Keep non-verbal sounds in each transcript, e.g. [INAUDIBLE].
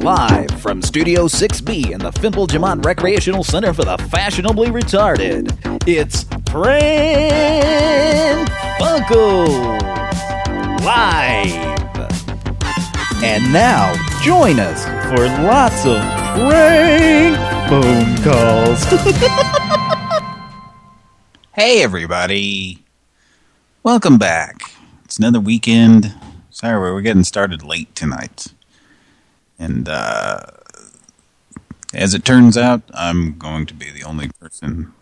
Live from Studio 6B in the Fimple Jamont Recreational Center for the Fashionably Retarded, it's Prank Funkels Live. And now, join us for lots of prank phone calls. [LAUGHS] hey, everybody. Welcome back. It's another weekend. Sorry, we're getting started late tonight. And uh, as it turns out, I'm going to be the only person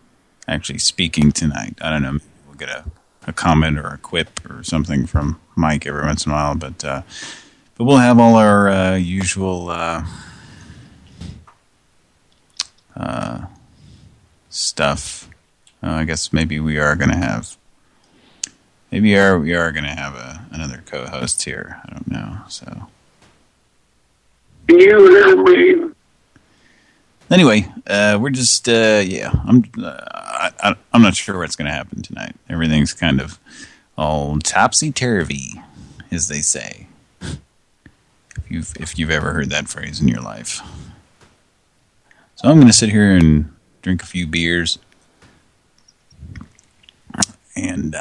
actually speaking tonight. I don't know, maybe we'll get a, a comment or a quip or something from Mike every once in a while, but uh, but we'll have all our uh, usual uh, uh, stuff. Uh, I guess maybe we are going to have maybe are we are going to have a, another co-host here. I don't know. So. You hear me? Anyway, uh, we're just uh, yeah. I'm uh, I, am not sure what's going to happen tonight. Everything's kind of all topsy turvy, as they say. If you've if you've ever heard that phrase in your life. So I'm going to sit here and drink a few beers and.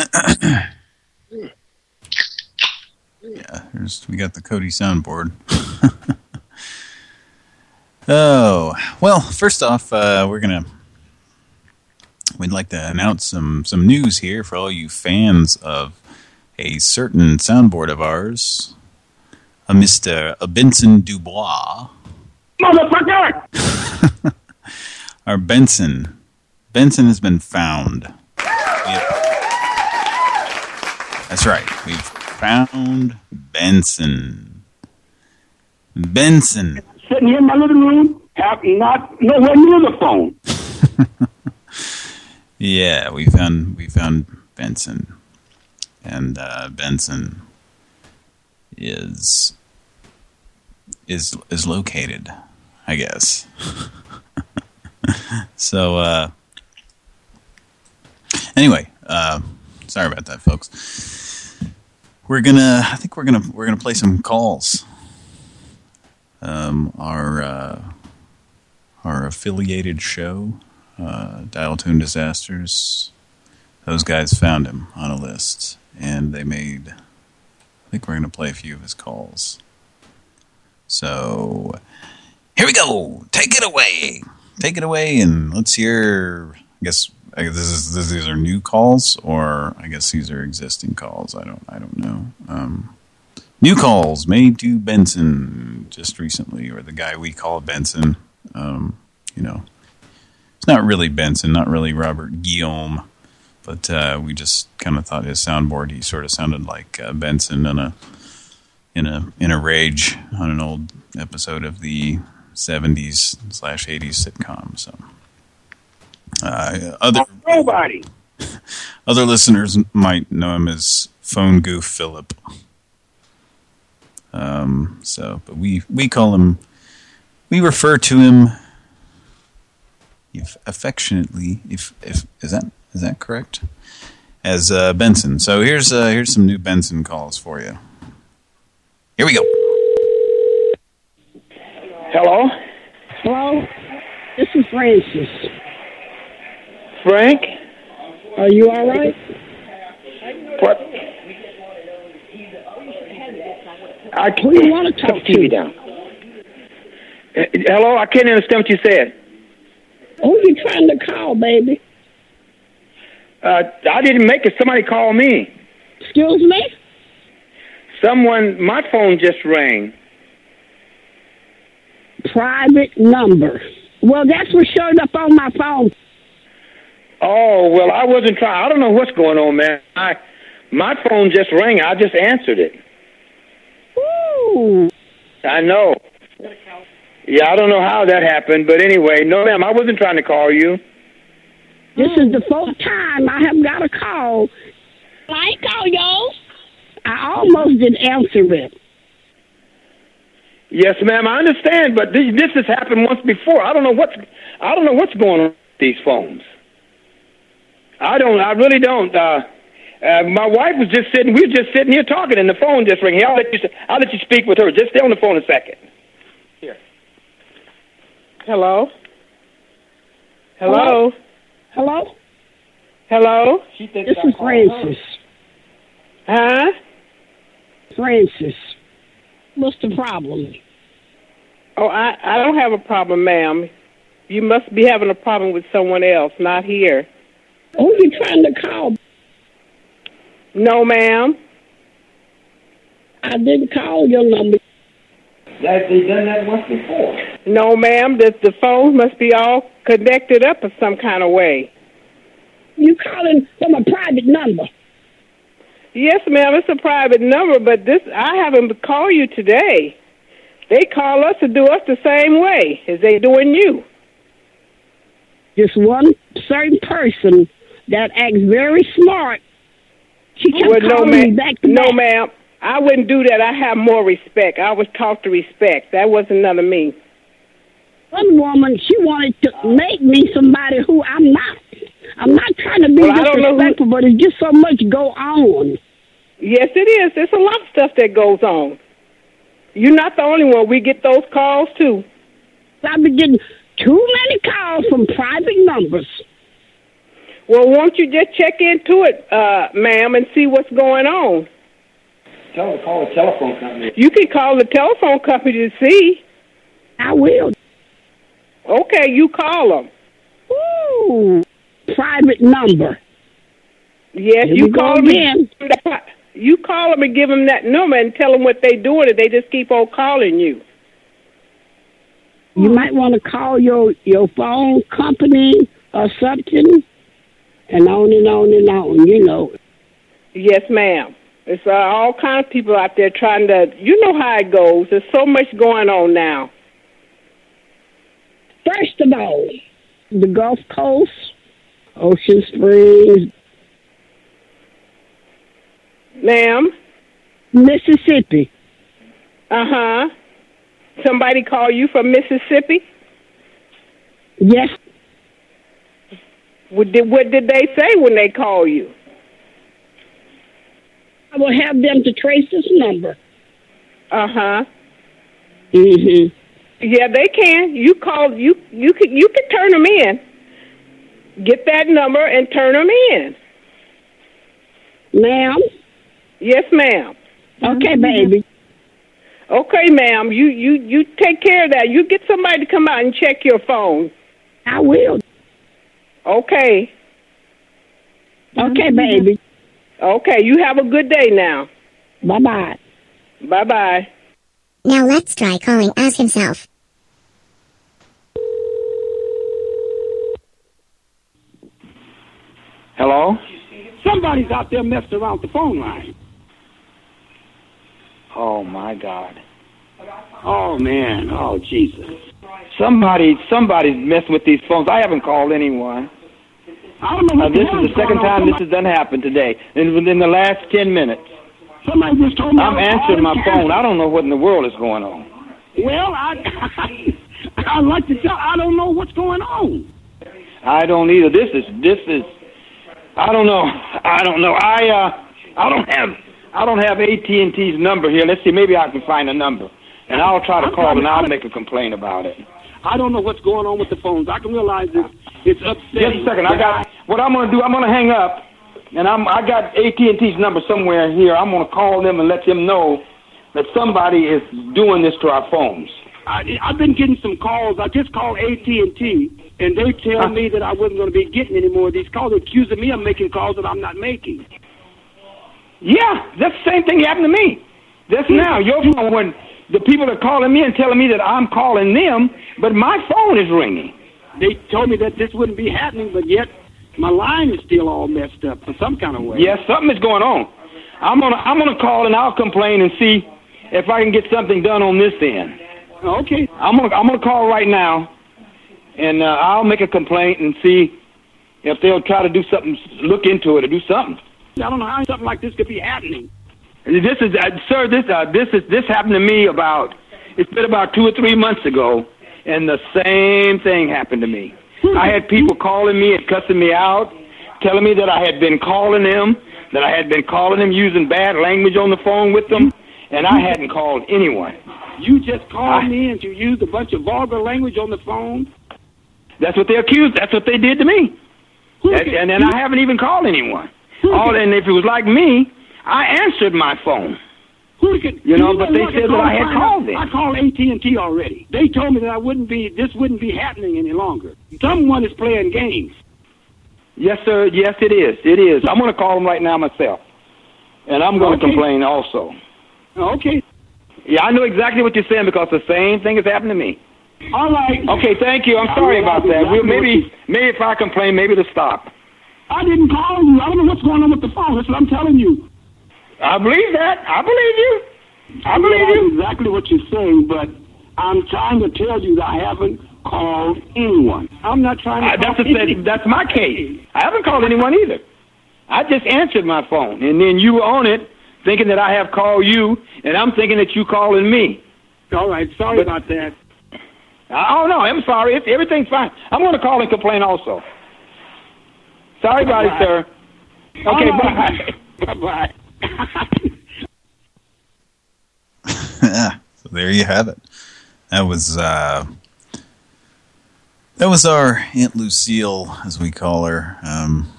[COUGHS] yeah, here's we got the Cody soundboard. [LAUGHS] oh, well, first off, uh, we're gonna we'd like to announce some some news here for all you fans of a certain soundboard of ours, a Mr. A Benson Dubois. Motherfucker! [LAUGHS] Our Benson. Benson has been found. That's right. We've found Benson. Benson. Sitting here in my living room, have not nowhere near the phone. [LAUGHS] yeah, we found we found Benson, and uh, Benson is is is located, I guess. [LAUGHS] so uh, anyway, uh, sorry about that, folks we're gonna I think we're gonna we're gonna play some calls. Um, our uh, our affiliated show, uh, Dial Tone Disasters. Those guys found him on a list, and they made. I think we're gonna play a few of his calls. So here we go. Take it away. Take it away, and let's hear. I guess this is this, these are new calls, or I guess these are existing calls. I don't I don't know. Um, new calls made to Benson just recently, or the guy we call Benson. Um, you know, it's not really Benson, not really Robert Guillaume, but uh, we just kind of thought his soundboard he sort of sounded like uh, Benson in a in a in a rage on an old episode of the 70s slash 80s sitcom. So. Uh, other nobody. Other listeners might know him as Phone Goof Philip. Um, so, but we we call him, we refer to him, if affectionately, if if is that is that correct? As uh, Benson. So here's uh, here's some new Benson calls for you. Here we go. Hello. Hello. This is Francis. Frank? Are you all right? What? I you want to talk the TV to? down. Uh, hello, I can't understand what you said. Who are you trying to call, baby? Uh, I didn't make it. Somebody called me. Excuse me? Someone, my phone just rang. Private number. Well, that's what showed up on my phone. Oh well, I wasn't trying. I don't know what's going on, man. I my phone just rang. I just answered it. Ooh. I know. Yeah, I don't know how that happened, but anyway, no, ma'am, I wasn't trying to call you. This is the fourth time I have got a call. I ain't call y'all. I almost didn't answer it. Yes, ma'am, I understand, but this, this has happened once before. I don't know what's I don't know what's going on with these phones. I don't. I really don't. Uh, Uh, my wife was just sitting. We were just sitting here talking, and the phone just ringing. I'll let you. I'll let you speak with her. Just stay on the phone a second. Here. Hello? Hello? Hello? Hello? She thinks This is Francis. Huh? Francis. What's the problem? Oh, I, I don't have a problem, ma'am. You must be having a problem with someone else, not here. Who you trying to call? No, ma'am. I didn't call your number. That they done that once before. No, ma'am. The, the phone must be all connected up in some kind of way. You calling from a private number. Yes, ma'am. It's a private number, but this I haven't called you today. They call us to do us the same way as they doing you. Just one same person that acts very smart. She kept Well, no, calling me back to No, back. ma'am. I wouldn't do that. I have more respect. I was taught to respect. That wasn't none of me. One woman, she wanted to make me somebody who I'm not. I'm not trying to be Well, know who- disrespectful, but it's just so much go on. Yes, it is. There's a lot of stuff that goes on. You're not the only one. We get those calls too. I've been getting too many calls from private numbers. Well, won't you just check into it, uh, ma'am, and see what's going on? Tell her to call the telephone company. You can call the telephone company to see. I will. Okay, you call them. Ooh, private number. Yes, Here you call them. And, you call them and give them that number and tell them what they're doing, and they just keep on calling you. You might want to call your your phone company or something, and on and on and on. You know, Yes, ma'am. It's uh, all kind of people out there trying to. You know how it goes. There's so much going on now. first of all, the Gulf Coast, Ocean Springs, Ma'am. Mississippi. Uh huh. Somebody call you from Mississippi? Yes, What did, what did they say when they call you? I will have them to trace this number. Uh huh. hmm Yeah, they can. You call you you can you can turn them in. Get that number and turn them in. Ma'am. Yes, ma'am. Okay, baby. Okay, ma'am. You you you take care of that. You get somebody to come out and check your phone. I will. Okay. Okay, mm-hmm. baby. Okay. You have a good day now. Bye bye. Bye bye. Now let's try calling as himself. Hello? Somebody's out there messing around the phone line. Oh my God. Oh man, oh Jesus. Somebody, somebody's messing with these phones. I haven't called anyone. I don't know Uh, this is the second time this has done happened today, and within the last ten minutes. Somebody just told me. I'm answering my phone. I don't know what in the world is going on. Well, I, [LAUGHS] I like to tell. I don't know what's going on. I don't either. This is this is. I don't know. I don't know. I uh I don't have I don't have AT and T's number here. Let's see. Maybe I can find a number, and I'll try to I'm call and I'll make a complaint about it. I don't know what's going on with the phones. I can realize it. It's upsetting. Just a second. I got what I'm gonna do. I'm gonna hang up, and I'm I got AT and T's number somewhere here. I'm gonna call them and let them know that somebody is doing this to our phones. I, I've been getting some calls. I just called AT and T, and they tell me that I wasn't going to be getting any more of these calls, They're accusing me of making calls that I'm not making. Yeah, that's the same thing happened to me. Just hmm. now, your phone when the people are calling me and telling me that I'm calling them, but my phone is ringing. They told me that this wouldn't be happening, but yet my line is still all messed up for some kind of way. Yes, something is going on. I'm gonna I'm gonna call and I'll complain and see if I can get something done on this end. Okay. I'm gonna I'm gonna call right now, and uh, I'll make a complaint and see if they'll try to do something, look into it or do something. I don't know how something like this could be happening. This is, uh, sir. This, uh, this is, this happened to me about. It's been about two or three months ago, and the same thing happened to me. I had people calling me and cussing me out, telling me that I had been calling them that I had been calling them using bad language on the phone with them, and I hadn't called anyone. You just called I- me and you used a bunch of vulgar language on the phone. That's what they accused. That's what they did to me. And, and, and I haven't even called anyone. All and if it was like me, I answered my phone. Who can, You know, but they said that I had called them. I called AT and T already. They told me that I wouldn't be. This wouldn't be happening any longer. Someone is playing games. Yes, sir. Yes, it is. It is. I'm going to call them right now myself, and I'm going to Okay. complain also. Okay. Yeah, I know exactly what you're saying because the same thing has happened to me. All right. Okay, thank you. I'm sorry about that. We'll, maybe, maybe if I complain, maybe it'll stop. I didn't call you. I don't know what's going on with the phone. That's what I'm telling you. I believe that. I believe you. I believe know you. exactly what you're saying, but I'm trying to tell you that I haven't called anyone. I'm not trying to. Uh, that's, a, that's my case. I haven't called anyone either. I just answered my phone, and then you were on it, thinking that I have called you, and I'm thinking that you calling me. All right. Sorry But- about that. Oh no, I'm sorry. It's, everything's fine. I'm going to call and complain also. Sorry about it, sir. Okay, All bye. right. Bye-bye. [LAUGHS] so there you have it. That was uh, that was our Aunt Lucille, as we call her. Um,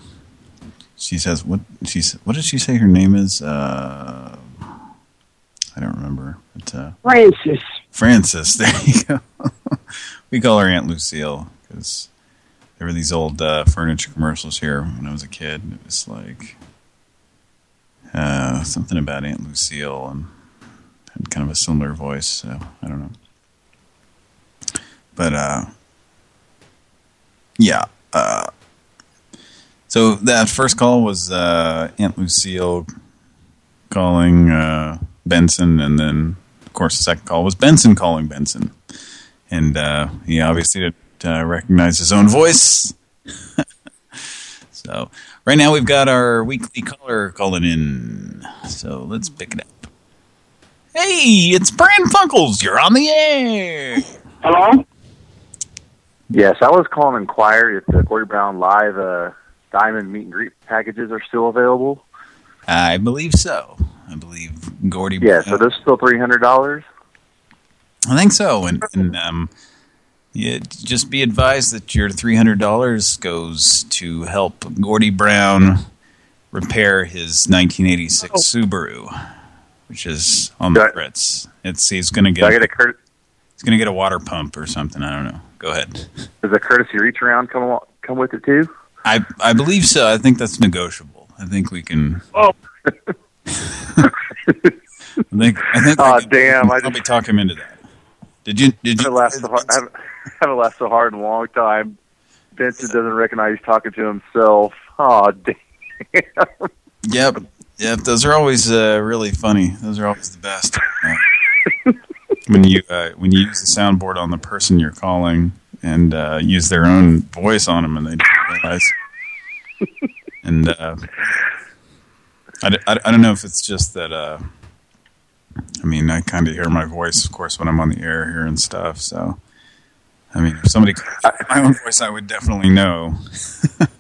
she says what she's what did she say her name is? Uh, I don't remember. But, uh, Francis. Francis. [LAUGHS] There you go. we call her Aunt Lucille because there were these old uh, furniture commercials here when I was a kid. It was like uh, something about Aunt Lucille and had kind of a similar voice. So I don't know. But uh, yeah. Uh, so that first call was uh, Aunt Lucille calling uh, Benson, and then of course the second call was Benson calling Benson, and uh, he obviously didn't recognize his own voice. [LAUGHS] so right now we've got our weekly caller calling in, so let's pick it up. Hey, it's Brand Funkels. You're on the air. Hello. Yes, I was calling to inquire if the Gordy Brown Live uh, Diamond Meet and Greet packages are still available. I believe so. I believe Gordy. Yes, so those still three hundred dollars. I think so, and, and um, yeah, just be advised that your three hundred dollars goes to help Gordy Brown repair his 1986 Subaru, which is on the Do fritz. It's he's going to get, get a he's going to get a water pump or something. I don't know. Go ahead. does a courtesy reach around come come with it too? I I believe so. I think that's negotiable. I think we can. Oh. [LAUGHS] I think I think. Aw, we can, damn, we I probably just- talk him into that. Did you? Did you? haven't laughed so. I haven't, [LAUGHS] I haven't laughed so hard in a long time. Vincent doesn't recognize he's talking to himself. Oh [LAUGHS] damn! Yep, yep. Those are always uh, really funny. Those are always the best. Uh, [LAUGHS] when you uh, when you use the soundboard on the person you're calling and uh, use their own voice on them, and they don't realize. and uh, I, I, I don't know if it's just that. Uh, I mean, I kind of hear my voice, of course, when I'm on the air here and stuff. So, I mean, if somebody called my own voice, I would definitely know.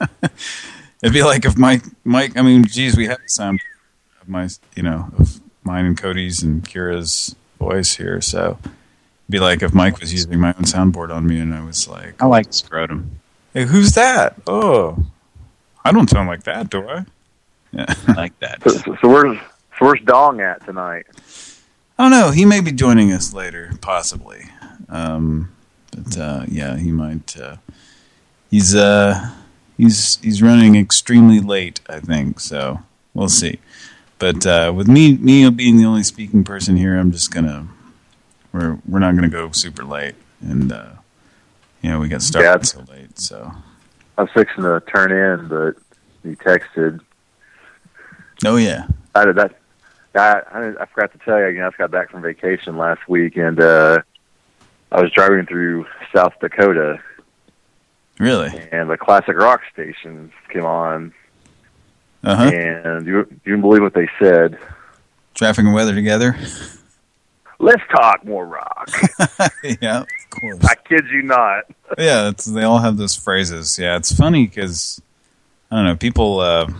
[LAUGHS] It'd be like if Mike, Mike. I mean, geez, we have the sound of my, you know, of mine and Cody's and Kira's voice here. So, it'd be like if Mike was using my own soundboard on me, and I was like, I like scrotum. Hey, who's that? Oh, I don't sound like that, do I? Yeah, like that. So, so, so where's so where's Dong at tonight? I don't know. He may be joining us later, possibly. Um, but uh, yeah, he might. Uh, he's uh, he's he's running extremely late, I think. So we'll see. But uh, with me, me being the only speaking person here, I'm just gonna we're we're not gonna go super late, and uh, you know we got started Yeah. so late. So I was fixing to turn in, but he texted. oh yeah, I did that. I, I I forgot to tell you. You know, I just got back from vacation last week, and uh, I was driving through South Dakota, really. and the classic rock station came on, Uh huh. and you you wouldn't believe what they said. Traffic and weather together. [LAUGHS] Let's talk more rock. [LAUGHS] yeah, of course. I kid you not. [LAUGHS] yeah, it's, they all have those phrases. Yeah, it's funny because I don't know. People, uh, I don't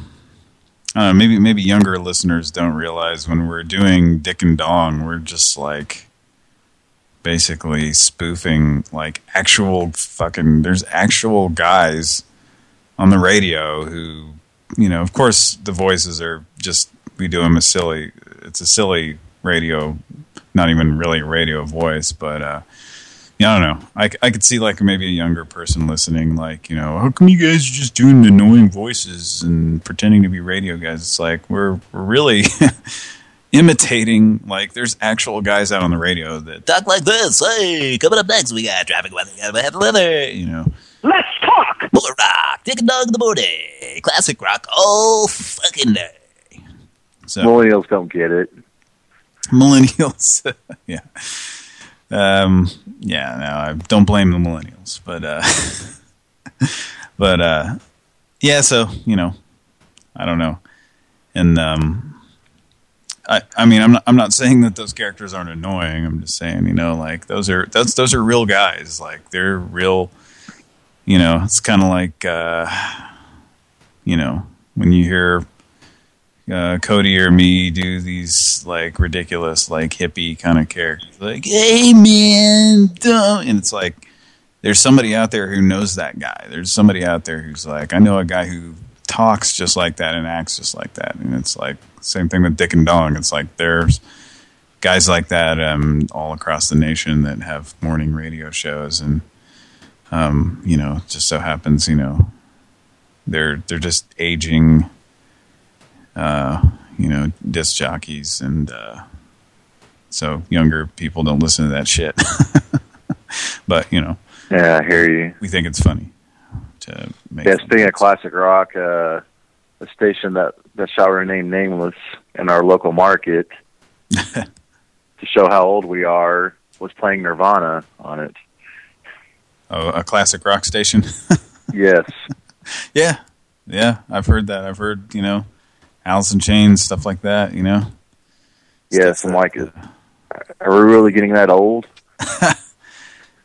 know, maybe maybe younger listeners don't realize when we're doing Dick and Dong, we're just like basically spoofing like actual fucking there's actual guys on the radio who you know of course the voices are just we do them a silly it's a silly radio not even really a radio voice but uh yeah, I don't know. I, I could see like maybe a younger person listening, like, you know, how come you guys are just doing annoying voices and pretending to be radio guys? It's like we're, we're really [LAUGHS] imitating, like, there's actual guys out on the radio that talk like this. Hey, coming up next, we got traffic weather, have weather, you know. Let's talk. More rock, take a dog in the morning, classic rock all fucking day. So Millennials don't get it. millennials, [LAUGHS] yeah. Um, yeah, no, I don't blame the millennials, but, uh, [LAUGHS] but, uh, yeah, so, you know, I don't know. And, um, I, I mean, I'm not, I'm not saying that those characters aren't annoying. I'm just saying, you know, like those are, that's, those are real guys. Like they're real, you know, it's kind of like, uh, you know, when you hear, uh, Cody or me do these like ridiculous, like hippie kind of characters, like "Hey man," don't. and it's like there's somebody out there who knows that guy. There's somebody out there who's like, I know a guy who talks just like that and acts just like that, and it's like same thing with Dick and Dong. It's like there's guys like that um, all across the nation that have morning radio shows, and um, you know, just so happens, you know, they're they're just aging uh, you know, disc jockeys, and uh, so younger people don't listen to that shit. [LAUGHS] but you know, Yeah, I hear you. we think it's funny to make. Yeah, speaking of classic rock, uh, a station that that shall remain nameless in our local market [LAUGHS] to show how old we are was playing Nirvana on it. oh, a classic rock station. [LAUGHS] Yes. yeah, yeah, I've heard that. I've heard you know, Alice in Chains stuff like that. You know. Yes, I'm like, are we really getting that old? [LAUGHS]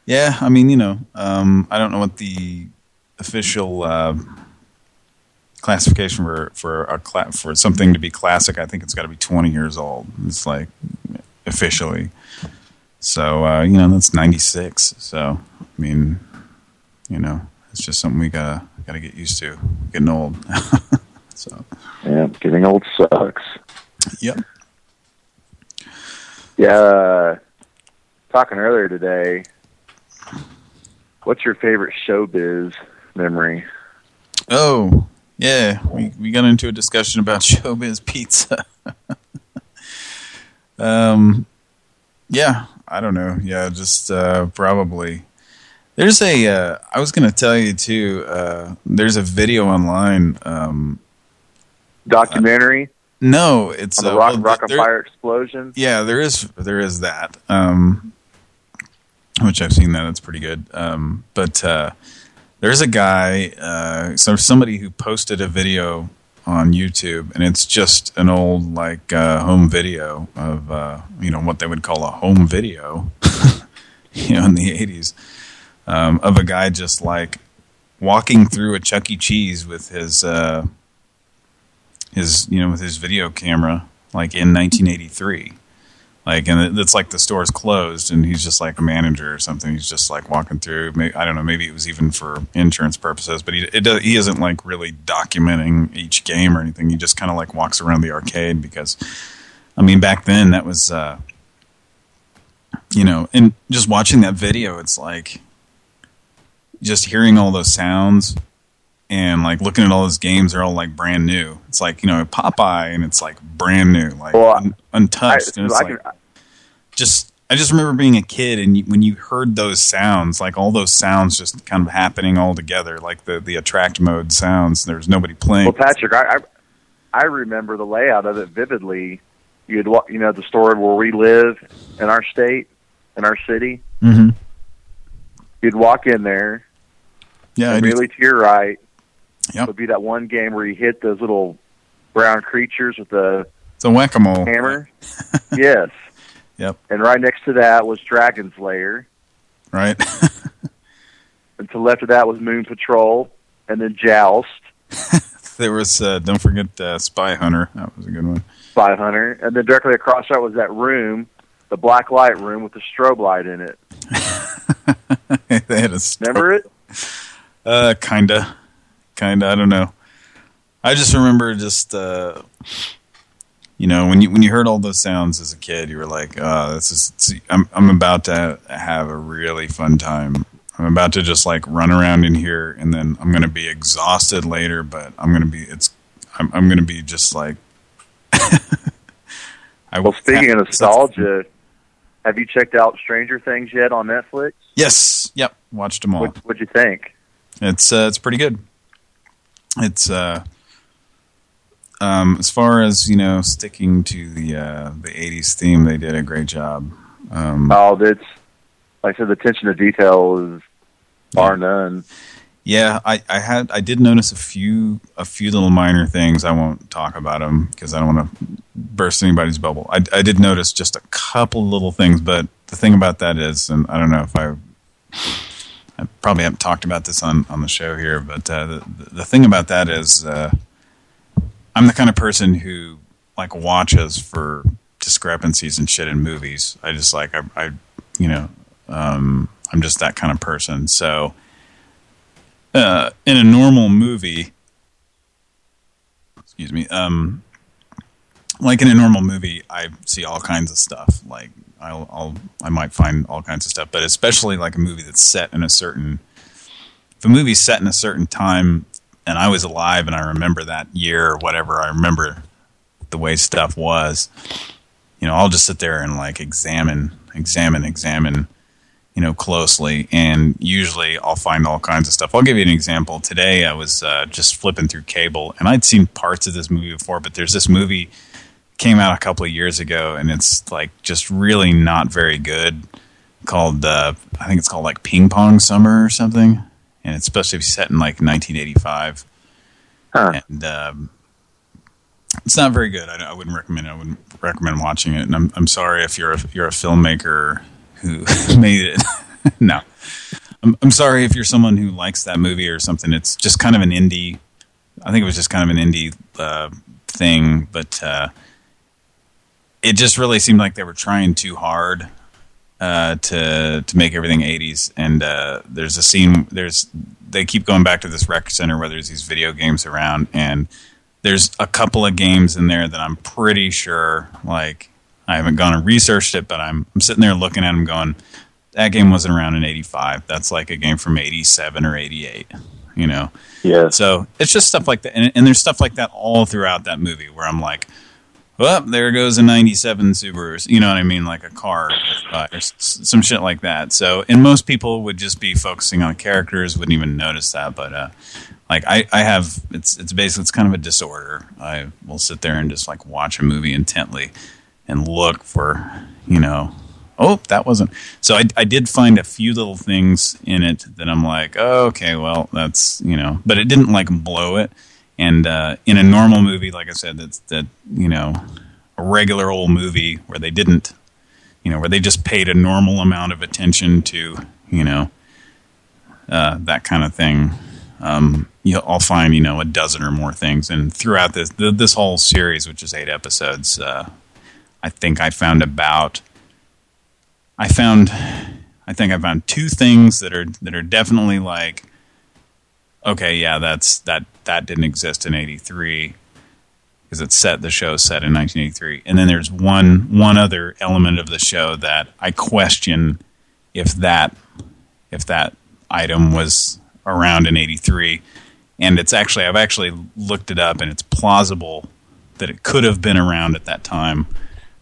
Yeah, I mean, you know, um, I don't know what the official uh, classification for for a cla for something to be classic. I think it's got to be 20 years old. It's like officially. So uh, you know, that's 96. So I mean, you know, it's just something we gotta gotta get used to. Getting old. [LAUGHS] so Yeah, getting old sucks. yep. Yeah, uh, talking earlier today, what's your favorite showbiz memory? Oh, yeah. We we got into a discussion about [LAUGHS] showbiz pizza. [LAUGHS] um, yeah. I don't know. Yeah, just uh, probably. There's a. Uh, I was going to tell you too. Uh, there's a video online. Um, Documentary no, it's on the uh, Rock, well, rock and there- Fire explosion? Yeah, there is there is that. Um, which I've seen that. It's pretty good. Um, but uh, there's a guy, uh, so somebody who posted a video on YouTube, and it's just an old like uh, home video of uh, you know what they would call a home video, you [LAUGHS] know, in the '80s, um, of a guy just like walking through a Chuck E. Cheese with his uh, his you know with his video camera like in 1983 like and it's like the store's closed and he's just like a manager or something. He's just like walking through. I don't know maybe it was even for insurance purposes but he it does, he isn't like really documenting each game or anything. He just kind of like walks around the arcade because I mean back then that was uh you know and just watching that video it's like just hearing all those sounds and like looking at all those games they're all like brand new. It's like you know Popeye, and it's like brand new, like Well, un untouched. I- and it's I like can- just I just remember being a kid, and you, when you heard those sounds, like all those sounds just kind of happening all together, like the the attract mode sounds. There's nobody playing. Well, Patrick, I, I I remember the layout of it vividly. You'd walk, you know, the store where we live in our state, in our city. hmm You'd walk in there, Yeah, immediately to your right Yep. would be that one game where you hit those little brown creatures with the it's a whack a mole. hammer. [LAUGHS] yes. Yep. And right next to that was Dragon's Lair. Right. [LAUGHS] And to the left of that was Moon Patrol, and then Joust. [LAUGHS] there was, uh, don't forget uh, Spy Hunter. That was a good one. Spy Hunter, and then directly across that was that room, the black light room with the strobe light in it. they had a Remember it? Uh, kinda, kinda. I don't know. I just remember just, uh, you know, when you when you heard all those sounds as a kid, you were like, "Oh, this is I'm I'm about to have a really fun time. I'm about to just like run around in here, and then I'm going to be exhausted later, but I'm going to be it's I'm I'm going to be just like." [LAUGHS] I Well, speaking of [LAUGHS] nostalgia, have you checked out Stranger Things yet on Netflix? Yes. Yep. Watched them all. What, what'd you think? It's uh, it's pretty good. It's uh, um, as far as you know, sticking to the uh, the '80s theme, they did a great job. Um, Oh, that's like I said, the attention to detail is bar none. yeah, I, I had I did notice a few a few little minor things. I won't talk about them because I don't want to burst anybody's bubble. I, I did notice just a couple little things, but the thing about that is, and I don't know if I I probably haven't talked about this on on the show here, but uh, the the thing about that is, uh, I'm the kind of person who like watches for discrepancies and shit in movies. I just like I, I you know, um, I'm just that kind of person. So, uh, in a normal movie, excuse me, um, like in a normal movie, I see all kinds of stuff. Like I'll, I'll, I might find all kinds of stuff, but especially like a movie that's set in a certain, if a movie's set in a certain time, and I was alive and I remember that year or whatever, I remember the way stuff was. You know, I'll just sit there and like examine, examine, examine, you know, closely, and usually I'll find all kinds of stuff. I'll give you an example. Today I was uh, just flipping through cable, and I'd seen parts of this movie before, but there's this movie came out a couple of years ago, and it's like just really not very good. Called uh, I think it's called like Ping Pong Summer or something, and it's supposed to be set in like 1985. And um, it's not very good. I, I wouldn't recommend. It. I wouldn't recommend watching it. And I'm I'm sorry if you're a, you're a filmmaker who [LAUGHS] made it. [LAUGHS] no, I'm I'm sorry if you're someone who likes that movie or something. It's just kind of an indie. I think it was just kind of an indie uh, thing, but. Uh, it just really seemed like they were trying too hard uh, to to make everything 80s. And uh, there's a scene. There's they keep going back to this rec center where there's these video games around, and there's a couple of games in there that I'm pretty sure like I haven't gone and researched it, but I'm I'm sitting there looking at them going, that game wasn't around in 85. That's like a game from 87 or 88. You know. Yeah. So it's just stuff like that, and, and there's stuff like that all throughout that movie where I'm like well, there goes a 97 Subaru. You know what I mean? Like a car or some shit like that. So, and most people would just be focusing on characters, wouldn't even notice that. But, uh, like I, I have, it's, it's basically, it's kind of a disorder. I will sit there and just like watch a movie intently and look for, you know, oh, that wasn't. So I, I did find a few little things in it that I'm like, oh, okay, well, that's, you know, but it didn't like blow it. And uh, in a normal movie, like I said, that's that you know, a regular old movie where they didn't, you know, where they just paid a normal amount of attention to, you know, uh, that kind of thing. Um, you I'll find you know a dozen or more things, and throughout this this whole series, which is eight episodes, uh, I think I found about. I found, I think I found two things that are that are definitely like okay, yeah, that's that that didn't exist in '83 because it's set. The show set in 1983, and then there's one one other element of the show that I question if that if that item was around in '83, and it's actually I've actually looked it up, and it's plausible that it could have been around at that time.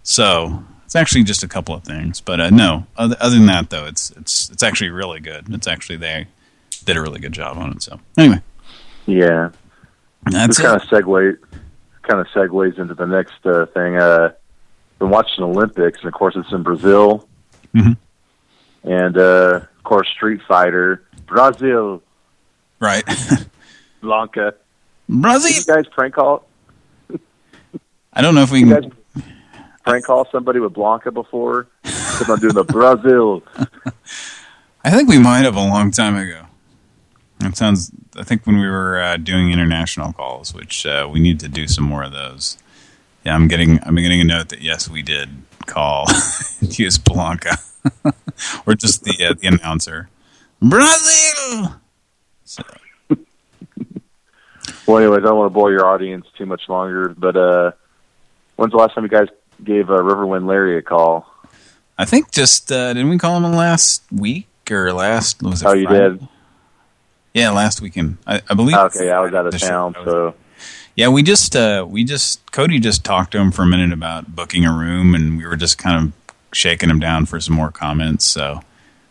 So it's actually just a couple of things, but uh, no. Other, other than that, though, it's it's it's actually really good. It's actually they did a really good job on it. So anyway, Yeah. That's kind of segue kind of segues into the next uh, thing. Uh, been watching Olympics, and of course it's in Brazil, Mhm. and uh, of course Street Fighter, Brazil, right? [LAUGHS] Blanka. Brazil. You guys prank call? I don't know if we can. guys prank call somebody with Blanka before? Because I'm doing the Brazil. [LAUGHS] I think we might have a long time ago. That sounds I think when we were uh, doing international calls, which uh, we need to do some more of those. Yeah, I'm getting I'm getting a note that yes, we did call [LAUGHS] use Blanka, [LAUGHS] or just the uh, the announcer, Brazil. So, Well, anyways, I don't want to bore your audience too much longer, but uh, when's the last time you guys gave uh, Riverwind Larry a call? I think just uh, didn't we call him last week or last was it Oh, you did? Yeah, last weekend. I, I believe. Okay, I was out of town, so Yeah, we just uh we just Cody just talked to him for a minute about booking a room, and we were just kind of shaking him down for some more comments. So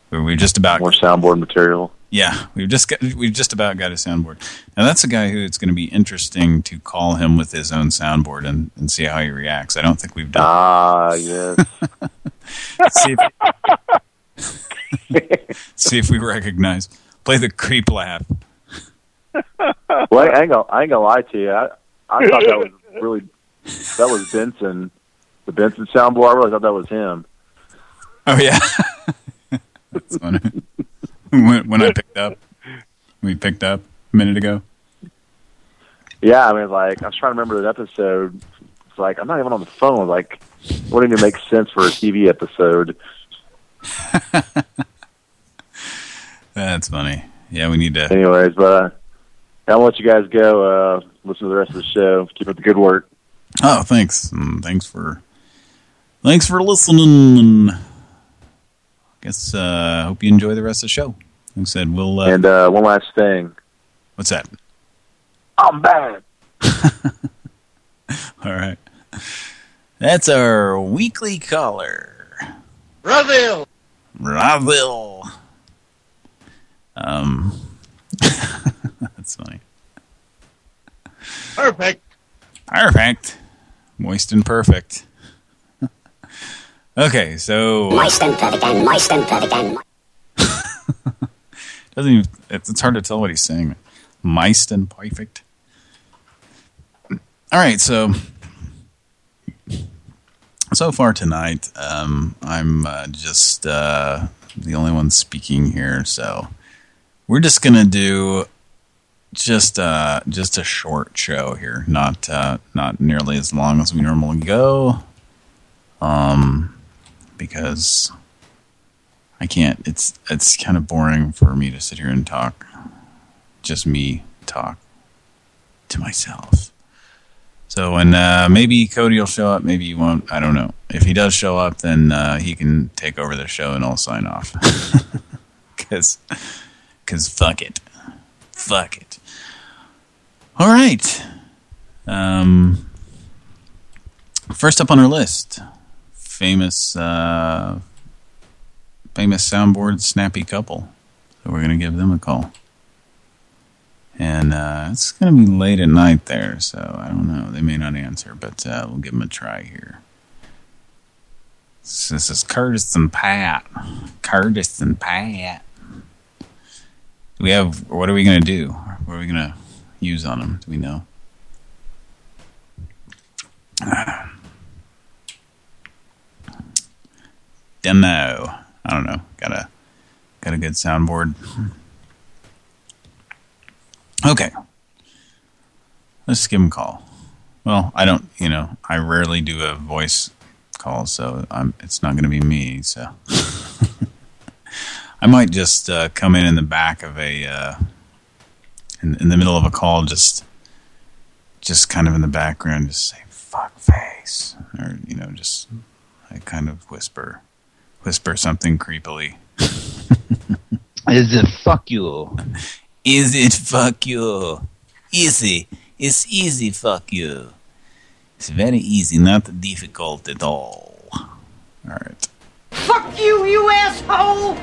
we were just about more soundboard material. yeah, we've just got we've just about got a soundboard. Now that's a guy who it's going to be interesting to call him with his own soundboard and and see how he reacts. I don't think we've done. Ah, yes. [LAUGHS] see, if, [LAUGHS] see if we recognize. Play the creep laugh. [LAUGHS] well, I ain't gonna, I ain't gonna lie to you. I, I thought that was really that was Benson, the Benson soundboard. I really thought that was him. Oh yeah, [LAUGHS] that's funny. when, when I picked up, we picked up a minute ago. Yeah, I mean, like I was trying to remember that episode. It's like I'm not even on the phone. Like, wouldn't even make sense for a TV episode. [LAUGHS] That's funny. Yeah, we need to. Anyways, but uh, I'll let you guys go. Uh, listen to the rest of the show. Keep up the good work. Oh, thanks. And thanks for thanks for listening. I guess uh hope you enjoy the rest of the show. Like I said, we'll uh, And uh, one last thing. what's that? I'm bad. [LAUGHS] All right. That's our weekly caller. Brazil. Brazil. Um [LAUGHS] That's funny. Perfect. Perfect. Moist and perfect. okay, so Moist and perfect and moist and perfect and doesn't even it's, it's hard to tell what he's saying. Moist and perfect. All right, so so far tonight, um, I'm uh, just uh, the only one speaking here, so we're just gonna do just uh, just a short show here, not uh, not nearly as long as we normally go, um, because I can't. It's it's kind of boring for me to sit here and talk, just me talk to myself. So when uh, maybe Cody will show up, maybe he won't. I don't know. If he does show up, then uh, he can take over the show and I'll sign off. [LAUGHS] Because, because fuck it, fuck it. All right. Um, first up on our list, famous, uh, famous soundboard snappy couple. So we're gonna give them a call. And uh, it's going to be late at night there, so I don't know. They may not answer, but uh, we'll give them a try here. This is Curtis and Pat. Curtis and Pat. We have, what are we going to do? What are we going to use on them? Do we know? [SIGHS] Don't. I don't know. Got a, got a good soundboard. [SIGHS] Okay. Let's give him a call. Well, I don't, you know, I rarely do a voice call, so I'm, it's not going to be me, so. [LAUGHS] I might just uh, come in in the back of a, uh, in, in the middle of a call, just, just kind of in the background, just say, fuck face. Or, you know, just, I kind of whisper, whisper something creepily. [LAUGHS] Is it fuck you? Is it fuck you? Easy. It's easy fuck you. It's very easy, not difficult at all. Alright. Fuck you, you asshole!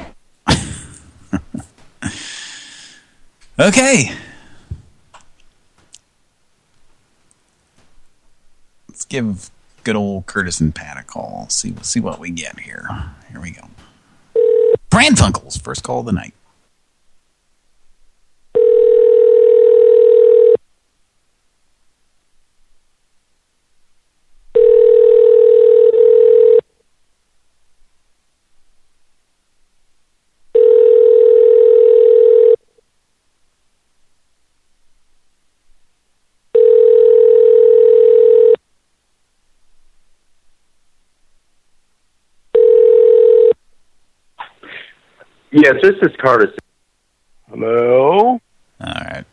Okay. Let's give good old Curtis and Pat a call. See, see what we get here. Here we go. Brand Funkels, first call of the night. Yes, this is Curtis. Hello? All right.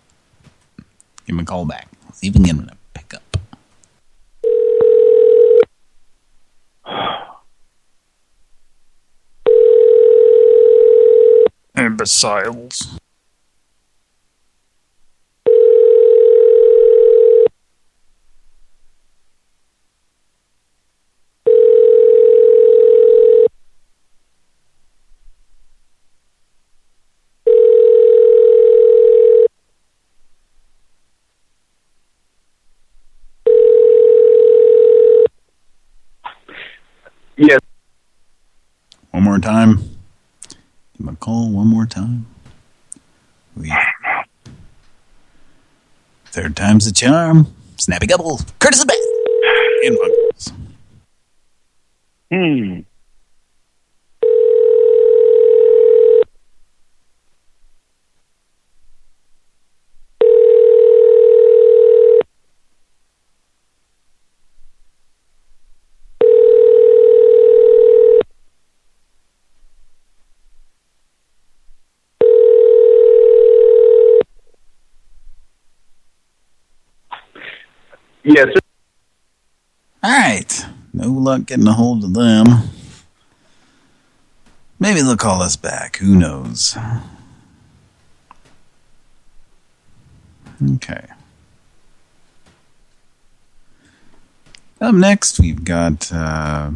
Give him a call back. See if we can get him to pick up. Imbeciles. Yes. One more time. Give him a call one more time. We... Third time's the charm. Snappy Gubble. Curtis is back. And Buggles. Hmm. Yes. All right. No luck getting a hold of them. Maybe they'll call us back. Who knows? Okay. Up next, we've got uh,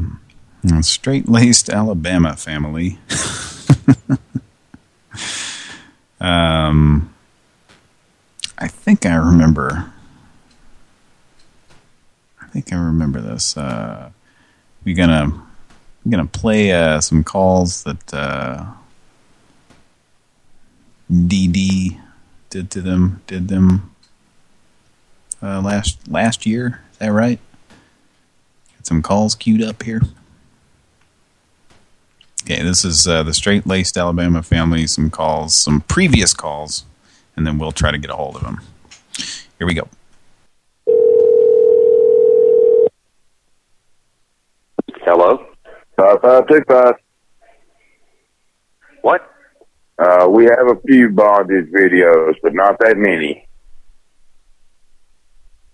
a straight-laced Alabama family. [LAUGHS] um, I think I remember. I think I remember this. Uh, we're gonna we're gonna play uh, some calls that uh, DD did to them did them uh, last last year. Is that right? Got some calls queued up here. Okay, this is uh, the straight-laced Alabama family. Some calls, some previous calls, and then we'll try to get a hold of them. Here we go. Hello? Five five two five. What? Uh, we have a few bondage videos, but not that many.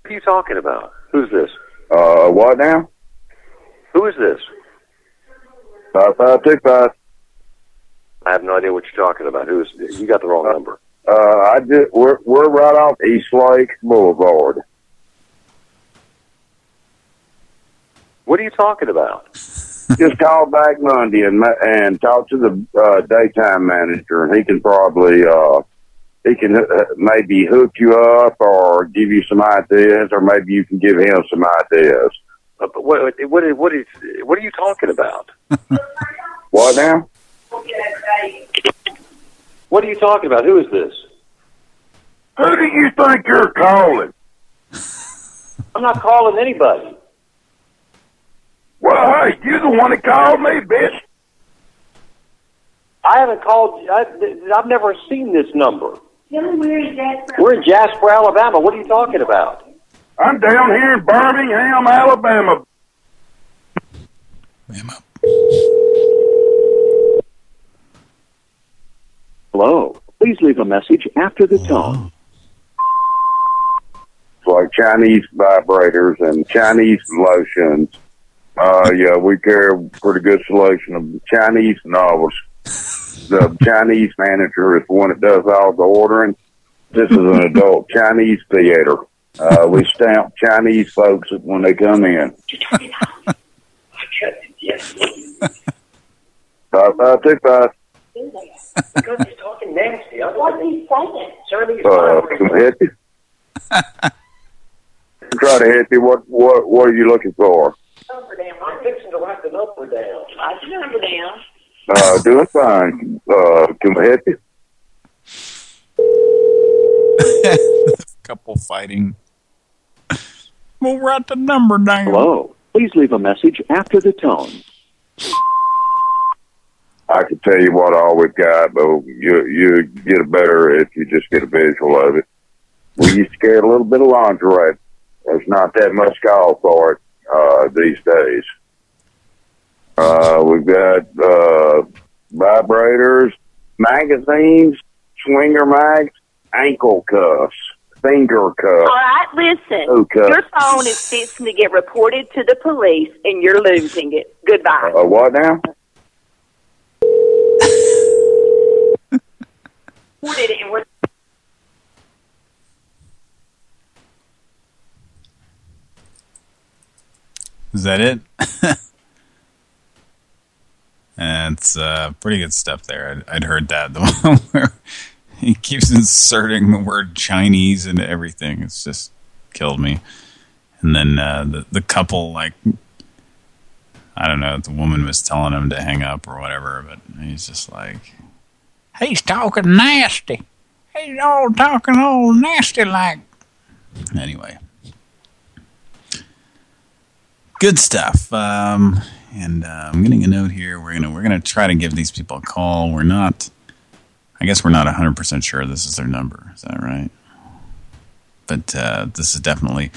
What are you talking about? Who's this? Uh, what now? Who is this? Five five two five. I have no idea what you're talking about. Who is you got the wrong number. Uh, I just we're we're right off East Lake Boulevard. What are you talking about? [LAUGHS] just call back Monday and and talk to the uh, daytime manager, and he can probably uh, he can uh, maybe hook you up or give you some ideas, or maybe you can give him some ideas. Uh, but what, what, is, what is what are you talking about? [LAUGHS] What now? What are you talking about? Who is this? Who do you think you're calling? I'm not calling anybody. Well, hey, you the one that called me, bitch. I haven't called. I, I've never seen this number. We're in Jasper. We're in Jasper, Alabama. What are you talking about? I'm down here in Birmingham, Alabama. Hello. Please leave a message after the tone. It's like Chinese vibrators and Chinese lotions. Uh, yeah, we carry a pretty good selection of Chinese novels. The [LAUGHS] Chinese manager is the one that does all the ordering. This is an adult [LAUGHS] Chinese theater. Uh, we stamp Chinese folks when they come in. Five five two five. Because he's talking nasty. What's he saying? Chinese Uh, can I help you? Try to help you. What what what are you looking for? Number down. I'm fixing to write the number down. Write the number down. Uh, doing fine. Uh, can I help you? [LAUGHS] Couple fighting. We'll write the number down. Hello. Please leave a message after the tone. I can tell you what all we've got, but you you get it better if you just get a visual of it. We used to carry a little bit of lingerie. There's not that much call for it uh, these days. Uh, we've got uh, vibrators, magazines, swinger mags, ankle cuffs, finger cuffs. All right, listen. Okay. Your phone is fixing to get reported to the police, and you're losing it. Goodbye. Uh, what now? Reported it, and we're Is that it? [LAUGHS] That's uh, pretty good stuff there. I'd, I'd heard that. [LAUGHS] The one where he keeps inserting the word Chinese into everything. It's just killed me. And then uh, the the couple, like, I don't know, the woman was telling him to hang up or whatever, but he's just like, He's talking nasty. He's all talking all nasty like. Anyway. Good stuff. Um, and uh, I'm getting a note here. We're gonna we're gonna try to give these people a call. We're not. I guess we're not 100 percent sure this is their number. Is that right? But uh, this is definitely.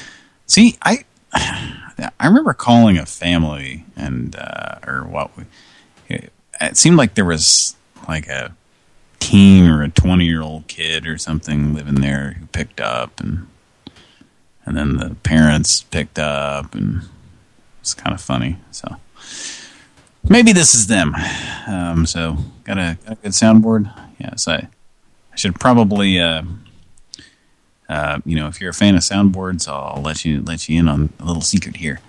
See, I I remember calling a family and uh, or what we. It, it seemed like there was like a teen or a 20 year old kid or something living there who picked up and and then the parents picked up and it's kind of funny so. Maybe this is them. Um, so got a, got a good soundboard? Yes I I should probably uh, uh, you know if you're a fan of soundboards I'll let you let you in on a little secret here.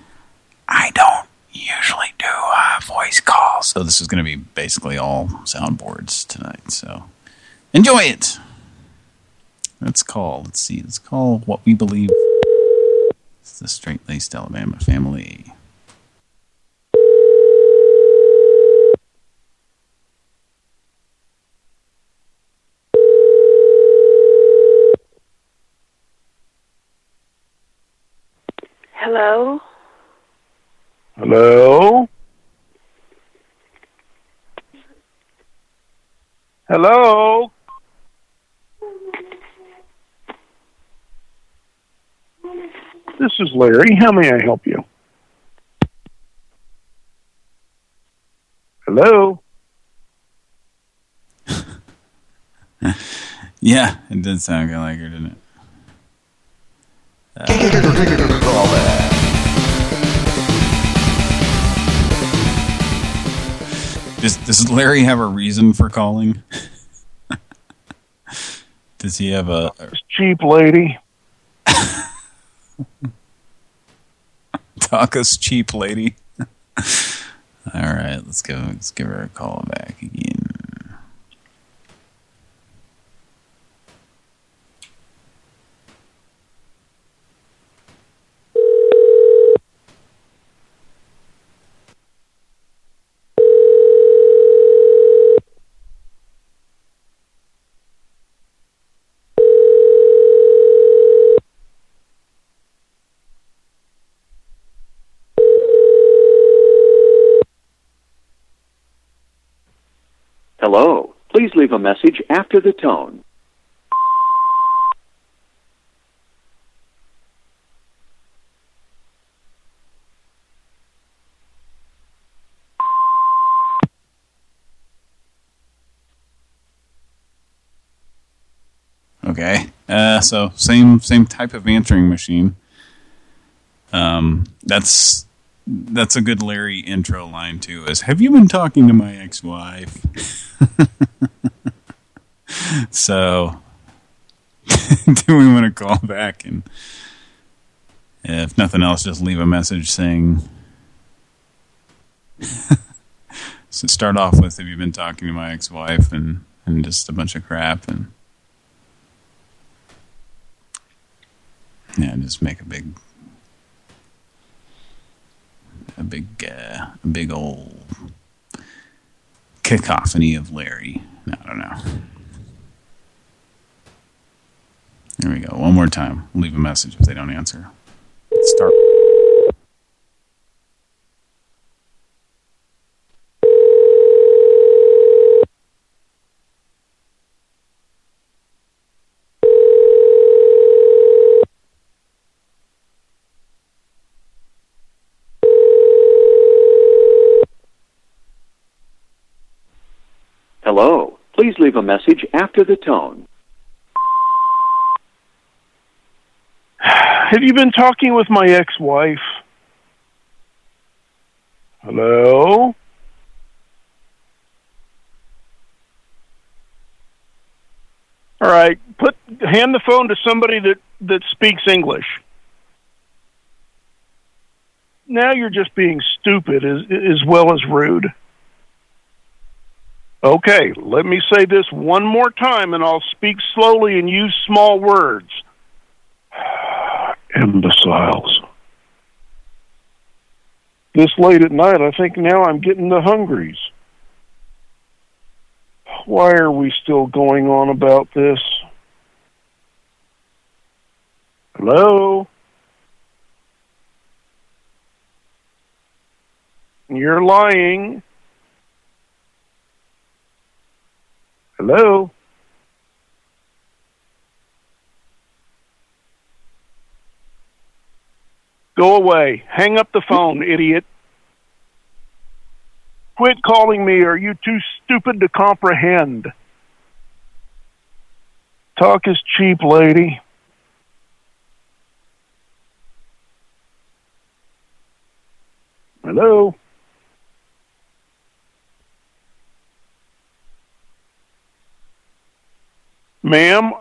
I don't usually do uh, voice calls. So this is going to be basically all soundboards tonight so. Enjoy it! Let's call let's see let's call what we believe it's the straight-laced Alabama family Hello? Hello? Hello? This is Larry. How may I help you? Hello? [LAUGHS] yeah it did sound kind of like her didn't it Does, does Larry have a reason for calling? does he have a... Cheap lady. Tacos cheap lady. All right, let's go. Let's give her a call back again. Hello. Please leave a message after the tone. Okay. Uh, so same same type of answering machine. Um, that's that's a good Larry intro line too. Is Have you been talking to my ex-wife? [LAUGHS] so, [LAUGHS] do we want to call back and, if nothing else, just leave a message saying. [LAUGHS] so start off with, "Have you been talking to my ex-wife?" and and just a bunch of crap and. Yeah, just make a big, a big, uh, a big old cacophony of Larry. I don't know. There we go. One more time. Leave a message if they don't answer. Let's Hello. Please leave a message after the tone. [SIGHS] Have you been talking with my ex-wife? Hello? All right, put hand the phone to somebody that that speaks English. Now you're just being stupid as as well as rude. Okay, let me say this one more time and I'll speak slowly and use small words. [SIGHS] Imbeciles. This late at night, I think now I'm getting the hungries. Why are we still going on about this? Hello? You're lying. Hello? Go away. Hang up the phone, idiot. Quit calling me. Are you too stupid to comprehend? Talk is cheap, lady. Hello? Ma'am?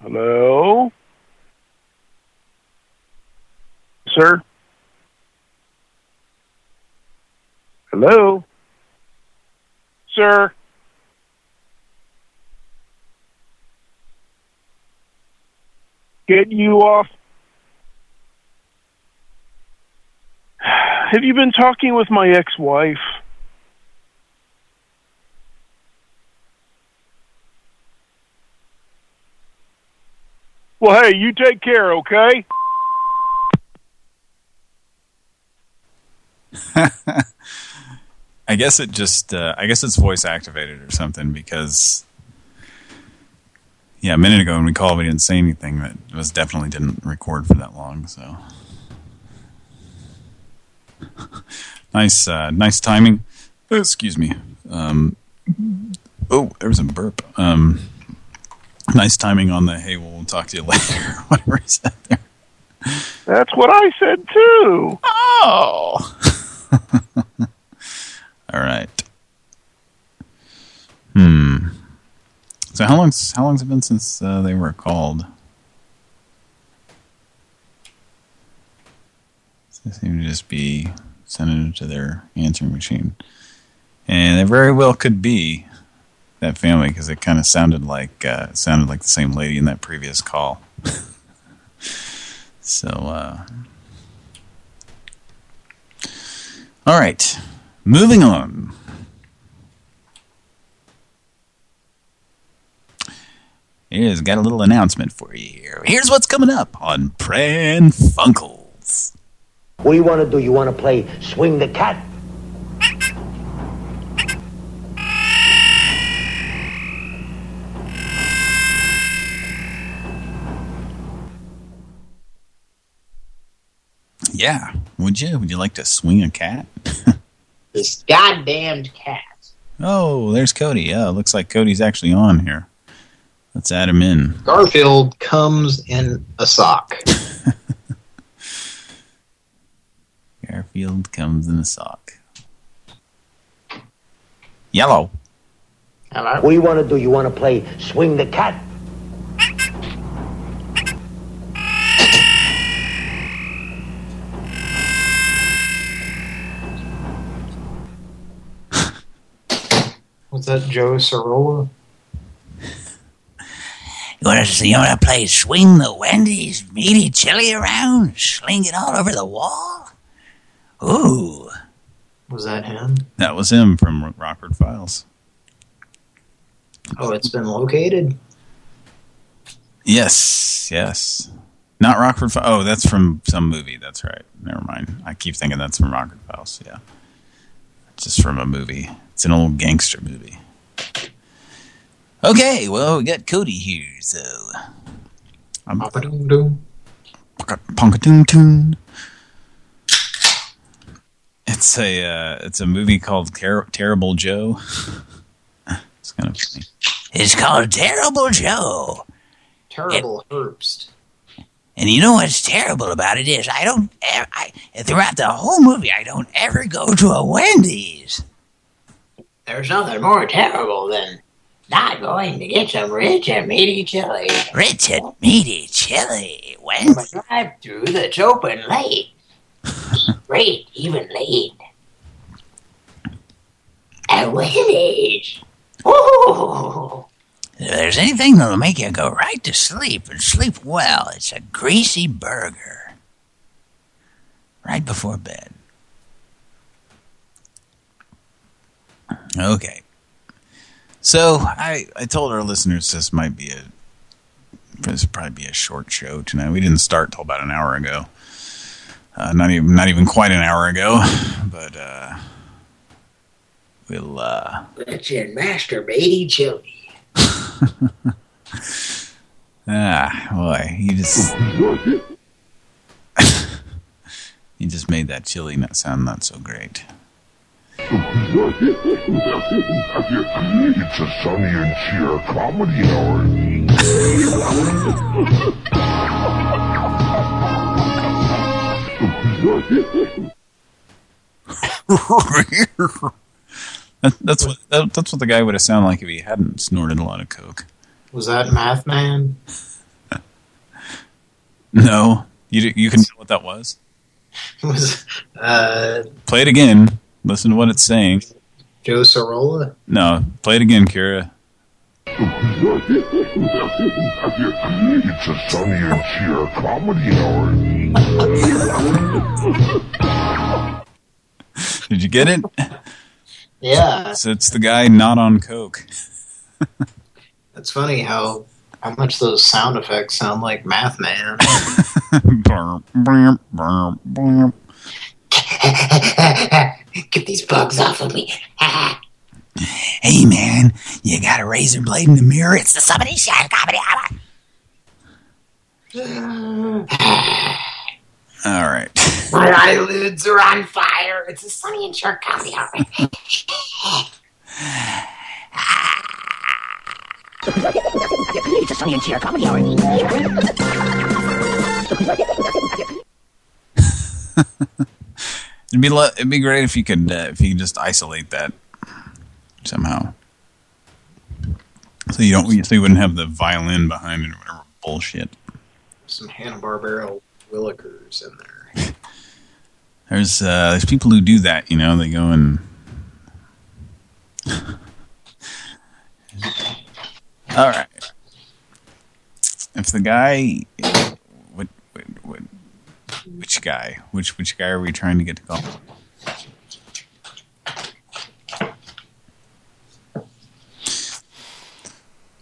Hello? Sir? Hello? Sir? Get you off. [SIGHS] Have you been talking with my ex-wife? Well, hey, you take care, okay? [LAUGHS] I guess it just, uh, I guess it's voice activated or something because, yeah, a minute ago when we called, we didn't say anything. That was definitely didn't record for that long. So [LAUGHS] nice, uh, nice timing. Excuse me. Um, oh, there was a burp. Um, [LAUGHS] nice timing on the hey, we'll talk to you [LAUGHS] later. Whatever he said there. That's what I said too. Oh. [LAUGHS] All right. Hmm. So how long's how long's it been since uh, they were called? They seem to just be sending it to their answering machine, and it very well could be that family because it kind of sounded like uh, sounded like the same lady in that previous call. [LAUGHS] so. uh All right, moving on. Here's got a little announcement for you here. Here's what's coming up on Pran Funkels. What do you want to do? You want to play swing the cat? Yeah, would you? Would you like to swing a cat? [LAUGHS] This goddamned cat. Oh, there's Cody. Yeah, looks like Cody's actually on here. Let's add him in. Garfield comes in a sock. [LAUGHS] Garfield comes in a sock. Yellow. What do you want to do? You want to play swing the cat? That Joe Sorolla? You want to you want to play swing the Wendy's meaty chili around, sling it all over the wall? Ooh. Was that him? That was him from Rockford Files. Oh, it's been located? Yes, yes. Not Rockford Files. Oh, that's from some movie. That's right. Never mind. I keep thinking that's from Rockford Files. Yeah. Just from a movie. It's an old gangster movie. Okay, well, we got Cody here, so... I'm... Punkatoon-toon. It's a uh, it's a movie called Ter Terrible Joe. [LAUGHS] it's kind of funny. It's called Terrible Joe. Terrible Herbst. And you know what's terrible about it is I don't ever, I, throughout the whole movie I don't ever go to a Wendy's. There's nothing more terrible than not going to get some rich and meaty chili. Rich and meaty chili. When a drive-through that's open late. Great, even late. At Wendy's. Ooh. if there's anything that'll make you go right to sleep and sleep well, it's a greasy burger. Right before bed. Okay. So I I told our listeners this might be a this would probably be a short show tonight. We didn't start till about an hour ago. Uh, not even not even quite an hour ago, but uh, we'll uh, and masturbating chili. ah boy, you just [LAUGHS] you just made that chili not sound not so great. It's a Sonny and Cher comedy hour. That, that's what that, that's what the guy would have sounded like if he hadn't snorted a lot of coke. Was that Math Man? No, you you can tell what that was. [LAUGHS] Was uh, Play it again. Listen to what it's saying. Joe Sorolla? No, play it again, Kira. It's a Sonny and Cher comedy hour. [LAUGHS] Did you get it? Yeah. So it's the guy not on coke. [LAUGHS] It's funny how how much those sound effects sound like Math Man. [LAUGHS] Burp, burp, burp, burp. [LAUGHS] Get these bugs off of me. [LAUGHS] hey man, you got a razor blade in the mirror? It's the somebody shot comedy hour. [SIGHS] All right. [LAUGHS] My eyelids are on fire. It's a Sonny and Cher comedy hour. it's a Sonny and Cher comedy hour. It'd be it'd be great if you could uh, if you could just isolate that somehow, so you don't so you wouldn't have the violin behind it or whatever bullshit. Some Hanna Barbera Willikers in there. [LAUGHS] There's uh, there's people who do that, you know. They go and [LAUGHS] all right. If the guy, what, what, what, which guy, which which guy are we trying to get to call?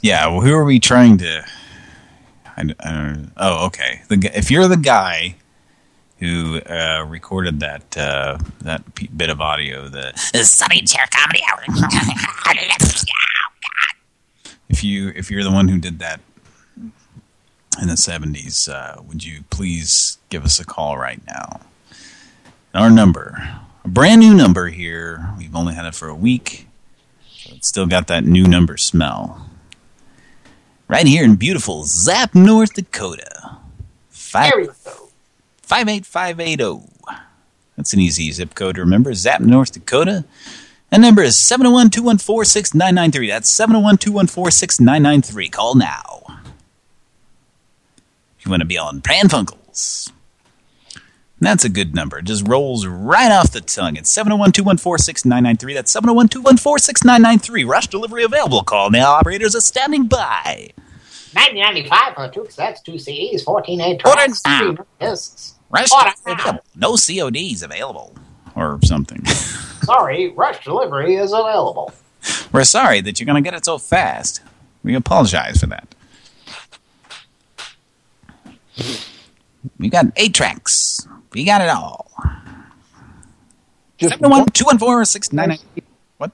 Yeah, well, who are we trying to? I, I don't. Oh, okay. The if you're the guy who uh, recorded that uh, that bit of audio, the Sonny Chair comedy hour. [LAUGHS] [LAUGHS] if you if you're the one who did that in the 70s, uh, would you please give us a call right now? Our number, a brand new number here. We've only had it for a week. It's still got that new number smell. Right here in beautiful Zap, North Dakota. Five, 58580. That's an easy zip code to remember. Zap, North Dakota. That number is 701-214-6993. That's 701-214-6993. Call now. You want to be on Pran Funkels. That's a good number. It just rolls right off the tongue. It's 701-214-6993. That's 701-214-6993. Rush delivery available. Call now. Operators are standing by. 1995 for two cassettes, two CDs, 14 8 Order now. discs. Rush Order now. available. No CODs available. Or something. [LAUGHS] Sorry, rush delivery is available. We're sorry that you're going to get it so fast. We apologize for that. We got eight tracks. We got it all. Just Seven one two one four six nine nine. What?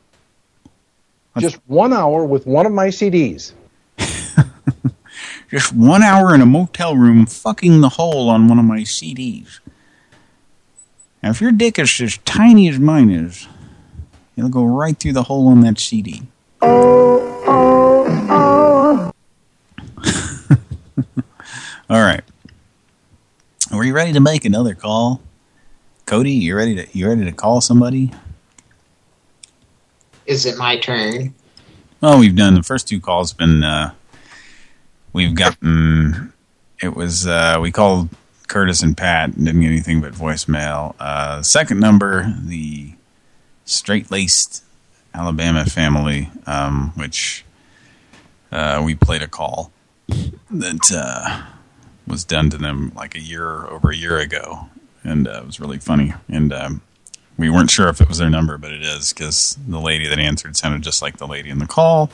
Just one hour with one of my CDs. [LAUGHS] Just one hour in a motel room fucking the hole on one of my CDs. Now, if your dick is as tiny as mine is, it'll go right through the hole on that CD. Oh, oh, oh. All right. Were you ready to make another call? Cody, you ready to you ready to call somebody? Is it my turn? Well, we've done the first two calls. Been uh, we've gotten it was uh, we called Curtis and Pat and didn't get anything but voicemail. Uh, second number, the straight laced Alabama family, um, which uh, we played a call that uh, was done to them like a year over a year ago, and uh, it was really funny. And um, we weren't sure if it was their number, but it is because the lady that answered sounded just like the lady in the call.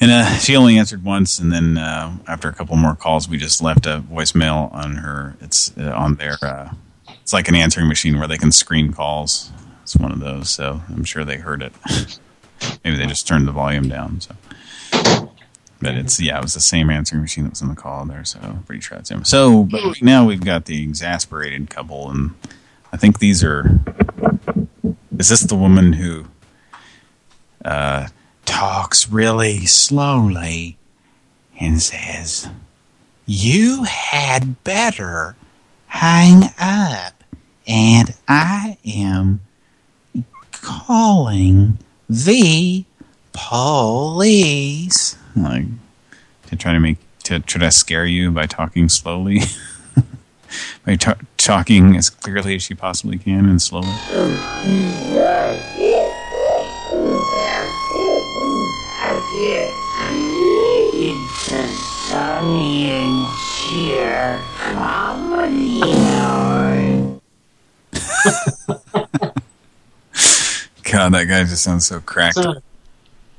And uh, she only answered once, and then uh, after a couple more calls, we just left a voicemail on her. It's uh, on their. Uh, it's like an answering machine where they can screen calls. It's one of those, so I'm sure they heard it. [LAUGHS] Maybe they just turned the volume down. So, But it's, yeah, it was the same answering machine that was in the call there, so pretty sure it's him. So, but right now we've got the exasperated couple, and I think these are... Is this the woman who... Uh, talks really slowly and says, You had better hang up, and I am calling the police. Like, to try to make, to try to scare you by talking slowly. [LAUGHS] by talking as clearly as she possibly can and slowly. Sonny and Cher comedy God, that guy just sounds so cracked. Sounded,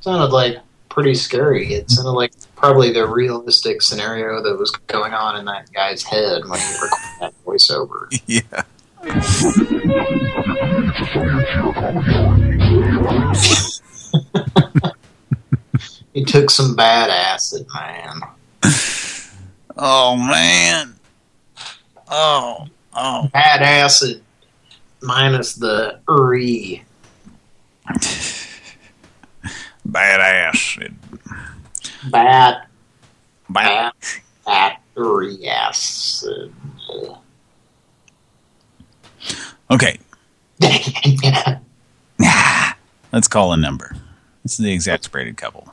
sounded like pretty scary. It sounded like probably the realistic scenario that was going on in that guy's head when he recorded that voiceover. [LAUGHS] Yeah. [LAUGHS] he took some bad acid, man. Oh man. Oh, oh. Bad acid minus the uri. [LAUGHS] Bad acid. Bad. Bad. Bad uri acid. Okay. [LAUGHS] Ah, let's call a number. This is the exasperated couple.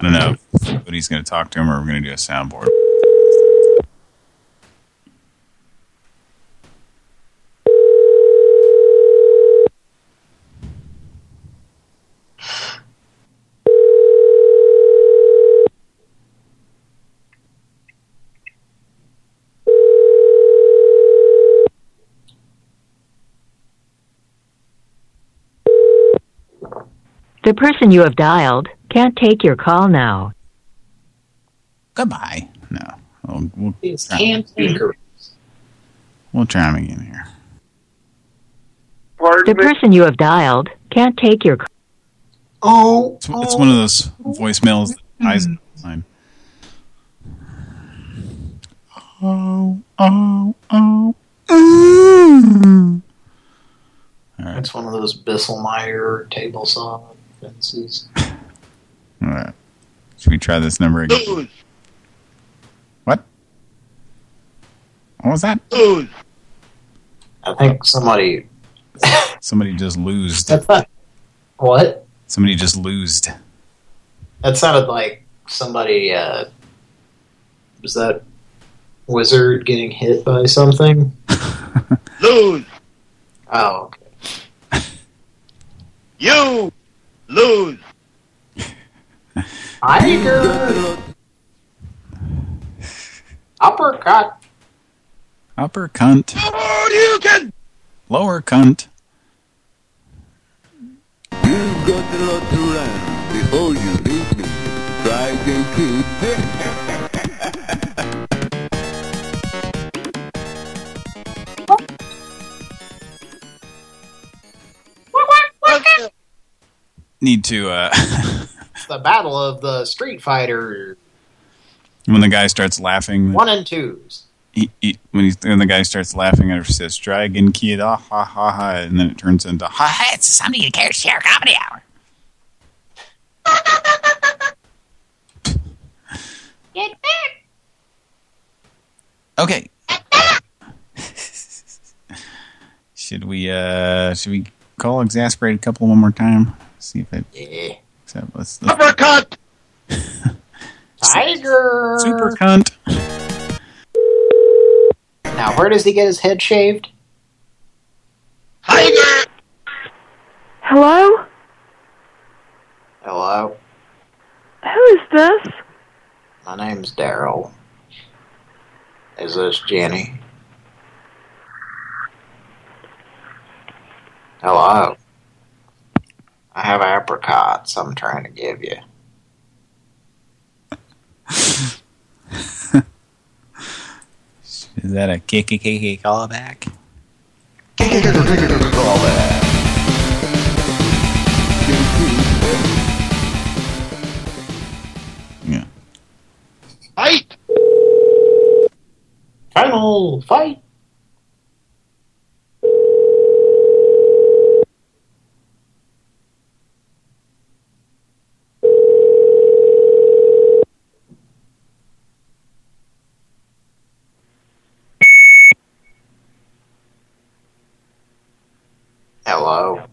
I don't know if he's going to talk to him or we're going to do a soundboard. The person you have dialed can't take your call now. Goodbye. No. We'll, we'll, It's can't we'll try him again here. the person you have dialed can't take your call. Oh, It's, it's one of those voicemails that ties in line. Oh, oh, oh. Mm. It's one of those Biesemeyer table saw fences. All right. Should we try this number again? What? What was that? I think somebody... Somebody just loosed. [LAUGHS] What? Somebody just loosed. That sounded like somebody, uh... Was that wizard getting hit by something? Lose. Oh, okay. You lose. [LAUGHS] Tiger. Uppercut. Upper cunt. Oh, you can. Lower cunt. You've got a lot to learn before you leave me. Try to keep. [LAUGHS] Need to, uh... It's [LAUGHS] the battle of the Street Fighter when the guy starts laughing. one and twos. he, he, when, he's, when the guy starts laughing at her, says, Dragon Kid, ah, ha, ha, ha, and then it turns into, ha, ha, it's somebody you care share comedy hour. Get back. Okay. [LAUGHS] should we uh should we call exasperated couple one more time? See if I... Yeah. except let's, let's Uppercut! [LAUGHS] Tiger! super cunt. Now, where does he get his head shaved? Tiger! Hello? Hello? Who is this? My name's Daryl. Is this Jenny? Hello? I have apricots I'm trying to give you. Is that a KKKK callback? Yeah. Fight! Final fight! Hello.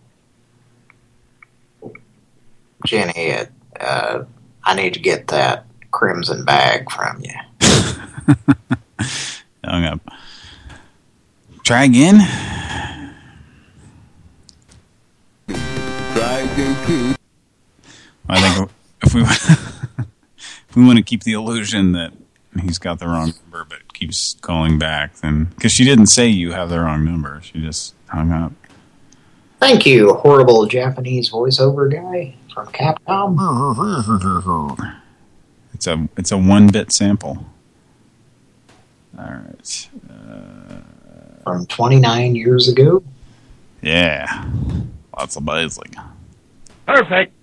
Jenny, uh, uh, I need to get that crimson bag from you. [LAUGHS] Hung up. Try again. I think if we [LAUGHS] if we want to keep the illusion that he's got the wrong number but keeps calling back, then because she didn't say you have the wrong number, she just hung up. Thank you, horrible Japanese voiceover guy from Capcom. It's a it's a one bit sample. All right. Uh, From 29 years ago. yeah, that's amazing. Perfect.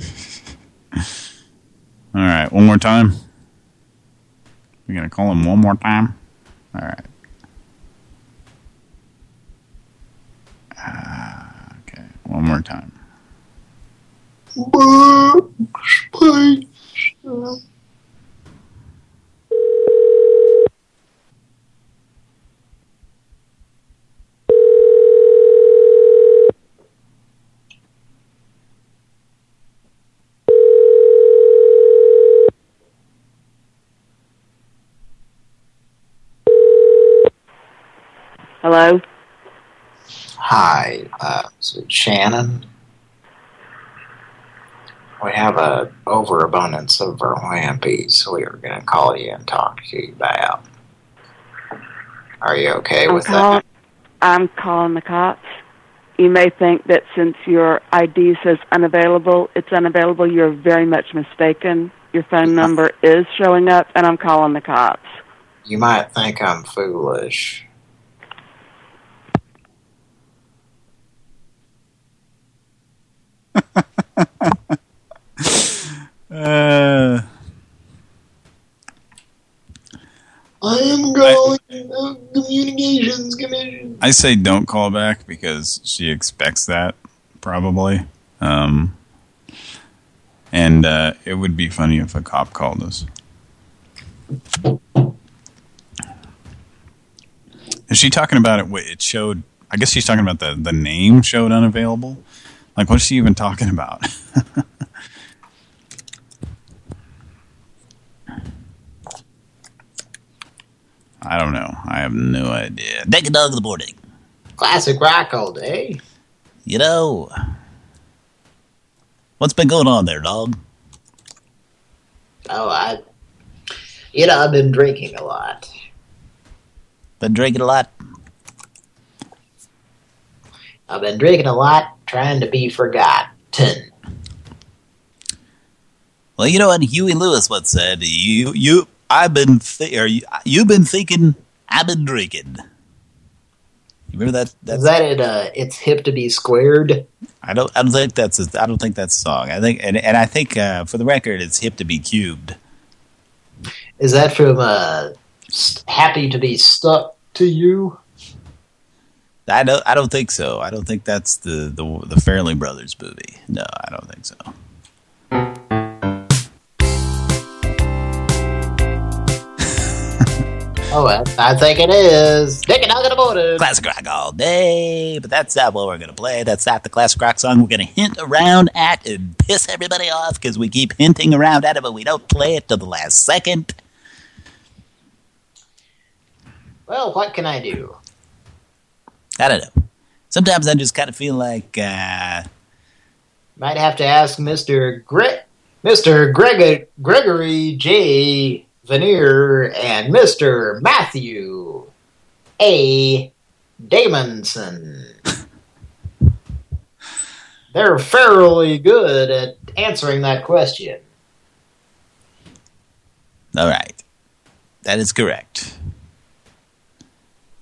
[LAUGHS] All right, one more time. We're gonna call him one more time. All right. Ah, okay, one more time. Hello? Hi, uh, is it Shannon? We have a overabundance of Verlampies we were going to call you and talk to you about. Are you okay I'm with calling, that? I'm calling the cops. You may think that since your ID says unavailable, it's unavailable. You're very much mistaken. Your phone number is showing up, and I'm calling the cops. You might think I'm foolish. [LAUGHS] Uh, I am going to Communications Commission. I say don't call back because she expects that probably. Um, and uh, it would be funny if a cop called us. Is she talking about it? It showed. I guess she's talking about the the name showed unavailable. Like, what's she even talking about? [LAUGHS] I don't know. I have no idea. Take a dog in the morning. Classic rock all day. Eh? You know, what's been going on there, dog? Oh, I... You know, I've been drinking a lot. Been drinking a lot. I've been drinking a lot, trying to be forgotten. Well, you know what Huey Lewis once said. You, you, I've been, th or you, you've been thinking, I've been drinking. You remember that? That's, Is that it? Uh, it's hip to be squared. I don't. I don't think that's. A, I don't think that's a song. I think, and and I think uh, for the record, it's hip to be cubed. Is that from uh, happy to be stuck to you? I don't. I don't think so. I don't think that's the the the Farrelly Brothers movie. No, I don't think so. Oh, I, I think it is. Dick and the morning. Classic rock all day, but that's not what we're going to play. That's not the classic rock song we're going to hint around at and piss everybody off because we keep hinting around at it, but we don't play it till the last second. Well, what can I do? I don't know. Sometimes I just kind of feel like, uh, Might have to ask Mr. Gre Mr. Greg Gregory J. Veneer and Mr. Matthew A. Damonson. [LAUGHS] They're fairly good at answering that question. all right. That is correct.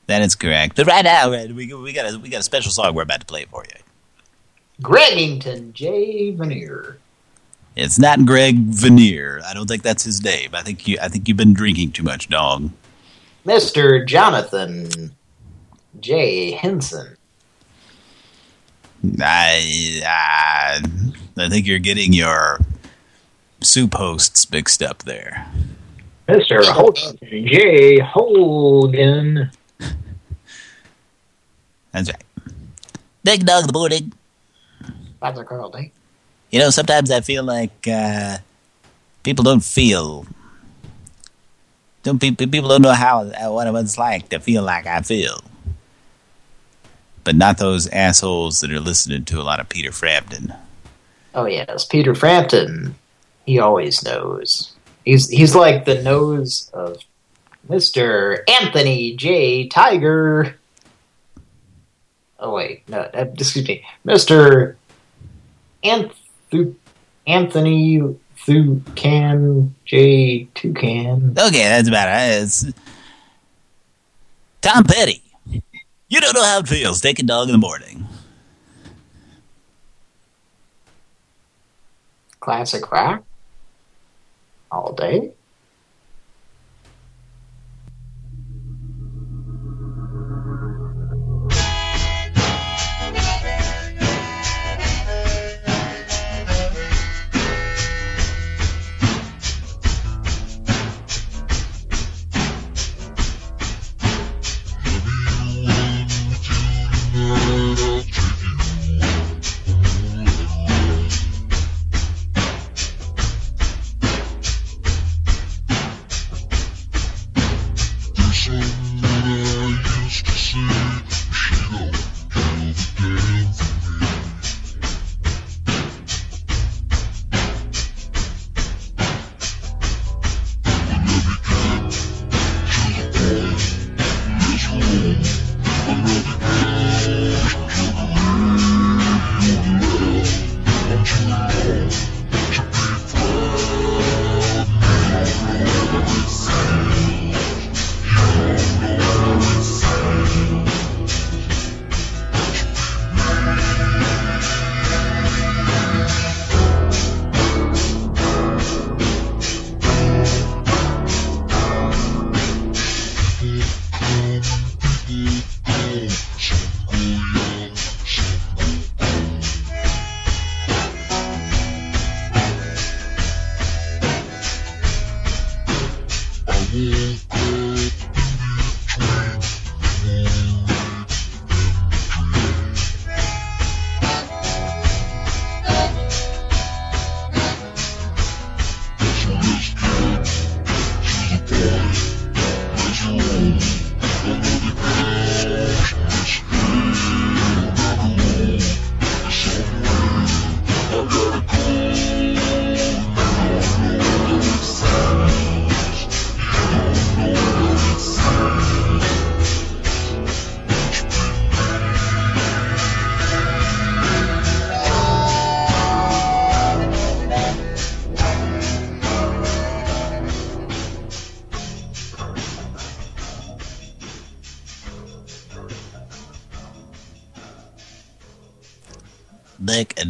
That is correct. But right now, we we got a we got a special song we're about to play for you. Gregington J. Veneer. It's not Greg Veneer. I don't think that's his name. I think you I think you've been drinking too much, dog. Mr. Jonathan J. Henson. I I, I think you're getting your soup hosts mixed up there. Mr. J. Holden. That's right. Big dog in the morning. That's a girl, Dick. You know, sometimes I feel like uh, people don't feel. Don't pe- pe- people don't know how how- what it's like to feel like I feel. But not those assholes that are listening to a lot of Peter Frampton. Oh yes, Peter Frampton. He always knows. He's he's like the nose of Mr. Anthony J. Tiger. Oh wait, no, uh, excuse me, Mr. Anth Anthony Thucan J. Toucan. Okay, that's about it. It's Tom Petty. You don't know how it feels. Take a dog in the morning. Classic rock. All day.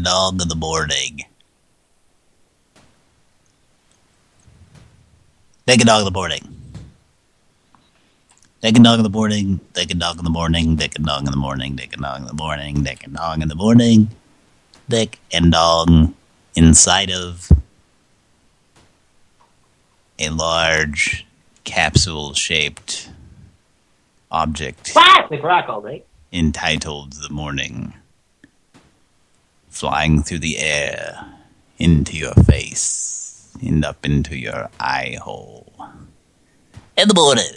Dog in the morning. Dick and dog in the morning. Dick and dog in the morning, dick and dog in the morning, dick and dog in the morning, dick and dog in the morning, dick and dog in the morning, dick and dog inside of a large capsule-shaped object Classic rock all day. entitled The Morning, flying through the air into your face and up into your eye hole. In the morning.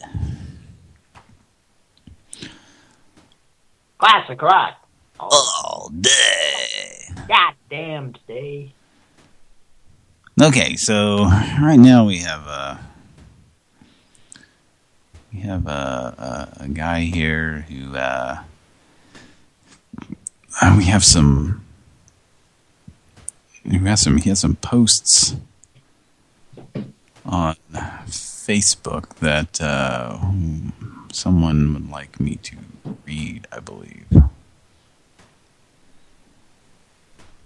Classic rock. All day. Goddamn day. Okay, so right now we have uh we have a a, a guy here who uh, uh we have some who has some he has some posts on Facebook that uh, someone would like me to read, I believe.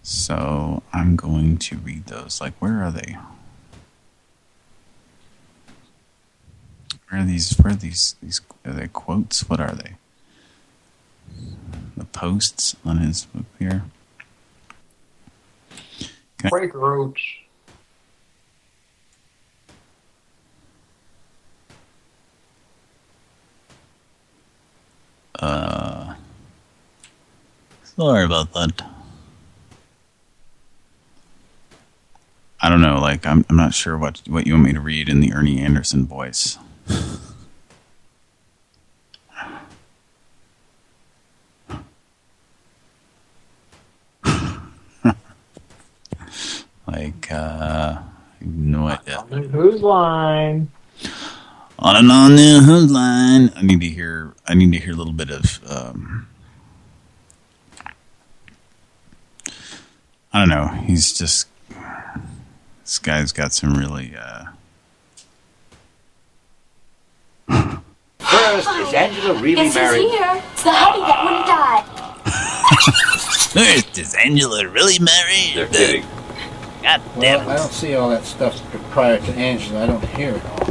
So I'm going to read those. Like, where are they? Where are these? Where are these? These are they quotes? What are they? The posts on his book here. Okay. Frank Roach. Uh, sorry about that. I don't know. Like, I'm I'm not sure what what you want me to read in the Ernie Anderson voice. [LAUGHS] like, uh, no idea. Whose line? On and on the whose line. I need to hear. I need to hear a little bit of. Um, I don't know. He's just. This guy's got some really. Uh, First, is Angela really It's married? here. It's the honey that wouldn't die. [LAUGHS] First, is Angela really married? They're kidding. God damn Well, I don't see all that stuff prior to Angela. I don't hear it all.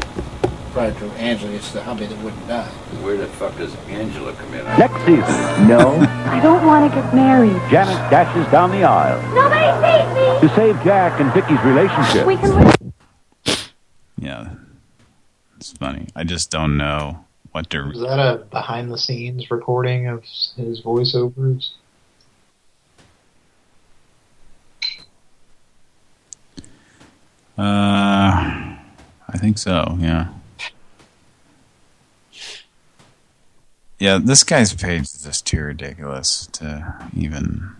Prior to Angela, it's the hubby that wouldn't die. Where the fuck does Angela come in? Next season, no. I don't want to get married. Janet dashes down the aisle Nobody sees me. to save Jack and Vicky's relationship. We can win. yeah, it's funny. I just don't know what to. Was that a behind-the-scenes recording of his voiceovers? Uh, I think so. Yeah. Yeah, this guy's page is just too ridiculous to even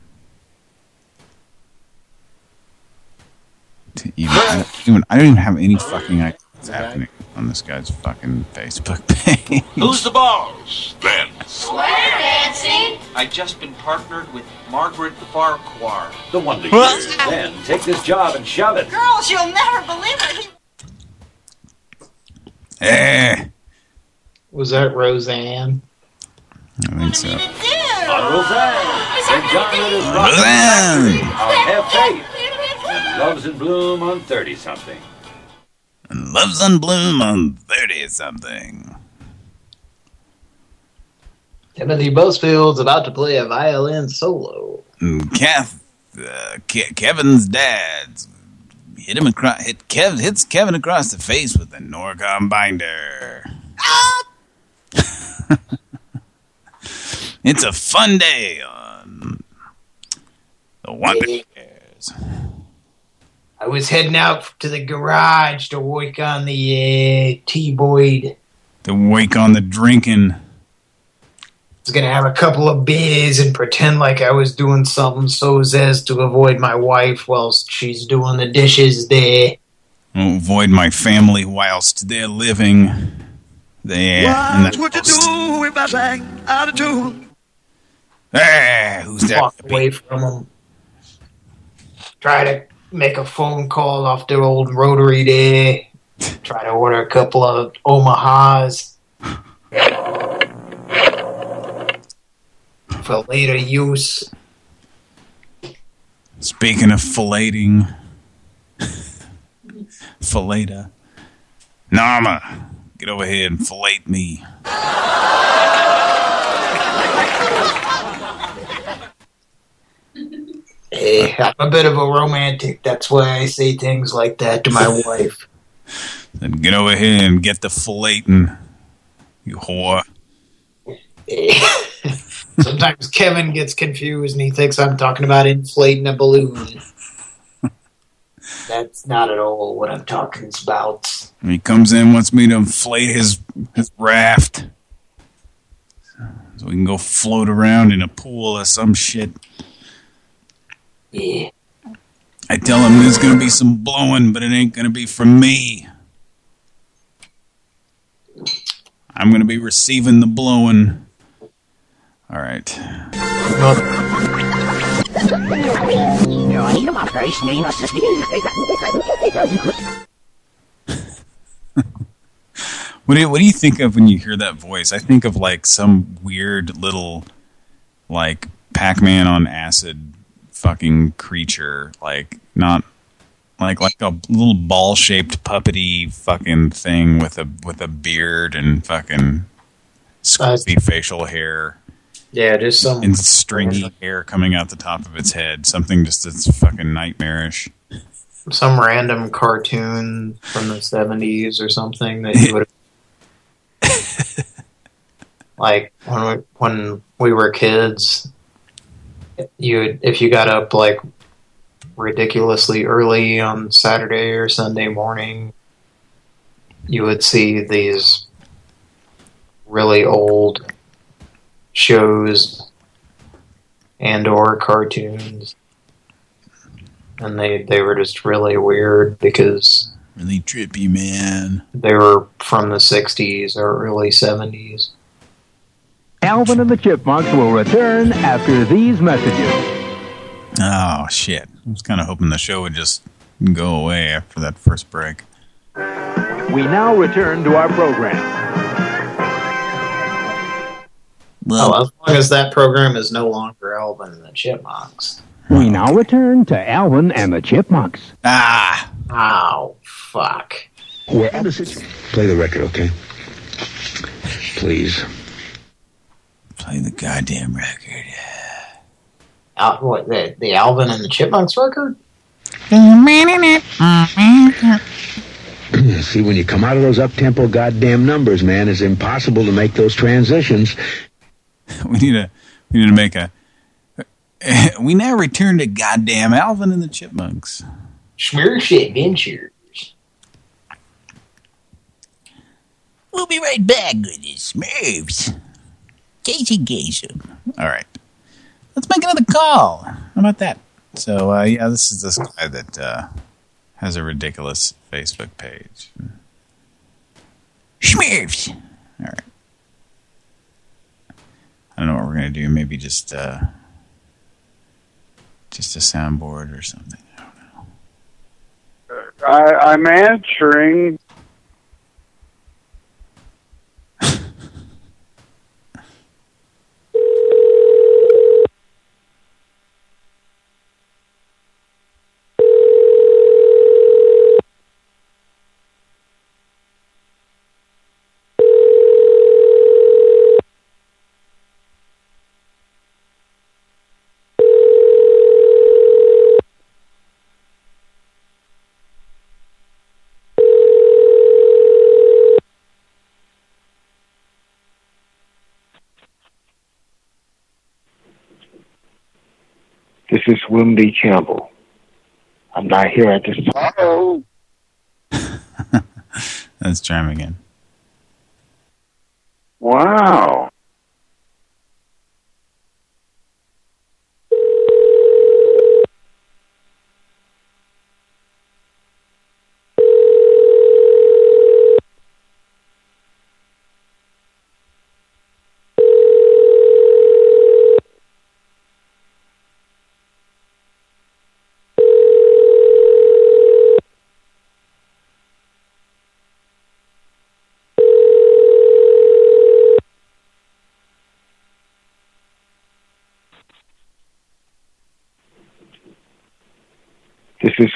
to even. I don't even, I don't even have any fucking idea what's happening on this guy's fucking Facebook [LAUGHS] page. Who's the boss? Vince. Square dancing. I just been partnered with Margaret Farquhar. The one wonder years. Then take this job and shove it. Girls, you'll never believe it. Eh, Was that Roseanne? I think so. On Roseanne. And John and his rock Roseanne. I'll have faith. And loves in bloom on 30-something. And Loves on Bloom on 30 something. Timothy Busfield's about to play a violin solo. Kath, uh, Ke- Kevin's dad hit him across, hit Kev, hits Kevin across the face with a Norcom binder. [LAUGHS] it's a fun day on the Wonder Years. I was heading out to the garage to work on the uh, T-Boyd. To work on the drinking. I was gonna have a couple of beers and pretend like I was doing something so as to avoid my wife whilst she's doing the dishes there. Won't avoid my family whilst they're living there. in Watch the what you do if I sang out of tune. Ah, who's that? Walk away from them. Try to make a phone call off their old rotary day, Try to order a couple of Omahas. For later use. Speaking of filleting, [LAUGHS] filleta. Nama, get over here and fillet me. [LAUGHS] Hey, I'm a bit of a romantic. That's why I say things like that to my [LAUGHS] wife. Then get over here and get the filleting, you whore. [LAUGHS] Sometimes Kevin gets confused and he thinks I'm talking about inflating a balloon. [LAUGHS] That's not at all what I'm talking about. And he comes in, wants me to inflate his his raft. So we can go float around in a pool or some shit. Yeah. I tell him there's gonna be some blowing, but it ain't gonna be from me. I'm gonna be receiving the blowing. All right. [LAUGHS] What do you, what do you think of when you hear that voice? I think of like some weird little like Pac-Man on acid fucking creature, like not like like a little ball-shaped puppety fucking thing with a with a beard and fucking squishy uh, facial hair Yeah, just some and stringy hair coming out the top of its head. Something just that's fucking nightmarish. some random cartoon from the 70s or something that you would [LAUGHS] like when we, when we were kids you if you got up like ridiculously early on Saturday or Sunday morning you would see these really old shows and or cartoons and they they were just really weird because Really trippy, man. they were from the 60s or early 70s. Alvin and the Chipmunks will return after these messages. Oh shit! I was kind of hoping the show would just go away after that first break. We now return to our program. Well, as long as that program is no longer Alvin and the Chipmunks. We now return to Alvin and the Chipmunks. Ah! Oh, fuck. We're on the sit- Play the record, okay? Please. Play the goddamn record. Al what, the, the Alvin and the Chipmunks record? [CLEARS THROAT] See, when you come out of those up-tempo goddamn numbers, man, it's impossible to make those transitions. [LAUGHS] we need to we need to make a. [LAUGHS] We now return to goddamn Alvin and the Chipmunks. Schmirsh Adventures. We'll be right back with the Smurfs. Casey Kasem. All right, let's make another call. How about that? So uh, yeah, this is this guy that uh, has a ridiculous Facebook page. Smurfs. All right. I don't know what we're gonna do. Maybe just uh, just a soundboard or something. I, I'm answering. This is Wimby Campbell. I'm not here at this time. Oh, Let's try him again. wow.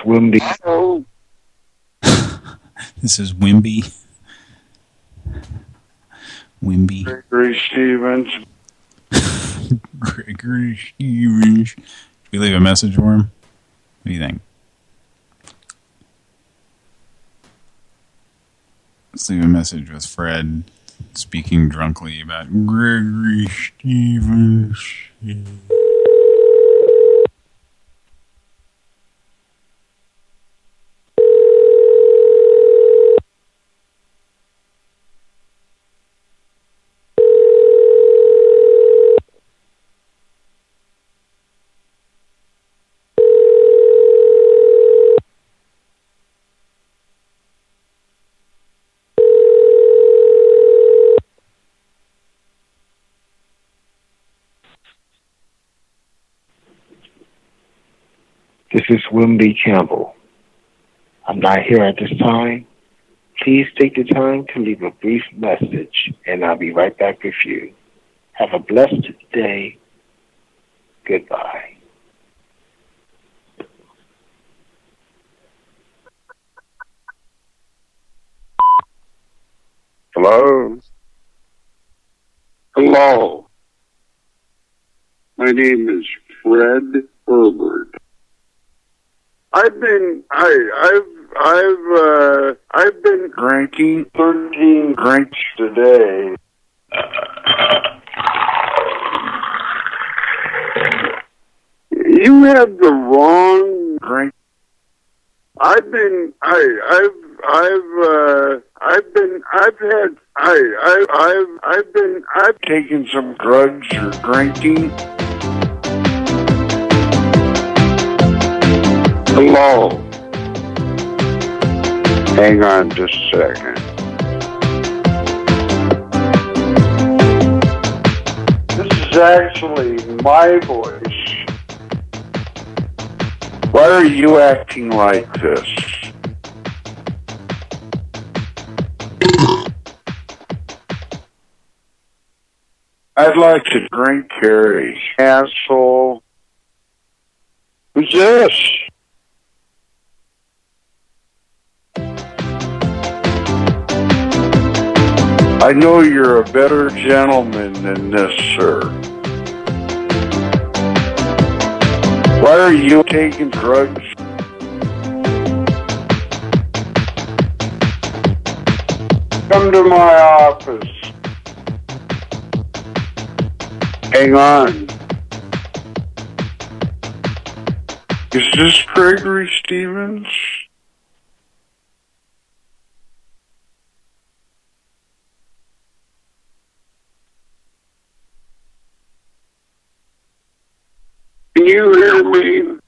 Wimby. Oh, [LAUGHS] This is Wimby. Wimby. Gregory Stevens. [LAUGHS] Gregory Stevens. Should we leave a message for him? What do you think? Let's leave a message with Fred speaking drunkly about Gregory Stevens. This is Wimby Campbell. I'm not here at this time. Please take the time to leave a brief message, and I'll be right back with you. Have a blessed day. Goodbye. Hello. Hello. My name is Fred Herbert. I've been I I've I've uh I've been drinking thirteen drinks today. You have the wrong drink. I've been I I've I've uh I've been I've had I I I've I've been I've taken some drugs or drinking. Hello. Hang on just a second. This is actually my voice. Why are you acting like this? I'd like to drink Carrie. Asshole. Who's this? I know you're a better gentleman than this, sir. Why are you taking drugs? Come to my office. Hang on. Is this Gregory Stevens? Can you hear me?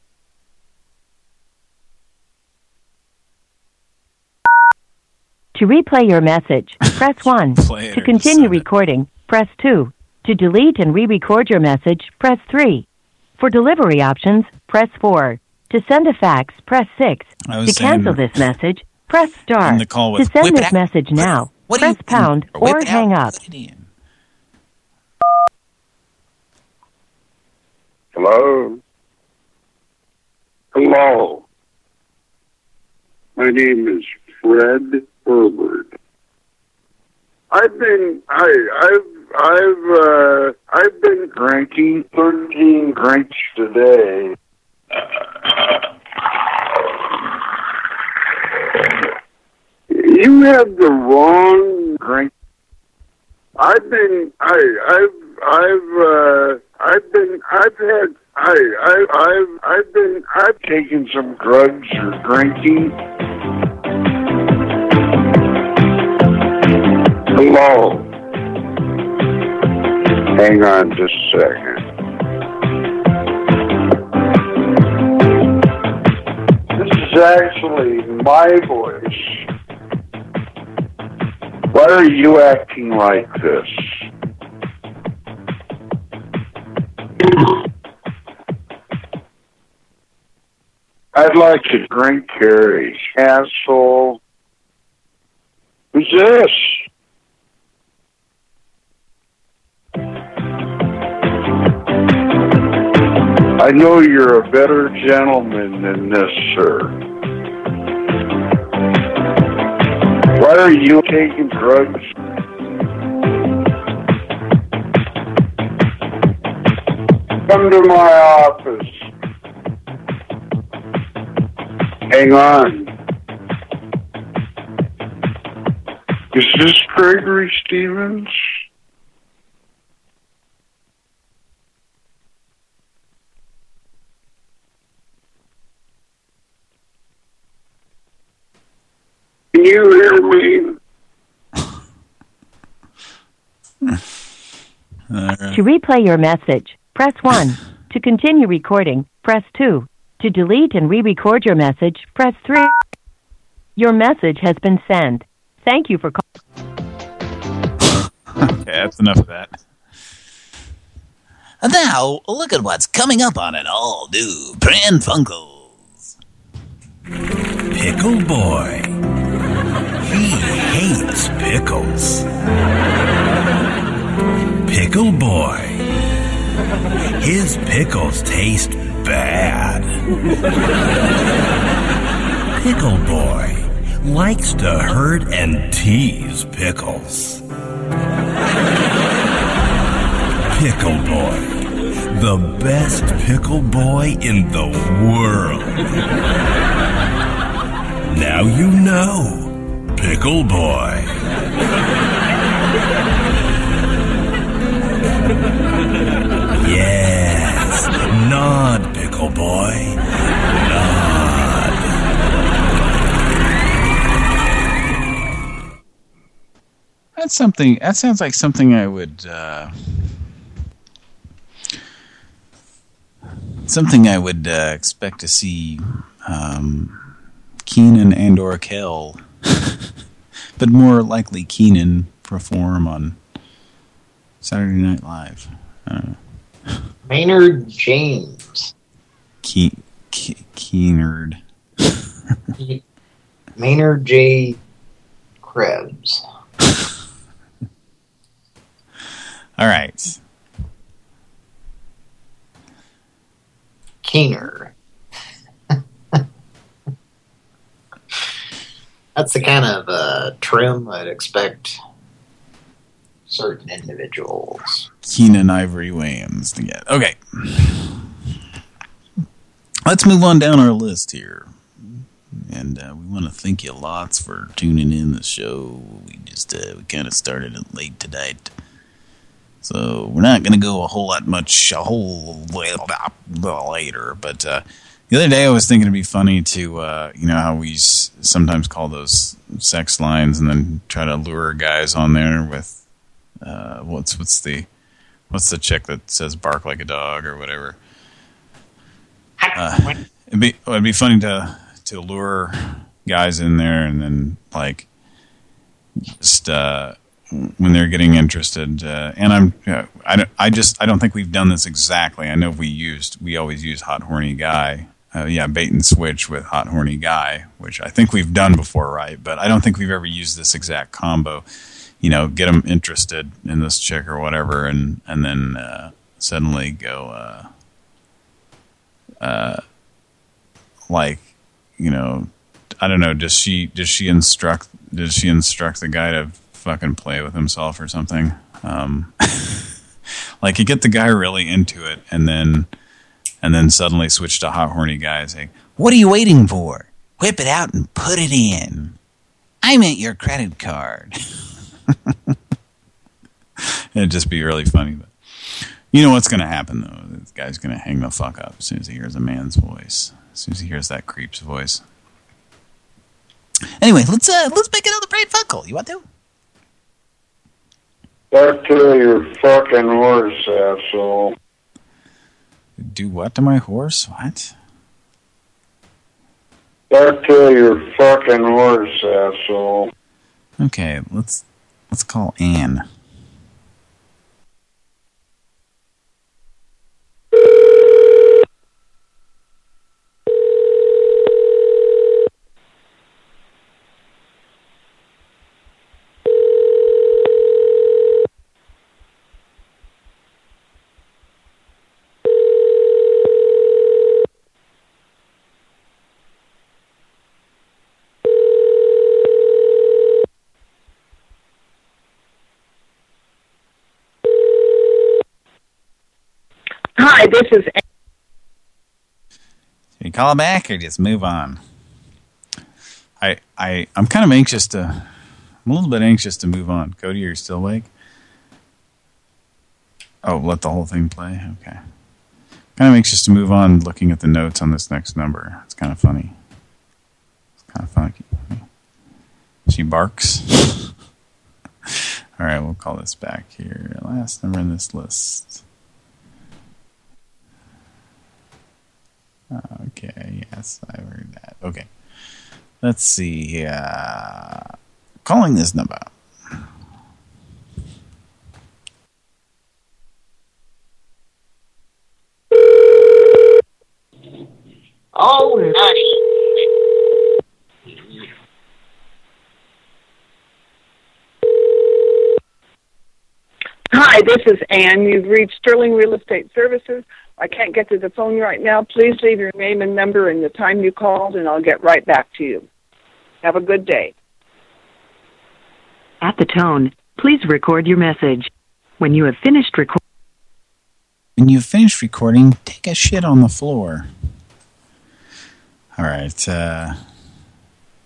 To replay your message, [LAUGHS] press 1. To continue recording, press 2. To delete and re-record your message, press 3. For delivery options, press 4. To send a fax, press 6. I was To cancel this [LAUGHS] message, press star. The call to send this message now, what press pound or hang up. put it in. Hello? Hello. My name is Fred Herbert. I've been I I've I've uh I've been drinking thirteen drinks today. You have the wrong drink. I've been I I've I've uh I've been I've had I I I've I've been I've taken some drugs or drinking. Hello. Hang on just a second. This is actually my voice. Why are you acting like this? I'd like to drink Carrie. Asshole. Who's this? I know you're a better gentleman than this, sir. Why are you taking drugs? Come to my office. Hang on. Is this Gregory Stevens? Can you hear me? [LAUGHS] To replay your message, press 1. to continue recording, press 2. To delete and re-record your message, press 3. Your message has been sent. Thank you for calling. [LAUGHS] Okay, that's enough of that. And now, look at what's coming up on an all-new Pran Funkels. Pickle Boy. He hates pickles. Pickle Boy. His pickles taste bad. Pickle Boy likes to hurt and tease pickles. Pickle Boy. The best pickle boy in the world. Now you know, Pickle Boy. Yes, nod, Pickle Boy. Nod. That's something. That sounds like something I would. Uh, something I would uh, expect to see um, Kenan and or Kel, [LAUGHS] but more likely Kenan perform on Saturday Night Live. I don't know. Maynard James. Ke- Keenard. [LAUGHS] Maynard J. Krebs. [LAUGHS] All right. Keener. [LAUGHS] That's the kind of uh, trim I'd expect certain individuals. Keenen Ivory Williams to get. Okay. Let's move on down our list here. And uh, we want to thank you lots for tuning in the show. We just uh, we kind of started it late tonight. So we're not going to go a whole lot much, a whole lot later. But uh, the other day I was thinking it'd be funny to, uh, you know how we sometimes call those sex lines and then try to lure guys on there with, uh, what's what's the, what's the chick that says bark like a dog or whatever. Uh, it'd be it'd be funny to to lure guys in there and then like just uh, when they're getting interested. Uh, and I'm I don't I just I don't think we've done this exactly. I know we used we always use hot horny guy. Uh, yeah, bait and switch with hot horny guy, which I think we've done before, right? But I don't think we've ever used this exact combo. You know, get them interested in this chick or whatever, and and then uh, suddenly go. Uh, uh, like, you know, I don't know. Does she does she instruct does she instruct the guy to fucking play with himself or something? Um, [LAUGHS] like you get the guy really into it, and then and then suddenly switch to hot horny guy and say, What are you waiting for? Whip it out and put it in. I meant your credit card. [LAUGHS] [LAUGHS] It'd just be really funny. But you know what's going to happen though? This guy's going to hang the fuck up as soon as he hears a man's voice. As soon as he hears that creep's voice. Anyway, let's uh let's make another brain fuckle. You want to? Back to your fucking horse, asshole. Do what to my horse? What? Back to your fucking horse, asshole. Okay, let's let's call Anne. This is. You call back or just move on? I I I'm kind of anxious to. I'm a little bit anxious to move on. Cody, are still awake? Oh, let the whole thing play. Okay. Kind of anxious to move on. Looking at the notes on this next number, it's kind of funny. It's kind of funky. She barks. [LAUGHS] All right, we'll call this back here. Last number in this list. Okay, yes, I heard that. Okay. Let's see. Uh, calling this number. Oh, nutty. Hi, this is Ann. You've reached Sterling Real Estate Services. I can't get to the phone right now. Please leave your name and number and the time you called, and I'll get right back to you. Have a good day. At the tone, please record your message. When you have finished recording, When you've finished recording, take a shit on the floor. All right. Uh,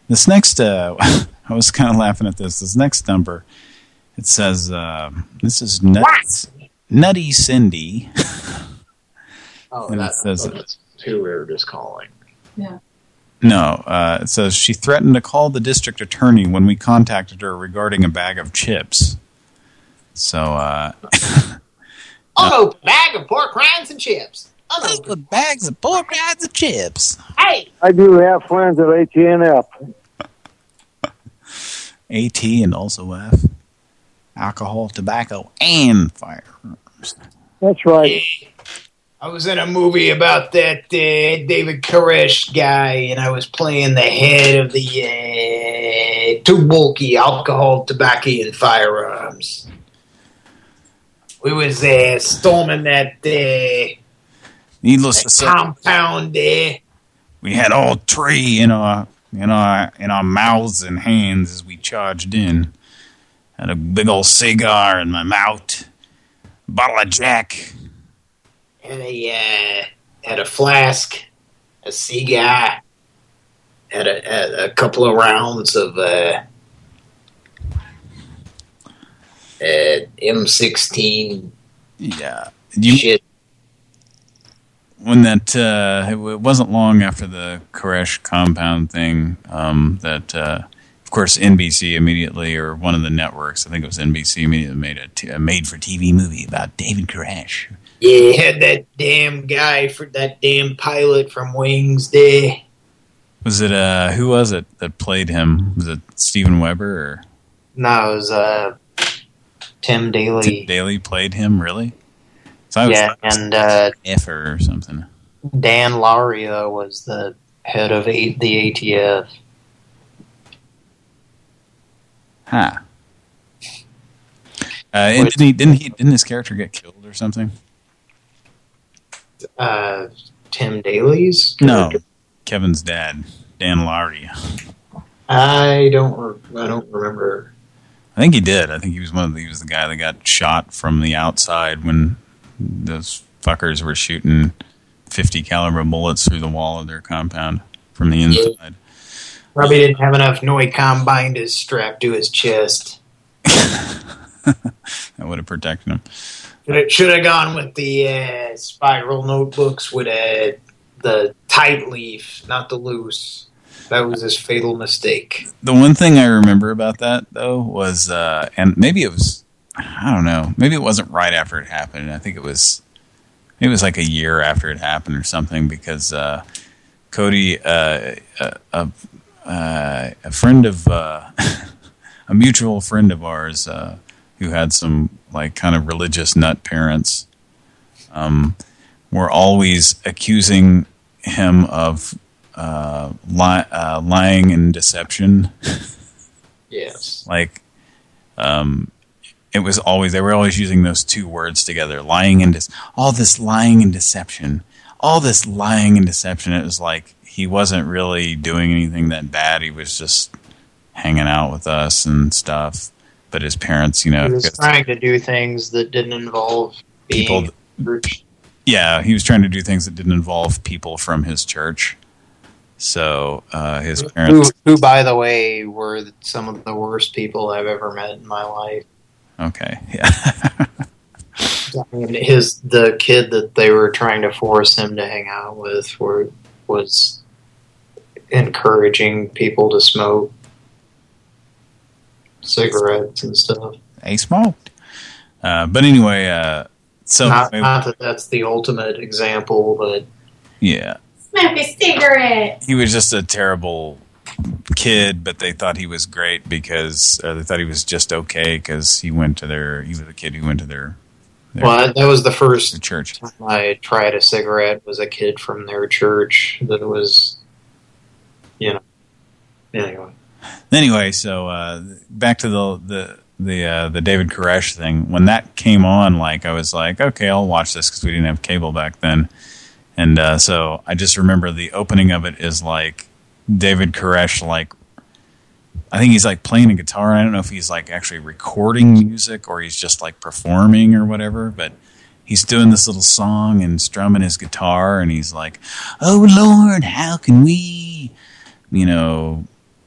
this next, uh, [LAUGHS] I was kind of laughing at this. This next number, it says, uh, this is Nuts, Nutty Cindy. [LAUGHS] Oh, And it says- that's who we were just calling. Yeah. No, uh, it says she threatened to call the district attorney when we contacted her regarding a bag of chips. So, uh, Unopened [LAUGHS] bag of pork rinds and chips. Unopened bags of pork rinds and chips. Hey, I do have friends at AT&F. AT and also F, alcohol, tobacco, and firearms. That's right. I was in a movie about that uh, David Koresh guy, and I was playing the head of the uh, too bulky alcohol, tobacco, and firearms. We was uh, storming that uh, Needless to say, compound there. we had all three in our in our in our mouths and hands as we charged in. Had a big old cigar in my mouth, bottle of Jack. Had a uh, had a flask, a cigar, had a, had a couple of rounds of uh, uh, M16 Yeah, you, shit. when that uh, it, it wasn't long after the Koresh compound thing um, that uh, of course NBC immediately or one of the networks I think it was NBC immediately made a, t a made for TV movie about David Koresh. Yeah, had that damn guy for that damn pilot from Wings there. Was it uh who was it that played him? Was it Steven Weber or No, it was uh, Tim Daly. Tim Daly played him really? So I was yeah, and uh, Effer or something. Dan Lauria was the head of a the ATF. Huh. Uh, and didn't he, didn't he didn't his character get killed or something? Uh, Tim Daly's? No, Kevin's dad, Dan Lauria. I don't. Re I don't remember. I think he did. I think he was one of the, he was the guy that got shot from the outside when those fuckers were shooting 50 caliber bullets through the wall of their compound from the inside. Probably didn't have enough Norcom binders strapped to his chest. [LAUGHS] That would have protected him. It should have gone with the uh, spiral notebooks with uh, the tight leaf, not the loose. That was his fatal mistake. The one thing I remember about that though was, uh, and maybe it was, I don't know, maybe it wasn't right after it happened. I think it was, it was like a year after it happened or something because uh, Cody, uh, a, a, uh, a friend of, uh, [LAUGHS] a mutual friend of ours uh, who had some like kind of religious nut parents, um, were always accusing him of uh, li uh, lying and deception. Yes. [LAUGHS] like, um, it was always they were always using those two words together: lying and dis all this lying and deception, all this lying and deception. It was like he wasn't really doing anything that bad. He was just hanging out with us and stuff. But his parents, you know, He was trying to do things that didn't involve people church. Yeah, he was trying to do things that didn't involve people from his church. So uh, his Who, parents. who, by the way, were some of the worst people I've ever met in my life. Okay, [LAUGHS] yeah. I mean, his the kid that they were trying to force him to hang out with were was encouraging people to smoke cigarettes and stuff. He smoked. Uh, but anyway, uh, so not, not that that's the ultimate example, but yeah, Smoke a cigarette. he was just a terrible kid, but they thought he was great because uh, they thought he was just okay because he went to their he was a kid who went to their, their well, that was the first church. time I tried a cigarette was a kid from their church that was, you know, anyway. Anyway, so uh, back to the the the uh, the David Koresh thing. When that came on, like I was like, okay, I'll watch this because we didn't have cable back then, and uh, so I just remember the opening of it is like David Koresh, like I think he's like playing a guitar. I don't know if he's like actually recording music or he's just like performing or whatever, but. He's doing this little song and strumming his guitar, and he's like, "Oh Lord, how can we, you know,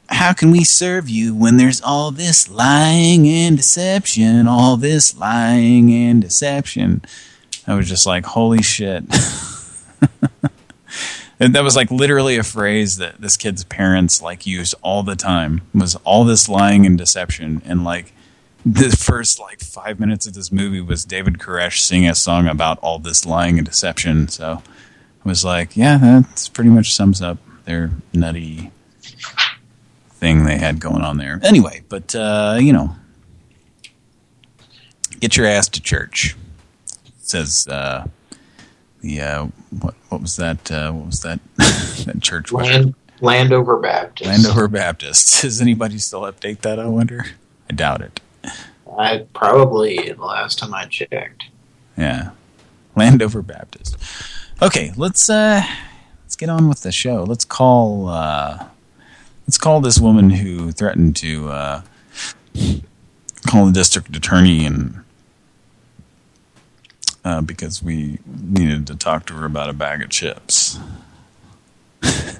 how can we serve you when there's all this lying and deception, all this lying and deception? I was just like, holy shit. [LAUGHS] and that was like literally a phrase that this kid's parents like used all the time was all this lying and deception. And like the first like five minutes of this movie was David Koresh singing a song about all this lying and deception. So I was like, yeah, that pretty much sums up their nutty thing they had going on there. Anyway, but, uh, you know, get your ass to church. It says, uh, the, uh, what, what was that, uh, what was that, [LAUGHS] that church? Land, Landover Baptist. Landover Baptist. [LAUGHS] Does anybody still update that, I wonder? I doubt it. I probably the last time I checked. Yeah. Landover Baptist. Okay, let's, uh, let's get on with the show. Let's call, uh, Let's call this woman who threatened to uh, call the district attorney and uh, because we needed to talk to her about a bag of chips. [LAUGHS] I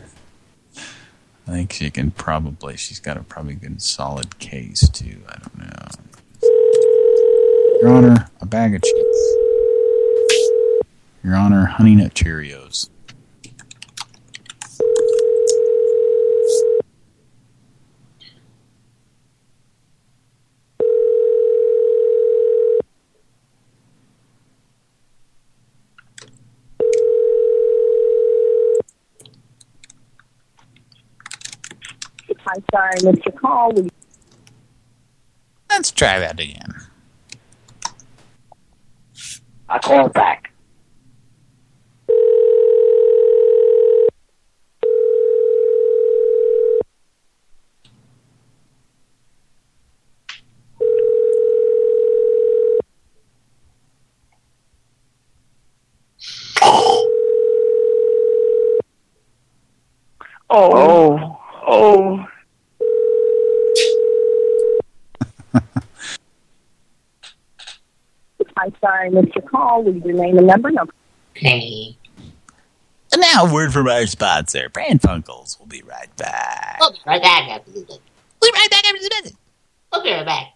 think she can probably, she's got a probably good solid case too. I don't know. Your Honor, a bag of chips. Your Honor, Honey Nut Cheerios. I'm sorry, Mr. Call. We Let's try that again. I call back. Oh. Oh, oh. I'm sorry, Mr. Call. Will you name and number? No. Okay. And now a word from our sponsor, Pran Funkels. We'll be right back. We'll be right back after this. We'll be right back after this message. We'll be right back.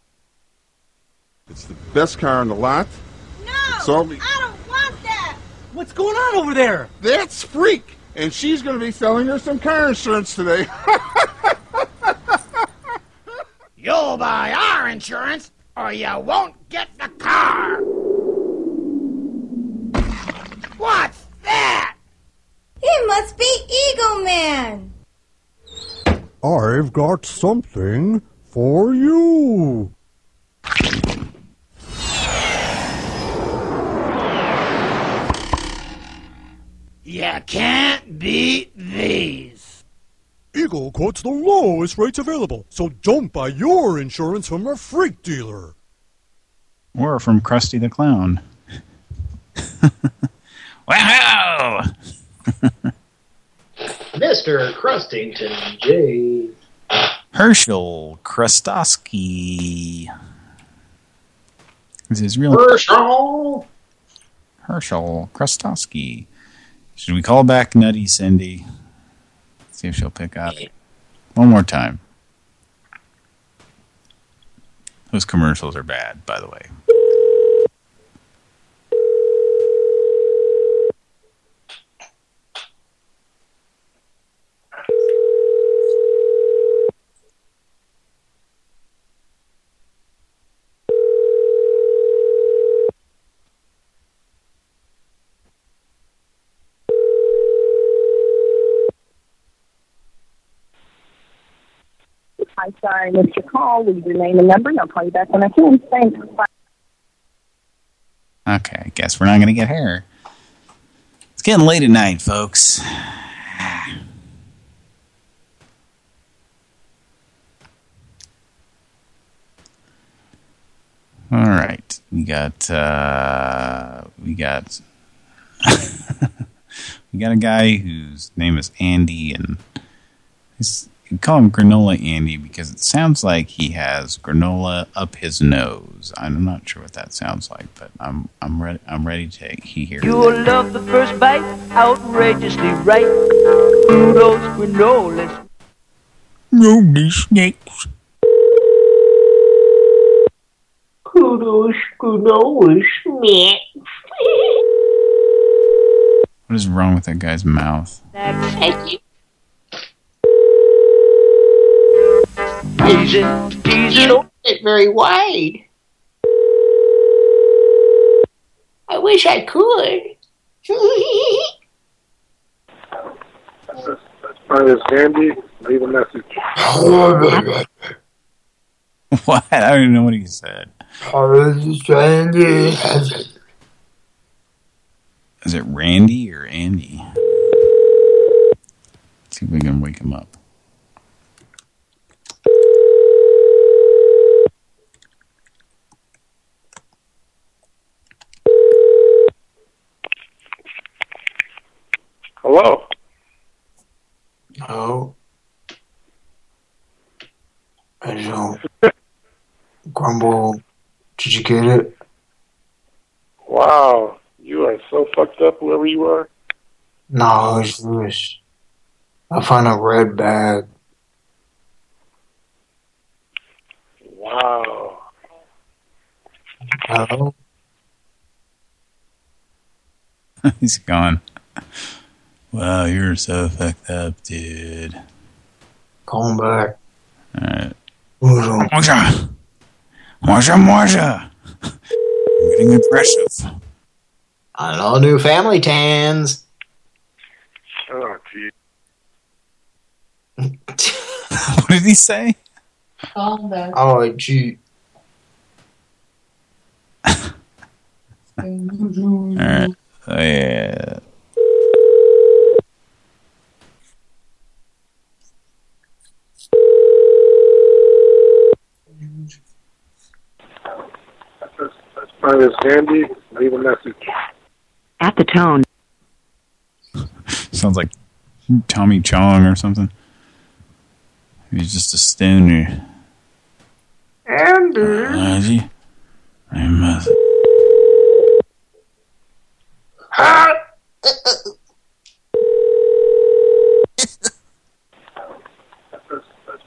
It's the best car on the lot. No, So we- I don't want that. What's going on over there? That's Freak, and she's going to be selling her some car insurance today. [LAUGHS] You'll buy our insurance, or you won't get the car. What's that? It must be Eagle Man. I've got something for you. You can't beat these. Eagle quotes the lowest rates available, so don't buy your insurance from a freak dealer. Or from Krusty the Clown. [LAUGHS] Wow! [LAUGHS] Mr. Crustington J. Herschel Krustofski. Is his real Herschel. Herschel Krustofski. Should we call back Nutty Cindy? See if she'll pick up. One more time. Those commercials are bad, by the way. I'm sorry, your call. Will you name and number? And I'll call you back when I can. Thanks. Bye. Okay, I guess we're not going to get hair. It's getting late at night, folks. [SIGHS] All right, we got uh, we got [LAUGHS] we got a guy whose name is Andy, and he's, you call him Granola Andy because it sounds like he has granola up his nose. I'm not sure what that sounds like, but I'm I'm ready I'm ready to hear. You'll love the first bite, outrageously right. Kudos, granolas. Ruby snakes. Kudos, granolas, man. What is wrong with that guy's mouth? Thank you. Tease it, You don't get very wide. I wish I could. Hi, it's Andy. Leave a message. [LAUGHS] What? I don't even know what he said. Is it Randy or Andy? Let's see if we can wake him up. Hello. Oh. I don't. Grumble, did you get it? Wow, you are so fucked up, whoever you are. No, it's Lewis. I found a red bag. Wow. Hello? [LAUGHS] He's gone. Wow, you're so fucked up, dude. Call him back. Alright. Bonjour. Moja! Moja, Moja! I'm getting aggressive. On all new family tans. Oh, [LAUGHS] gee. what did he say? Oh, gee. [LAUGHS] Alright. Oh, yeah. Hi, it's Andy. Leave a message. At the tone, Sounds like Tommy Chong or something. He's just a stoner. Andy. Andy? I must. Hi,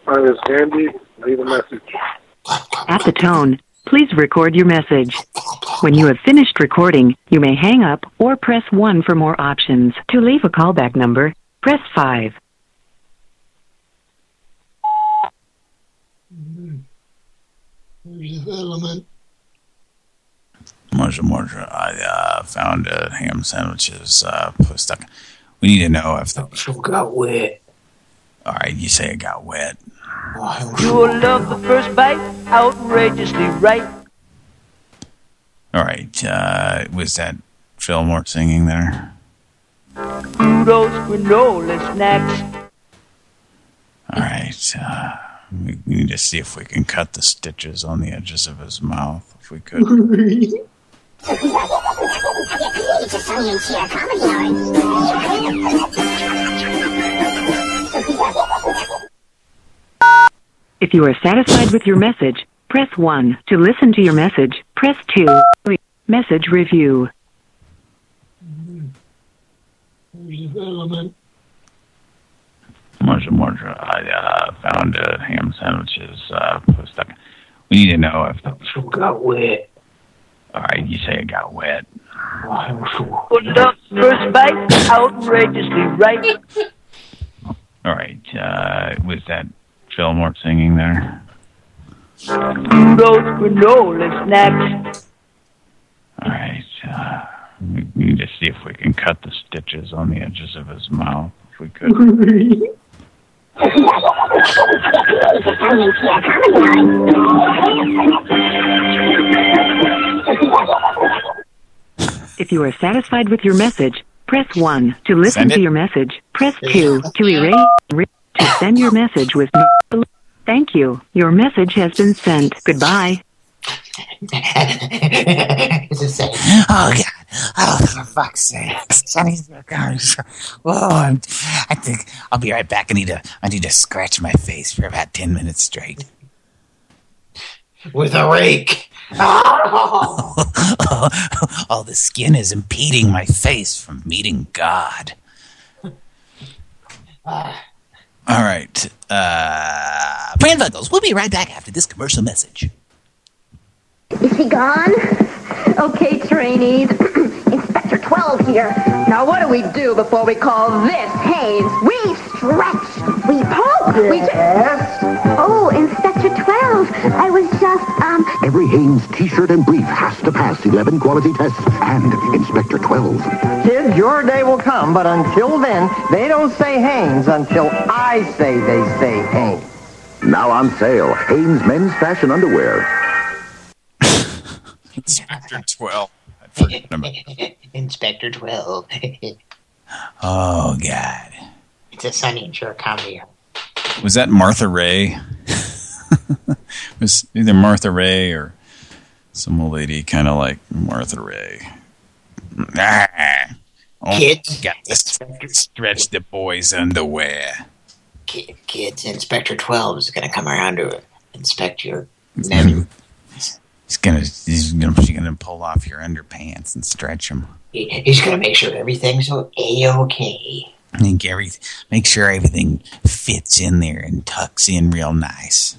it's Andy. Leave a message. at the tone, please record your message. When you have finished recording, you may hang up or press 1 for more options. To leave a callback number, press 5. Development. Marsha, Marsha, I uh, found uh, ham sandwiches uh, stuck. We need to know if the... So got wet. All right, you say it got wet. You'll love the first bite, outrageously right. All right, uh, was that Fillmore singing there? Kudos, granola snacks. All right, uh, we, we need to see if we can cut the stitches on the edges of his mouth, if we could. [LAUGHS] [LAUGHS] [LAUGHS] If you are satisfied with your message, press 1. To listen to your message, press 2. Message review. development. Marcia, Marcia, I uh, found uh, ham sandwiches uh, stuck. We need to know if the So got wet. All right, you say it got wet. Put up, first bite, outrageously right. All right, uh, was that Fillmore singing there? Those granola snacks. All right, uh, we need to see if we can cut the stitches on the edges of his mouth. If we could. If you are satisfied with your message, press 1. To listen to your message, press 2. To erase, to send your message with no- Thank you. Your message has been sent. Goodbye. [LAUGHS] it's. Oh God! Oh, for fuck's sake! Sonny's guys. Whoa! I'm, I think I'll be right back. I need to. I need to scratch my face for about ten minutes straight. With a rake. [LAUGHS] oh, the skin is impeding my face from meeting God. Ah. All right. Uh, Brand Buggles, we'll be right back after this commercial message. Is he gone? Okay, trainees. [CLEARS THROAT] Inspector 12 here. Now, what do we do before we call this Hanes? We stretch. We poke. We Yes? Oh, Inspector 12. I was just, um... Every Hanes t-shirt and brief has to pass 11 quality tests and Inspector 12. Kid, your day will come, but until then, they don't say Hanes until I say they say Hanes. Now on sale, Hanes men's fashion underwear. Inspector 12. I forgot about Inspector 12. [LAUGHS] Oh God! it's a Sonny and Cher comedy. Was that Martha Raye? [LAUGHS] was either Martha Raye or some old lady kind of like Martha Raye. Ah, oh, Kids. got to stretch the boys' underwear. Kids, Inspector 12 is going to come around to inspect your gonna, [LAUGHS] he's gonna, he's gonna, she's gonna pull off your underpants and stretch them. He- He's going to make sure everything's a-okay. Make every, make sure everything fits in there and tucks in real nice.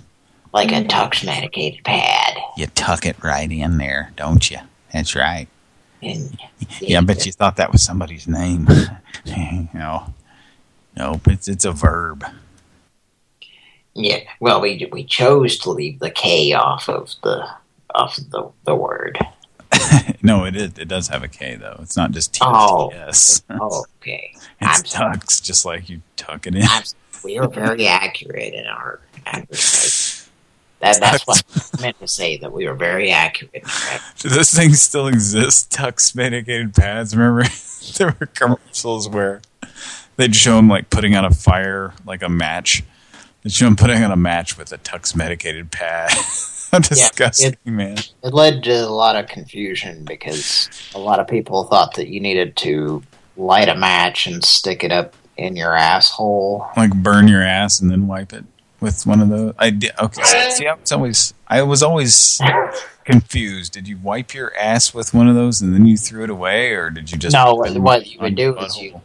Like a Tucks medicated pad. You tuck it right in there, don't you? That's right. And Yeah, I bet you thought that was somebody's name. [LAUGHS] no, nope. It's it's a verb. Yeah, well, we we chose to leave the K off of the of the the word. [LAUGHS] No, it is. It does have a K though. It's not just T. Oh. Yes. [LAUGHS] Oh, okay. It's tucks, just like you tuck it in. I'm, we are very [LAUGHS] accurate in our advertising. That, that's what I meant to say, that we were very accurate. correct? Do those things still exist? Tucks medicated pads. Remember, there were commercials where they'd show them like putting on a fire, like a match. They'd show them putting on a match with a Tucks medicated pad. [LAUGHS] How disgusting, it- man. It led to a lot of confusion because a lot of people thought that you needed to light a match and stick it up in your asshole. Like burn your ass and then wipe it with one of those. I did. Okay, so, see, I was always, I was always [LAUGHS] confused. Did you wipe your ass with one of those and then you threw it away, or did you just? no, what, what you would your do is you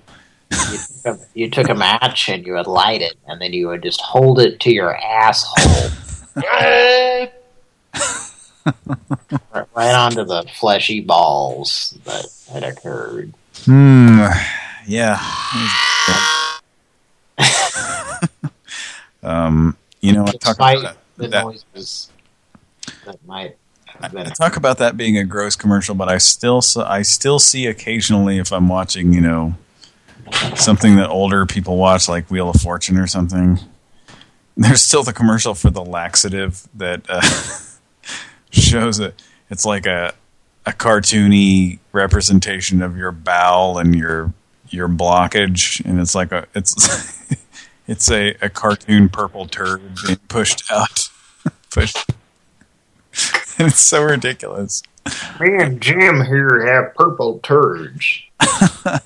you took, a, you took a match and you would light it, and then you would just hold it to your asshole. [LAUGHS] right, [LAUGHS] right onto the fleshy balls that had occurred. Hmm. Yeah. [LAUGHS] um. You know, I talk about the that. noises that might have I talk about that being a gross commercial, but I still I still see occasionally if I'm watching, you know, something that older people watch, like Wheel of Fortune or something. There's still the commercial for the laxative that uh, [LAUGHS] shows it. It's like a a cartoony representation of your bowel and your your blockage, and it's like a it's [LAUGHS] it's a a cartoon purple turd being pushed out, [LAUGHS] pushed. And it's so ridiculous. Me and Jim here have purple turds. [LAUGHS]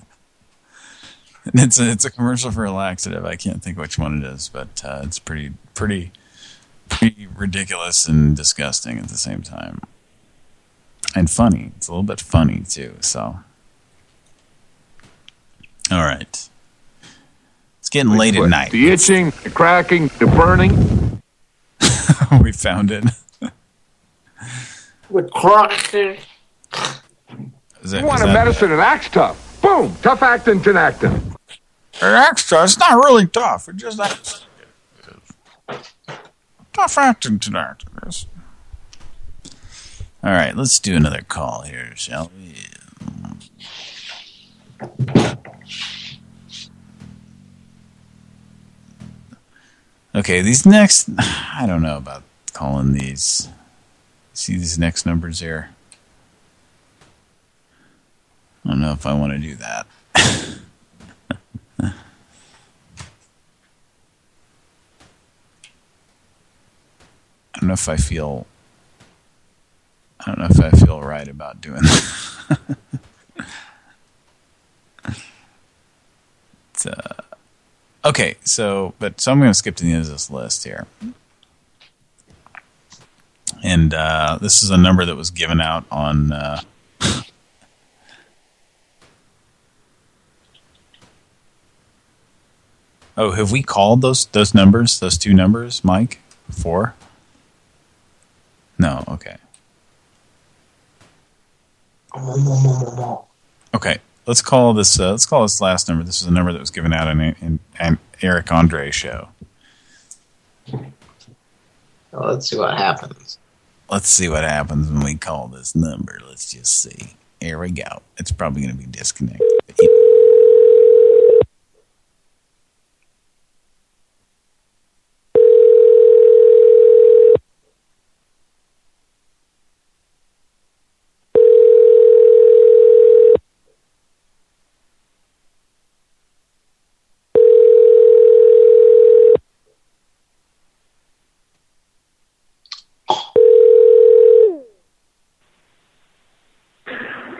It's a, it's a commercial for a laxative. I can't think which one it is, but uh, it's pretty pretty pretty ridiculous and disgusting at the same time, and funny. It's a little bit funny too. So, all right. It's getting late at night. The itching, the cracking, the burning. [LAUGHS] we found it. With cracking. You want a medicine that acts tough. Boom! Tough acting Tinactin. extra. It's not really tough. It just acts. Tough acting Tinactin. Yes. All right, let's do another call here, shall we? Okay, these next, [SIGHS] I don't know about calling these. See these next numbers here? I don't know if I want to do that. I don't know if I feel. I don't know if I feel right about doing [LAUGHS] that. Uh, okay, so but so I'm going to skip to the end of this list here, and uh, this is a number that was given out on. Uh, [LAUGHS] oh, have we called those those numbers? Those two numbers, Mike? Before? No, okay. Okay, let's call this. Uh, let's call this last number. This is a number that was given out in, in, in Eric Andre show. Well, let's see what happens. Let's see what happens when we call this number. Let's just see. Here we go. It's probably going to be disconnected.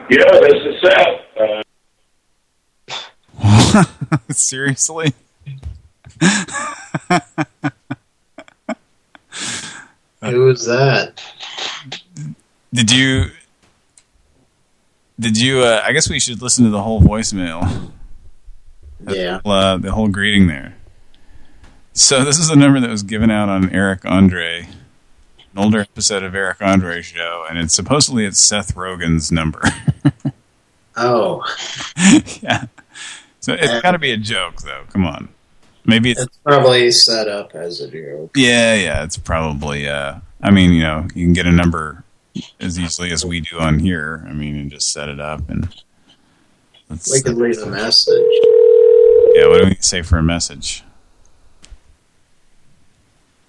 Yeah, this is Seth. Uh, [LAUGHS] Seriously? Who was that? Did you? Did you? Uh, I guess we should listen to the whole voicemail. Yeah. Uh, the whole greeting there. So this is the number that was given out on Eric Andre, an older episode of Eric Andre show, and it's supposedly it's Seth Rogen's number. [LAUGHS] Oh. [LAUGHS] yeah. So it's got to be a joke, though. Come on. Maybe it's, It's probably set up as a joke. yeah, yeah. It's probably. Uh, I mean, you know, you can get a number as easily as we do on here. I mean, and just set it up and. Let's, We could leave a message. Yeah, what do we say for a message?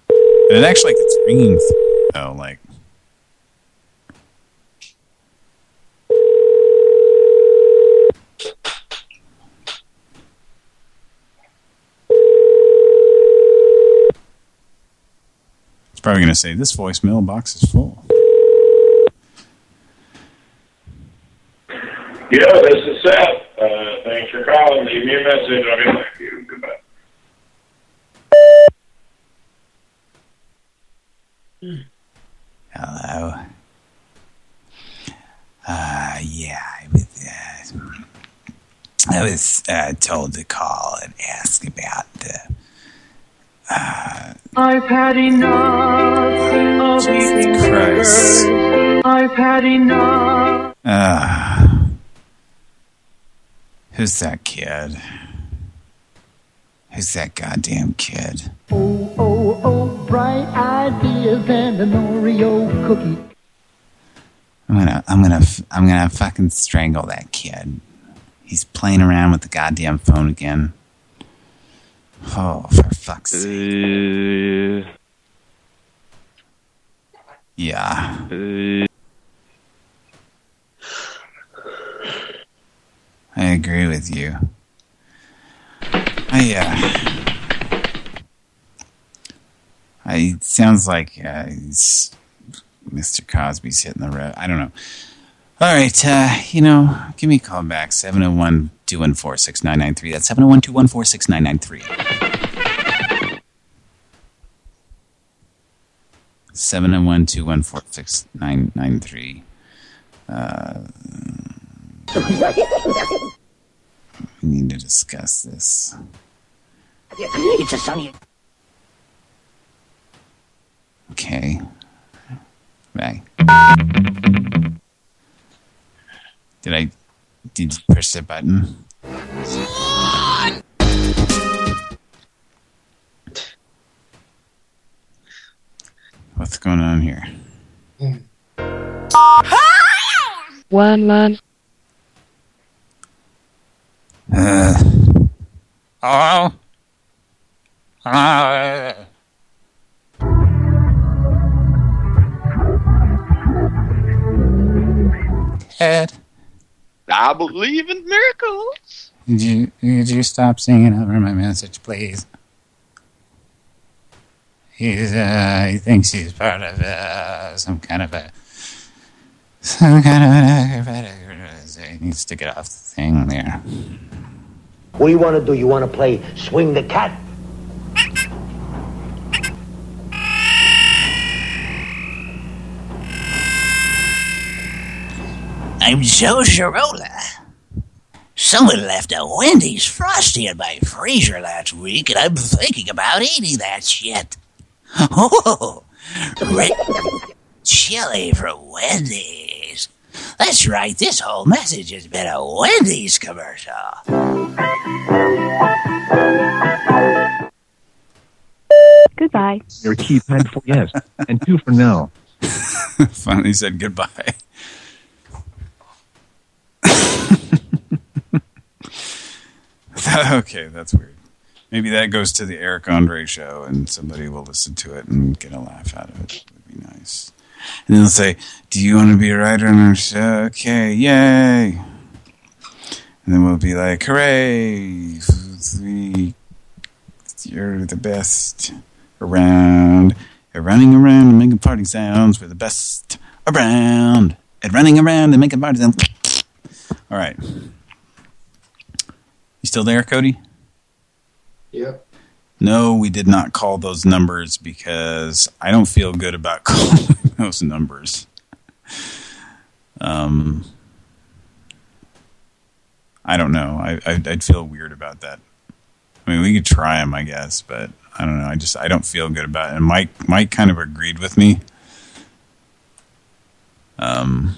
And it actually gets ringing through, though, like... It's probably going to say, this voicemail box is full. yeah, this is Seth. Uh, thanks for calling. Leave me a message. I'll get back to you. Goodbye. Hello. Uh, yeah, I was, uh, I was uh, told to call and ask about the. Uh, I've had enough of eating Christ. I've had enough. uh, who's that kid? Who's that goddamn kid? Oh, oh, oh, bright ideas and an Oreo cookie. I'm gonna, I'm gonna, f- I'm gonna fucking strangle that kid. He's playing around with the goddamn phone again. Oh, for fuck's sake. Yeah. I agree with you. I, uh... I, it sounds like, uh. Mr. Cosby's hitting the road. I don't know. All right, uh, you know, give me a call back. 701-214-6993. That's 701-214-6993. 701-214-6993. Uh, we need to discuss this. It's a sunny. Okay. Bye. Did I... Did you push the button? What's going on here? One man. Uh, hello? Hello? Ted, I believe in miracles. did you, did you stop singing over my message, please? He's, uh, he thinks he's part of, uh, some kind of a, some kind of an acrobatic, he needs to get off the thing there. What do you want to do? You want to play swing the cat? I'm Joe Girola. Someone left a Wendy's Frosty in my freezer last week, and I'm thinking about eating that shit. [LAUGHS] Oh, red chili from Wendy's. That's right, this whole message has been a Wendy's commercial. Goodbye. Your keypad for yes, and two for no. [LAUGHS] Finally said goodbye. [LAUGHS] okay, that's weird. Maybe that goes to the Eric Andre show and somebody will listen to it and get a laugh out of it. Would be nice. And they'll say, do you want to be a writer on our show? Okay, yay. And then we'll be like, hooray, you're the best around. You're running around and making party sounds. We're the best around. And running around and making party sounds. All right. Still there, Cody? Yep. No, we did not call those numbers because I don't feel good about [LAUGHS] calling those numbers. Um, I don't know. I, I I'd feel weird about that. I mean, we could try them, I guess, but I don't know. I just I don't feel good about it. And Mike Mike kind of agreed with me. Um.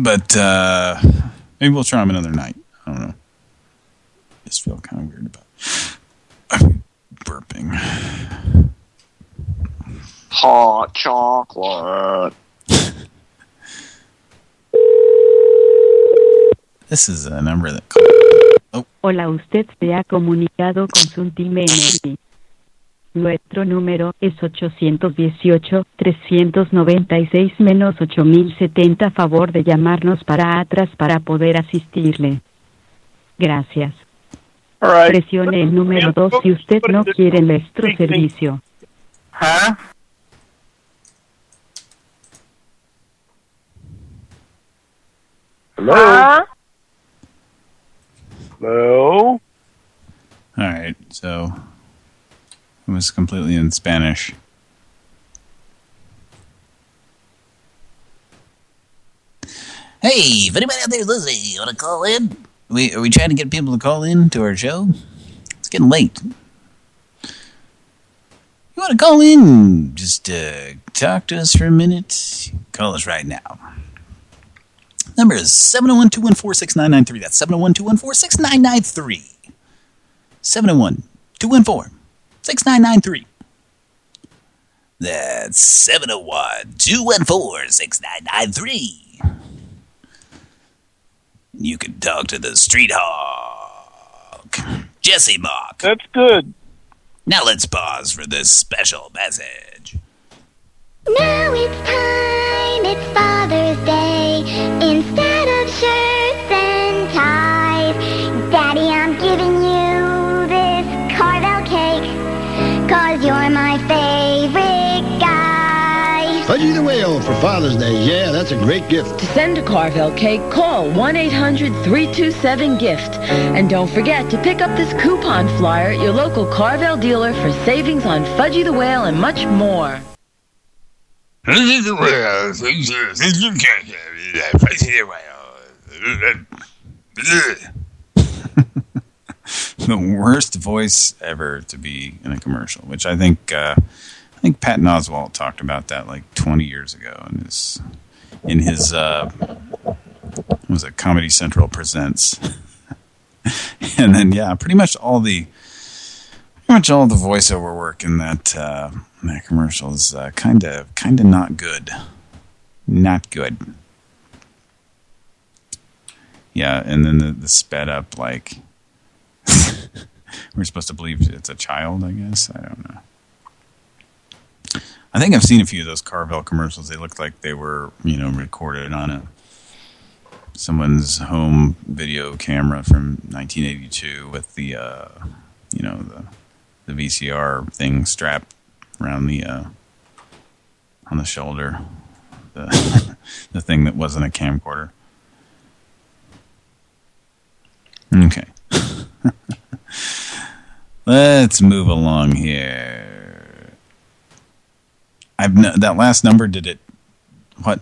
But uh, maybe we'll try them another night. I don't know. Just feel kind of weird about I'm burping. Hot chocolate. This is a number that. Oh. Hola, usted se ha comunicado con Suntime Energy. Nuestro número es 818-396-8070. Favor de llamarnos para atrás para poder asistirle. Gracias. Right. Presione el número 2 si usted no quiere nuestro servicio. Huh? Hello? Hello? All right, so it was completely in Spanish. Hey, if anybody out there is listening, you want to call in? We Are we trying to get people to call in to our show? It's getting late. You want to call in? Just uh, talk to us for a minute? Call us right now. Number is 701-214-6993. That's 701-214-6993. 701-214-6993. That's 701-214-6993. You can talk to the street hawk, Jesse Mach. That's good. Now let's pause for this special message. Now it's time, it's Father's Day. Father's Day. Yeah, that's a great gift. To send a Carvel cake, call 1-800-327-GIFT. And don't forget to pick up this coupon flyer at your local Carvel dealer for savings on Fudgy the Whale and much more. Fudgy the [LAUGHS] worst voice ever to be in a commercial, which I think uh, I think Patton Oswalt talked about that like 20 years ago in his in his uh, was it Comedy Central presents, [LAUGHS] and then yeah, pretty much all the pretty much all the voiceover work in that uh, in that commercial is kind of kind of not good, not good. Yeah, and then the, the sped up like [LAUGHS] we're supposed to believe it's a child, I guess. I don't know. I think I've seen a few of those Carvel commercials. They looked like they were, you know, recorded on a someone's home video camera from 1982 with the, uh, you know, the the VCR thing strapped around the uh, on the shoulder, the [LAUGHS] the thing that wasn't a camcorder. Okay. [LAUGHS] Let's move along here. I've that last number. Did it? What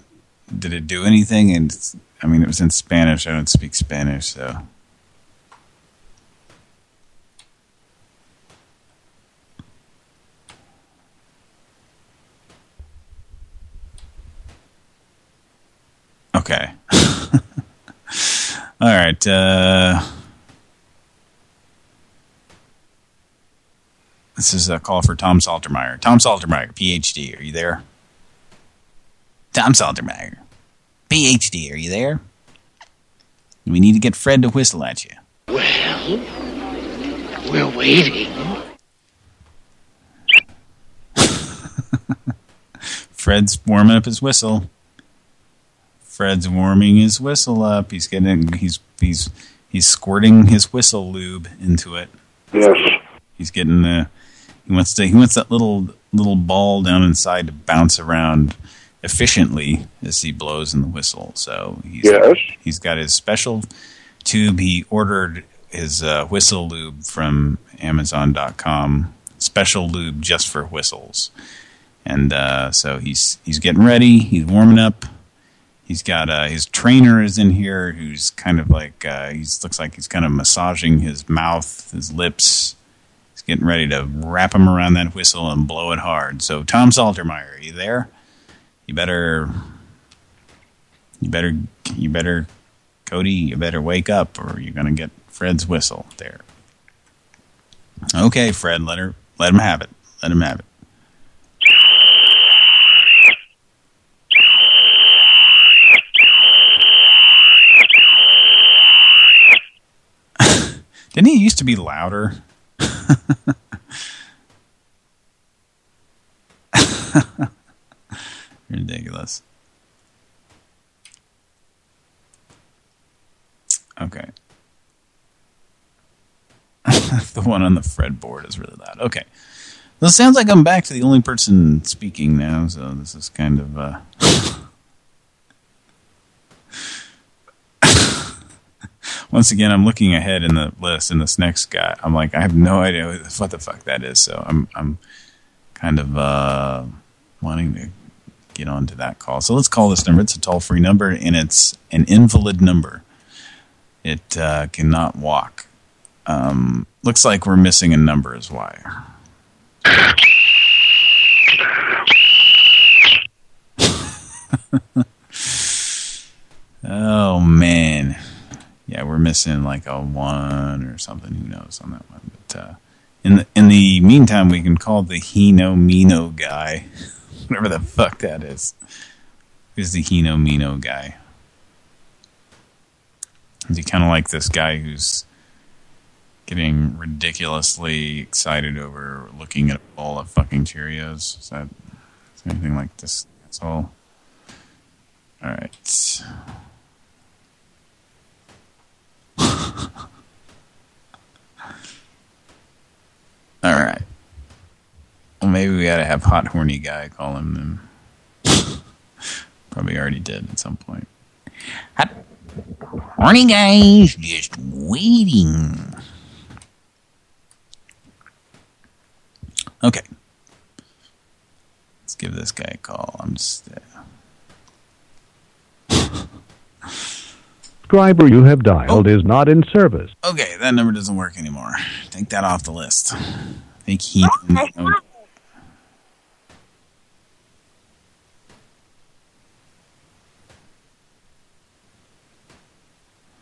did it do? Anything? And I mean, it was in Spanish. I don't speak Spanish, so. Okay. [LAUGHS] All right. Uh, this is a call for Tom Saltermeyer. Tom Saltermeyer, PhD. Are you there? Tom Saltermeyer, PhD. Are you there? We need to get Fred to whistle at you. Well, we're waiting. [LAUGHS] Fred's warming up his whistle. Fred's warming his whistle up. He's getting he's he's he's squirting his whistle lube into it. Yes. He's getting the he wants to he wants that little little ball down inside to bounce around efficiently as he blows in the whistle. So he's Yes. he's got his special tube. He ordered his uh, whistle lube from Amazon.com. Special lube just for whistles. And uh, so he's he's getting ready. He's warming up. He's got uh, his trainer is in here, who's kind of like uh, he's looks like he's kind of massaging his mouth, his lips. Getting ready to wrap him around that whistle and blow it hard. So Tom Saltermeyer, are you there? You better, you better, you better, Cody, you better wake up, or you're gonna get Fred's whistle there. Okay, Fred, let her, let him have it. Let him have it. [LAUGHS] Didn't he used to be louder? [LAUGHS] Ridiculous. Okay. [LAUGHS] the one on the fretboard is really loud. Okay. Well, it sounds like I'm back to the only person speaking now, so this is kind of... Uh... [LAUGHS] Once again, I'm looking ahead in the list, and this next guy, I'm like, I have no idea what the fuck that is, so I'm I'm kind of uh, wanting to get onto that call. So let's call this number. It's a toll-free number, and it's an invalid number. It uh, cannot walk. Um, looks like we're missing a number is why. [LAUGHS] oh, man. Yeah, we're missing like a one or something. Who knows on that one? But uh, in the in the meantime, we can call the Hino Mino guy, [LAUGHS] whatever the fuck that is. Who's the Hino Mino guy? Is he kind of like this guy who's getting ridiculously excited over looking at a bowl of fucking Cheerios? Is that is anything like this? That's all. All right. All right. Well, maybe we gotta have hot horny guy call him then. Probably already did at some point. Hot horny guys, just waiting. Okay. Let's give this guy a call. I'm just. Uh... subscriber you have dialed oh. is not in service. Okay, that number doesn't work anymore. Take that off the list. I think he... Oh,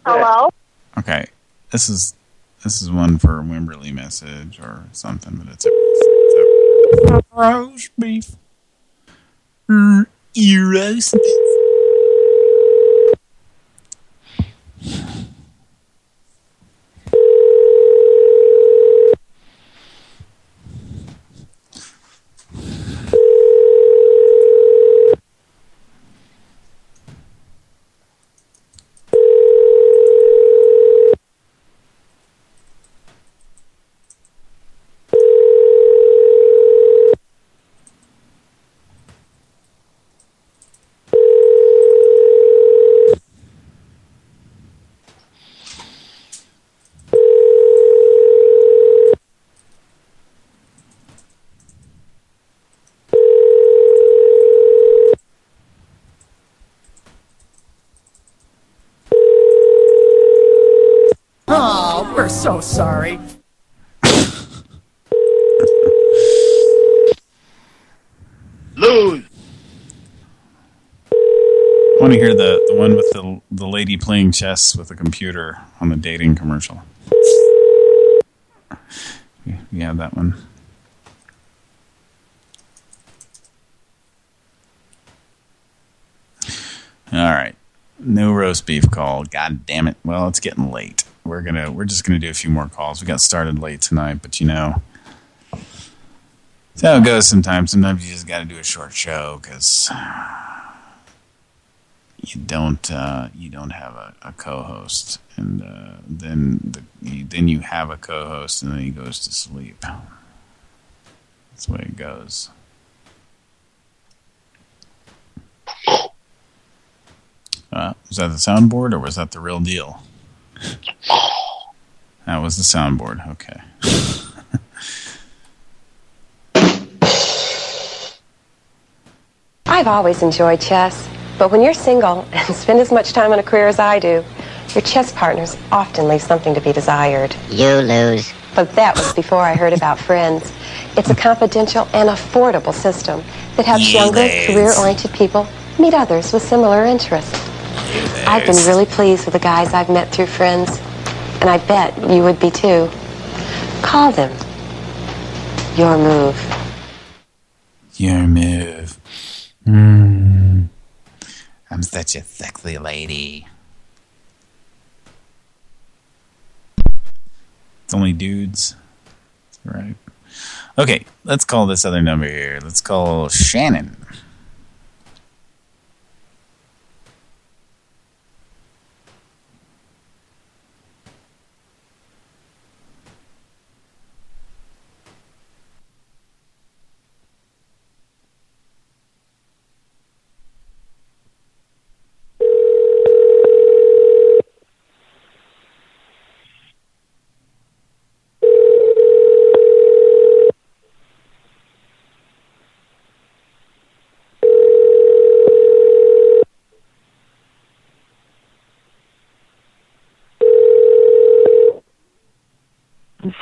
Hello? Okay, this is this is one for a Wimberley message or something, but it's a, it's a roast beef. Mm, you roast beef. Oh, we're so sorry. Lose. I want to hear the the one with the the lady playing chess with a computer on the dating commercial. You you have that one. All right. No roast beef call. God damn it. Well, it's getting late. We're gonna we're just gonna do a few more calls. We got started late tonight, but you know. That's how it goes sometimes. Sometimes you just gotta do a short show because you don't uh, you don't have a, a co-host, and uh, then the, you, then you have a co-host, and then he goes to sleep. That's the way it goes. Uh, was that the soundboard, or was that the real deal? That was the soundboard. Okay. I've always enjoyed chess, but when you're single [LAUGHS] and spend as much time on a career as I do, your chess partners often leave something to be desired. You lose. But that was before I heard about Friends. It's a confidential and affordable system that helps You younger, career-oriented people meet others with similar interests. I've been really pleased with the guys I've met through Friends, and I bet you would be too. Call them. Your move. Your move. Mm. I'm such a sexy lady. It's only dudes. Right. Okay, let's call this other number here. Let's call Shannon.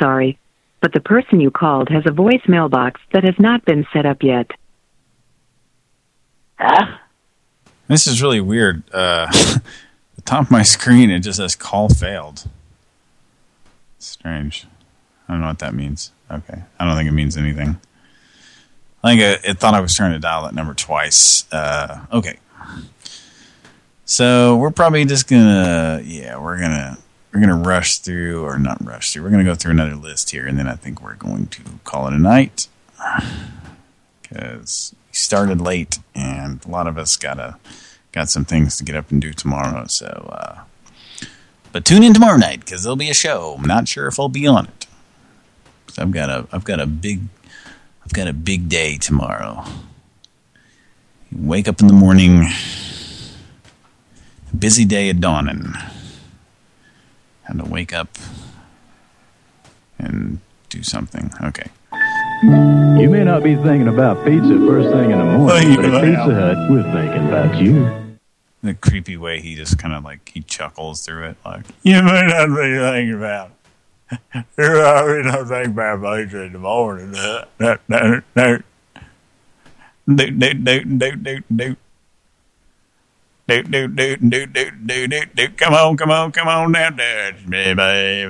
Sorry, but the person you called has a voicemail box that has not been set up yet. This is really weird. Uh, [LAUGHS] the top of my screen, it just says call failed. Strange. I don't know what that means. Okay. I don't think it means anything. I think it, it thought I was trying to dial that number twice. Uh, okay. So we're probably just gonna, yeah, we're gonna, we're gonna rush through, or not rush through. We're gonna go through another list here, and then I think we're going to call it a night [SIGHS] because we started late, and a lot of us gotta got some things to get up and do tomorrow. So, uh, but tune in tomorrow night because there'll be a show. I'm not sure if I'll be on it. I've got a, I've got a big, I've got a big day tomorrow. Wake up in the morning. Busy day at dawning. Had to wake up and do something. Okay. You may not be thinking about pizza first thing in the morning, [LAUGHS] but at Pizza Hut, we're thinking about you. the creepy way he just kind of like he chuckles through it, like you may not be thinking about. [LAUGHS] You're always not thinking about pizza in the morning. No, no, no, no. Do do do do do do. Do do do do do do. Come on, come on, come on now, Dutch, baby.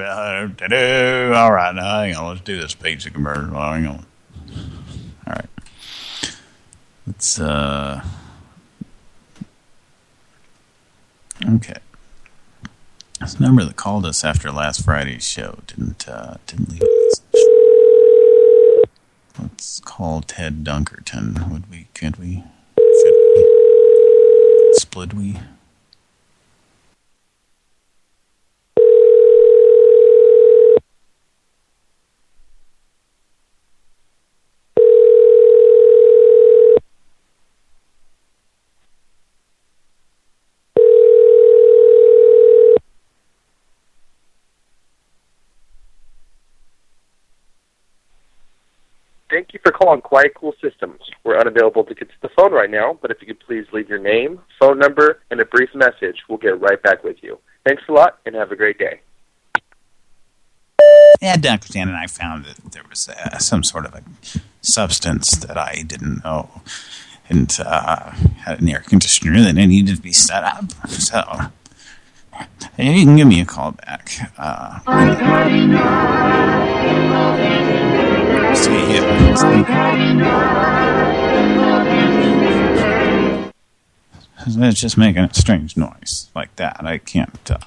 All right, now hang on. Let's do this pizza commercial. Hang on. All right. Let's uh. Okay. This number that called us after last Friday's show didn't uh, didn't leave a message. Let's call Ted Dunkerton. Would we? Could we? Split we? Thank for calling Quiet Cool Systems. We're unavailable to get to the phone right now, but if you could please leave your name, phone number, and a brief message, we'll get right back with you. Thanks a lot, and have a great day. Yeah, Dr. Dan and I found that there was uh, some sort of a substance that I didn't know and uh, had an air conditioner that it needed to be set up. So you can give me a call back. Uh, see, yeah, it's just making a strange noise like that. I can't. Uh,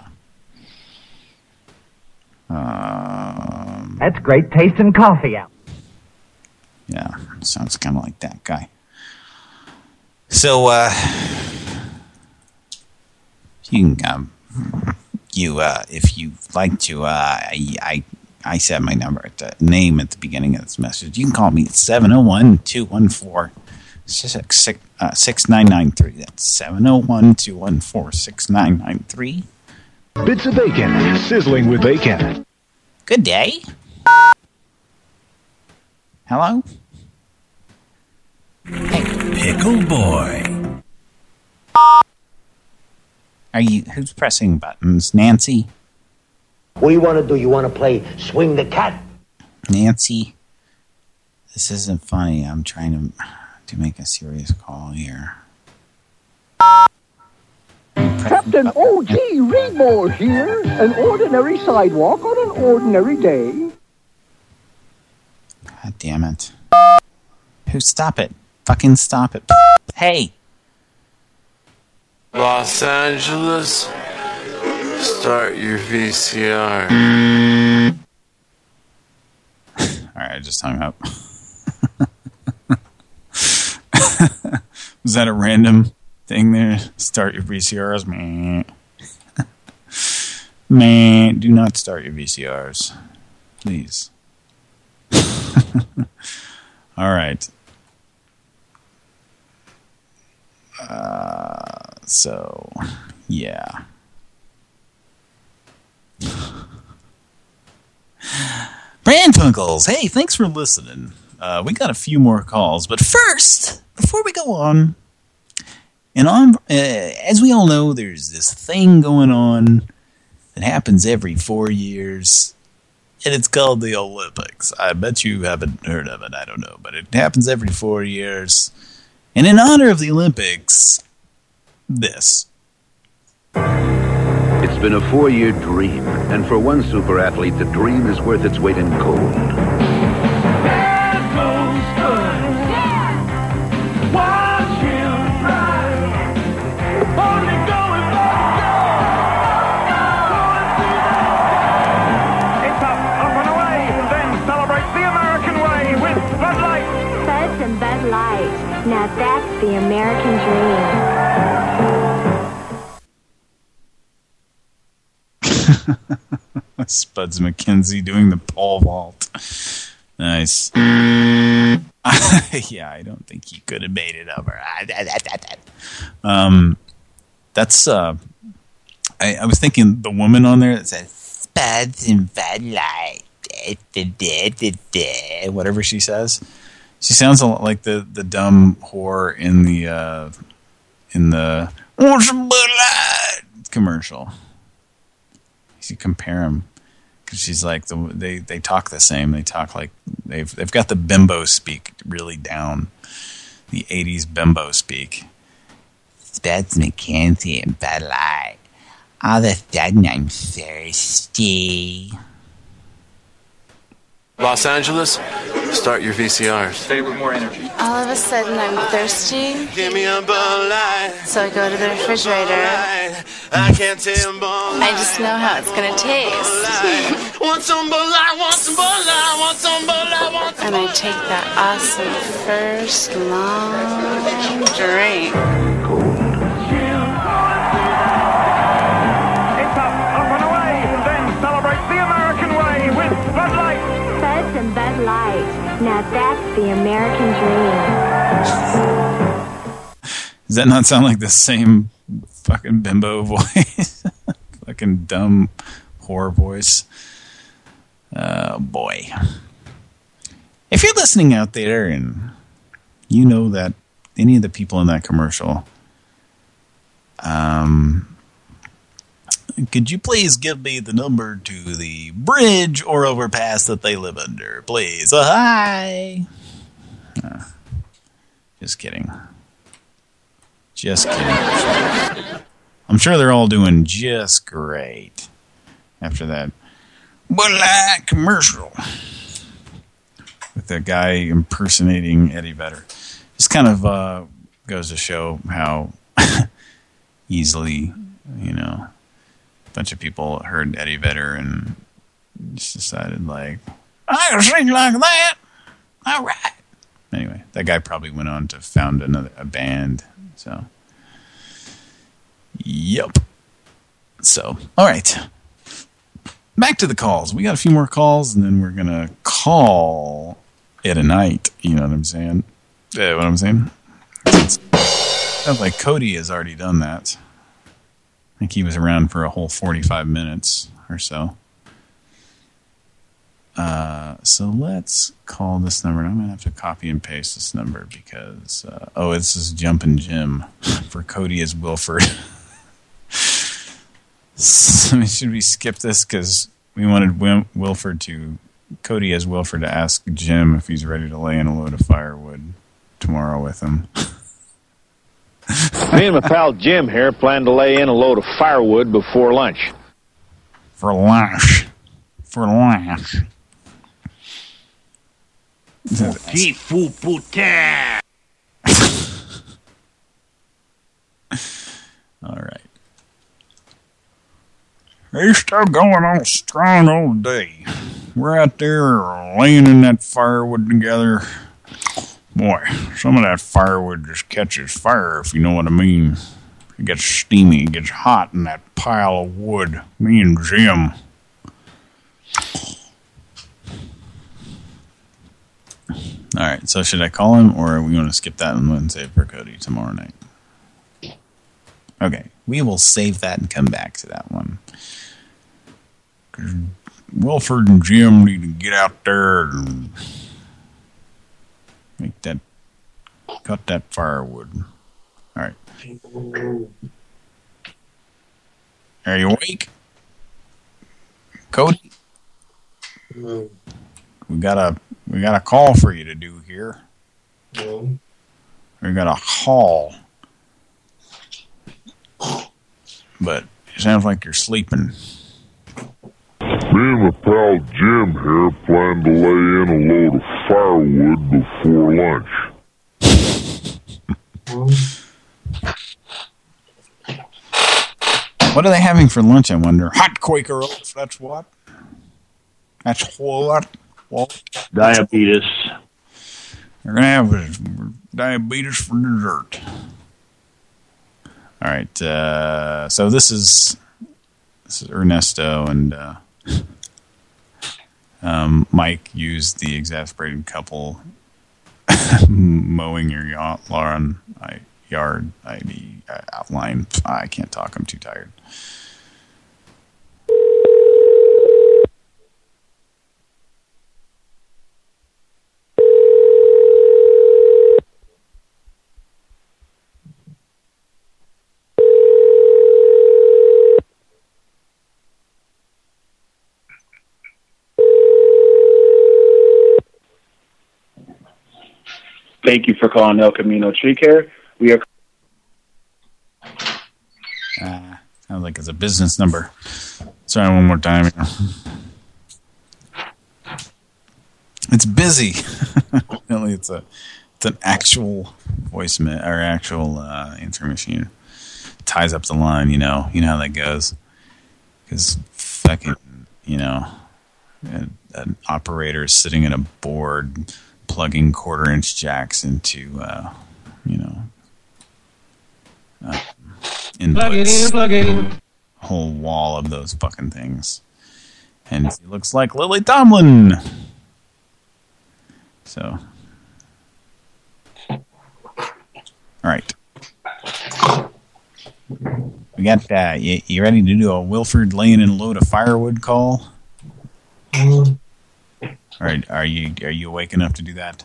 um, That's great tasting coffee out. Yeah, sounds kind of like that guy. So, uh, you can, um, you, uh, if you like to, uh, I, I, I said my number at the name at the beginning of this message. You can call me at 701-214-6993. Uh, 6993. That's 701-214-6993. Bits of bacon, sizzling with bacon. Good day. Hello? Pickle boy. Are you, who's pressing buttons? Nancy? What do you want to do? You want to play swing the cat? Nancy? This isn't funny. I'm trying to, to make a serious call here. Captain O.G. Reedmore here. An ordinary sidewalk on an ordinary day. God damn it. Who, stop it. Fucking stop it. Hey! Los Angeles, start your VCR. [LAUGHS] Alright, I just hung up. [LAUGHS] Was that a random thing there? Start your VCRs? Meh. [LAUGHS] Man, do not start your VCRs. Please. All right. Uh, so, yeah. [LAUGHS] Pran Funkels, hey, thanks for listening. Uh, we got a few more calls, but first, before we go on, and on, uh, as we all know, there's this thing going on that happens every four years, and it's called the Olympics. I bet you haven't heard of it, I don't know, but it happens every four years. And in honor of the Olympics, this. It's been a four-year dream, and for one super athlete, the dream is worth its weight in gold. Now that's the American dream. [LAUGHS] Spuds MacKenzie doing the pole vault. Nice. [LAUGHS] yeah, I don't think he could have made it over. [LAUGHS] Um, that's, uh, I, I was thinking the woman on there that said, Spuds and Bud Light. Whatever she says. She sounds a lot like the, the dumb whore in the, uh, in the Bud Light commercial. You compare them because she's like the they they talk the same. They talk like they've they've got the bimbo speak really down. The '80s bimbo speak. That's MacKenzie and Bud Light. All of a sudden, I'm thirsty. Los Angeles, start your VCRs. Say it with more energy. All of a sudden, I'm thirsty. Give me a Bud Light. So I go to the refrigerator. I can't tell Bud I just know how it's gonna taste. Want some Bud Light, want some Bud Light, want some Bud Light, want some And I take that awesome first long drink. Now that's the American dream. Does that not sound like the same fucking bimbo [LAUGHS] voice? fucking dumb whore voice. Oh boy. If you're listening out there and you know that any of the people in that commercial, um, could you please give me the number to the bridge or overpass that they live under, please? Uh, hi. Uh, just kidding. Just kidding. I'm sure they're all doing just great after that Light commercial with that guy impersonating Eddie Vedder. Just kind of uh, goes to show how [LAUGHS] easily, you know, bunch of people heard Eddie Vedder and just decided like, I can sing like that. All right. Anyway, that guy probably went on to found another a band. So, yep. So, all right. Back to the calls. We got a few more calls, and then we're gonna call it a night. You know what I'm saying? Yeah, what I'm saying? Sounds like Cody has already done that. I think he was around for a whole 45 minutes or so. Uh, so let's call this number. And I'm going to have to copy and paste this number because, uh, oh, this is Jumpin' Jim [LAUGHS] for Cody as Wilford. [LAUGHS] should we skip this because we wanted Wil Wilford to, Cody as Wilford to ask Jim if he's ready to lay in a load of firewood tomorrow with him. [LAUGHS] Me and my pal Jim here plan to lay in a load of firewood before lunch. For lunch. For lunch. Petit fou putain! [LAUGHS] All right. He's still going on strong all day. We're out there laying in that firewood together. Boy, some of that firewood just catches fire, if you know what I mean. It gets steamy, it gets hot in that pile of wood. Me and Jim. All right, so should I call him, or are we going to skip that and then save for Cody tomorrow night? Okay, we will save that and come back to that one. Wilford and Jim need to get out there and make that, cut that firewood. All right. Are you awake? Cody? We got a we got a call for you to do here. We got a call. But it sounds like you're sleeping. Me and my pal Jim here plan to lay in a load of firewood before lunch. [LAUGHS] What are they having for lunch, I wonder? Hot Quaker oats, that's what? That's what? What? Diabetes. They're going to have diabetes for dessert. All right, uh, so this is this is Ernesto and uh, um, Mike used the exasperated couple [LAUGHS] mowing your lawn, I, yard I, uh, outline. I can't talk. I'm too tired. Thank you for calling El Camino Tree Care. We are Uh, sounds like it's a business number. Sorry, one more time. It's busy. [LAUGHS] Apparently, it's a it's an actual voicemail or actual uh, answer machine. Ties up the line, you know. You know how that goes. Because fucking, you know, an, an operator sitting at a board plugging quarter-inch jacks into, uh, you know, uh, Plug it in, inputs. plug it in. Whole wall of those fucking things. And he looks like Lily Tomlin. So. All right. We got, uh, you, you ready to do a Wilford laying in a load of firewood call? All right, are you are you awake enough to do that?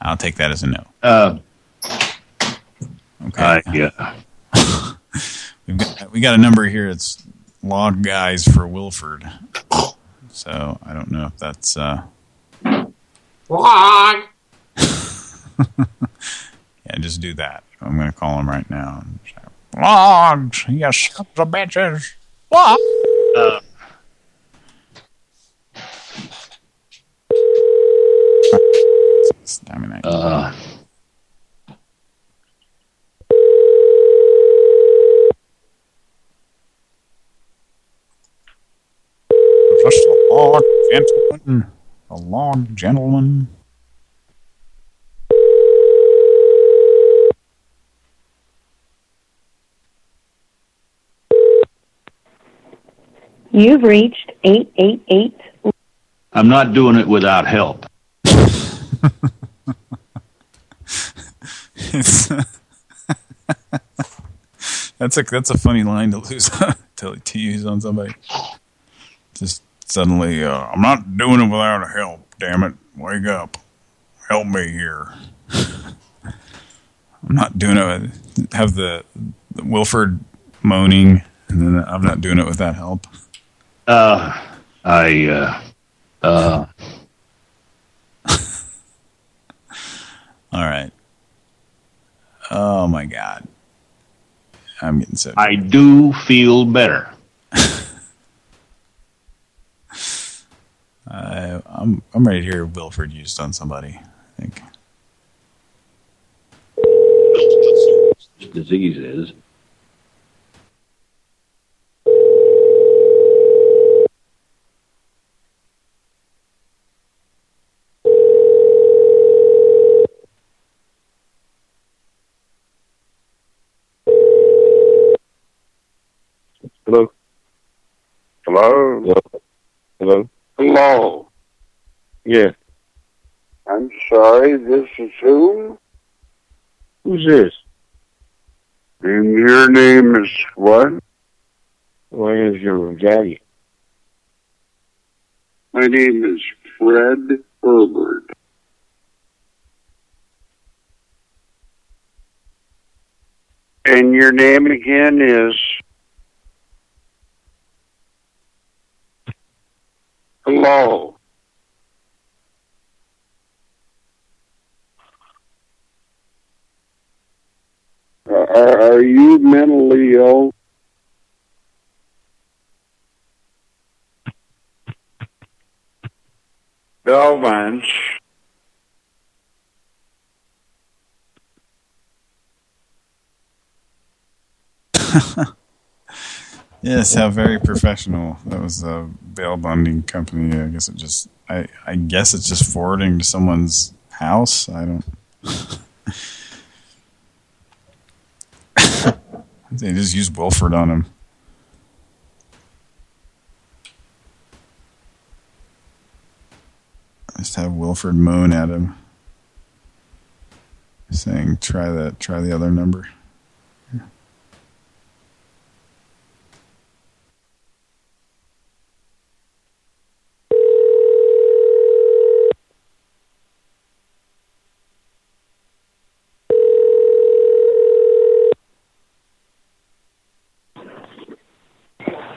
I'll take that as a no. Uh, Okay. uh, yeah. [LAUGHS] We've got we got a number here. It's log guys for Wilford. So I don't know if that's uh Why? [LAUGHS] yeah, just do that. I'm gonna call him right now. Logs, you sons of bitches. What? Uh, I mean, I, uh, just a log gentleman. A log gentleman. You've reached 888. I'm not doing it without help. [LAUGHS] [LAUGHS] That's a that's a funny line to lose [LAUGHS] to, to use on somebody. Just suddenly, uh, I'm not doing it without help. Damn it! Wake up! Help me here. [LAUGHS] I'm not doing it. Have the, the Wilford moaning, and then I'm not doing it without help. Uh, I, uh, uh, All right. Oh my God. I'm getting so. I do feel better. [LAUGHS] I, I'm I'm ready to hear Wilford used on somebody. I think. This disease is. Hello? Hello? Hello. Yeah. I'm sorry, this is who? Who's this? And your name is what? My name is your daddy. My name is Fred Herbert. And your name again is? Hello. Uh, are, are you mentally ill? Belvance. [LAUGHS] Yes, how very professional. That was a bail bonding company. I guess it just, I, I guess it's just forwarding to someone's house. I don't. [LAUGHS] they just used Wilford on him. Just have Wilford moan at him, saying, "Try that. Try the other number."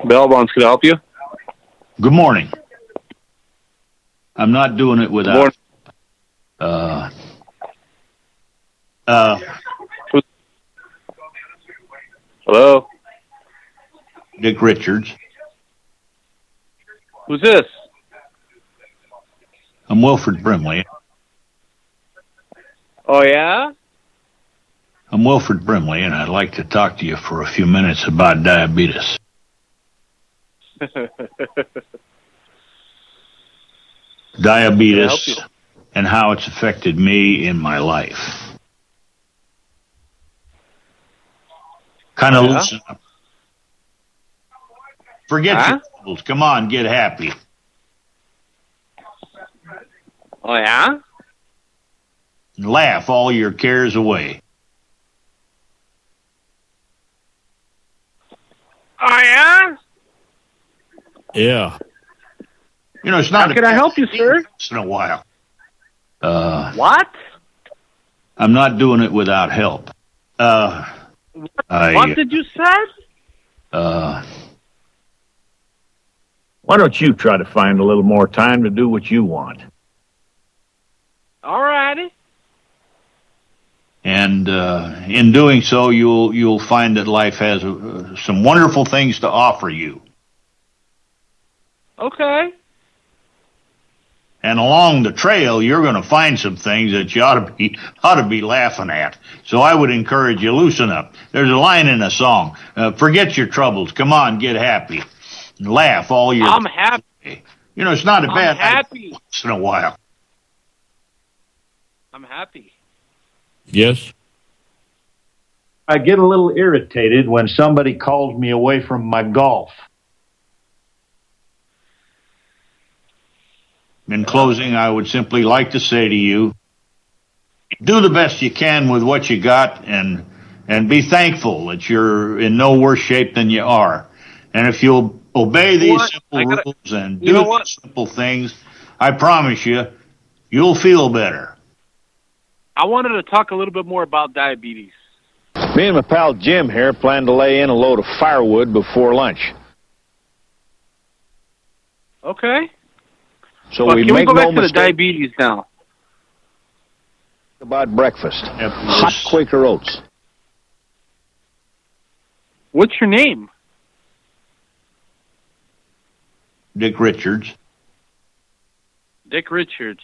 Could I help you. Good morning. I'm not doing it without. Uh, uh, Hello? Dick Richards. Who's this? I'm Wilford Brimley. Oh, yeah? I'm Wilford Brimley, and I'd like to talk to you for a few minutes about diabetes. [LAUGHS] Diabetes and how it's affected me in my life. Kind of Yeah? loosen up. Forget Huh? your troubles. Come on, get happy. oh, yeah? And laugh all your cares away. Oh, yeah? Yeah. You know, it's not. How can I help you, sir? Once in a while. Uh, What? I'm not doing it without help. Uh, I, what did you say? uh, Why don't you try to find a little more time to do what you want? All righty. and uh, in doing so, you'll you'll find that life has uh, some wonderful things to offer you. Okay. And along the trail, you're going to find some things that you ought to be ought to be laughing at. So I would encourage you loosen up. There's a line in a song: uh, "Forget your troubles, come on, get happy, and laugh all your." I'm happy. You know, it's not a I'm bad idea happy. once in a while. I'm happy. Yes. I get a little irritated when somebody calls me away from my golf. In closing, I would simply like to say to you, do the best you can with what you got and and be thankful that you're in no worse shape than you are. And if you'll obey these What? simple gotta- rules and you do know these what? simple things, I promise you, you'll feel better. I wanted to talk a little bit more about diabetes. Me and my pal Jim here plan to lay in a load of firewood before lunch. Okay. So but we can we make go back no to the diabetes now? about breakfast. Hot Quaker oats. What's your name? Dick Richards. Dick Richards.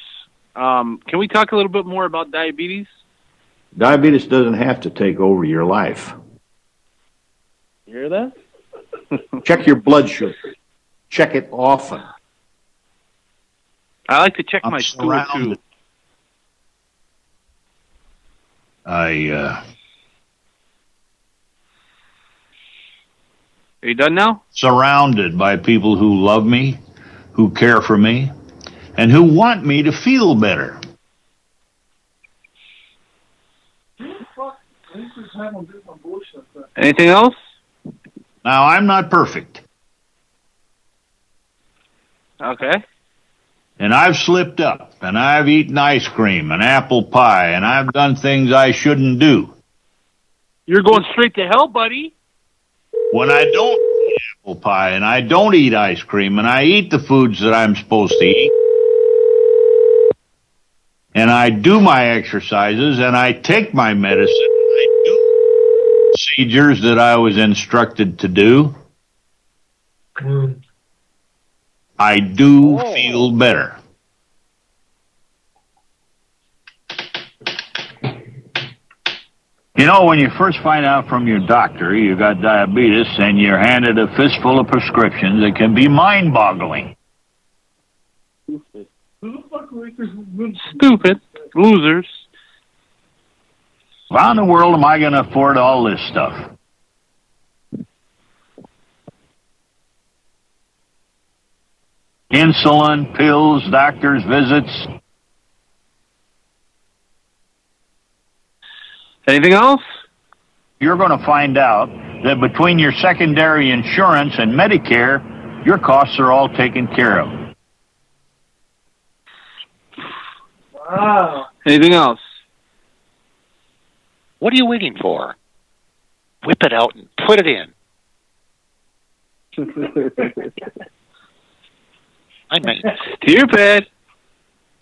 Um, can we talk a little bit more about diabetes? Diabetes doesn't have to take over your life. You hear that? Check your blood sugar. Check it often. I like to check I'm my stool too. I uh, Are you done now? surrounded by people who love me, who care for me, and who want me to feel better. Anything else? Now, I'm not perfect, Okay. And I've slipped up, and I've eaten ice cream and apple pie, and I've done things I shouldn't do. You're going straight to hell, buddy. When I don't eat apple pie, and I don't eat ice cream, and I eat the foods that I'm supposed to eat, and I do my exercises, and I take my medicine, and I do procedures that I was instructed to do, mm. I do oh. feel better. You know, when you first find out from your doctor you got diabetes and you're handed a fistful of prescriptions, it can be mind boggling. Stupid. Losers. How in the world am I going to afford all this stuff? Insulin, pills, doctor's visits. Anything else? You're going to find out that between your secondary insurance and Medicare, your costs are all taken care of. Wow. Anything else? What are you waiting for? Whip it out and put it in. [LAUGHS] I mean, to your.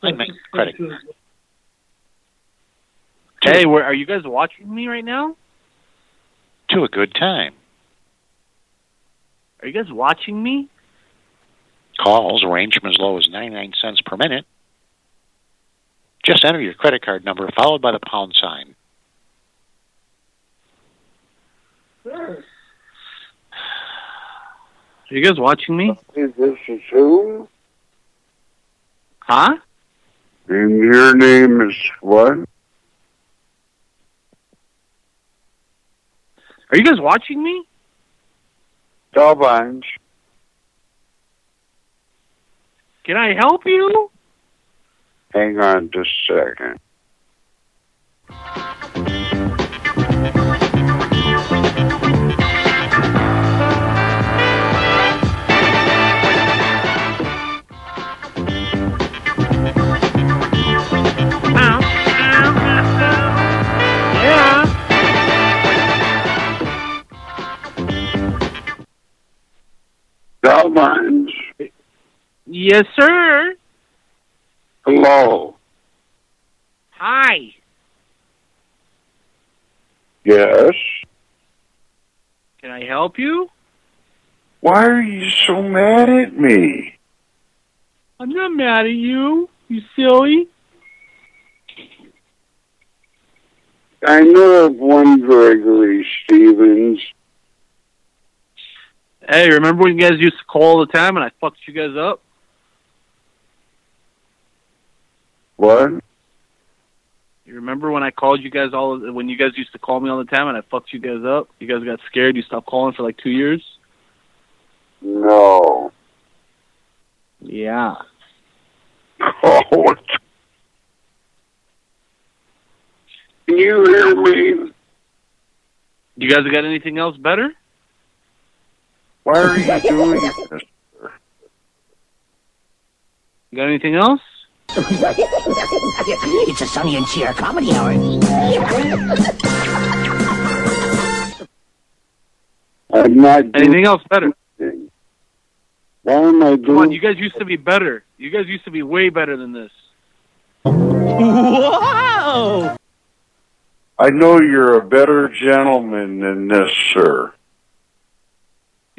I make credit. Hey, where are you guys watching me right now? To a good time. Are you guys watching me? Calls range from as low as 99 cents per minute. Just enter your credit card number followed by the pound sign. Are you guys watching me? Is this a Zoom? Huh? And your name is what? Are you guys watching me? Starbines. Can I help you? Hang on just a second. Yes, sir. Hello. Hi. Yes. Can I help you? Why are you so mad at me? I'm not mad at you. You silly. I know of one Gregory Stevens. Hey, remember when you guys used to call all the time and I fucked you guys up? What? You remember when I called you guys all when you guys used to call me all the time and I fucked you guys up? You guys got scared. You stopped calling for like two years. No. Yeah. Oh. Can you hear me? You guys got anything else better? Why are you doing this? Got anything else? [LAUGHS] it's a Sonny and Cher comedy hour. I'm not Anything else better? Why am I doing Come on, you guys used to be better. You guys used to be way better than this. Wow! I know you're a better gentleman than this, sir.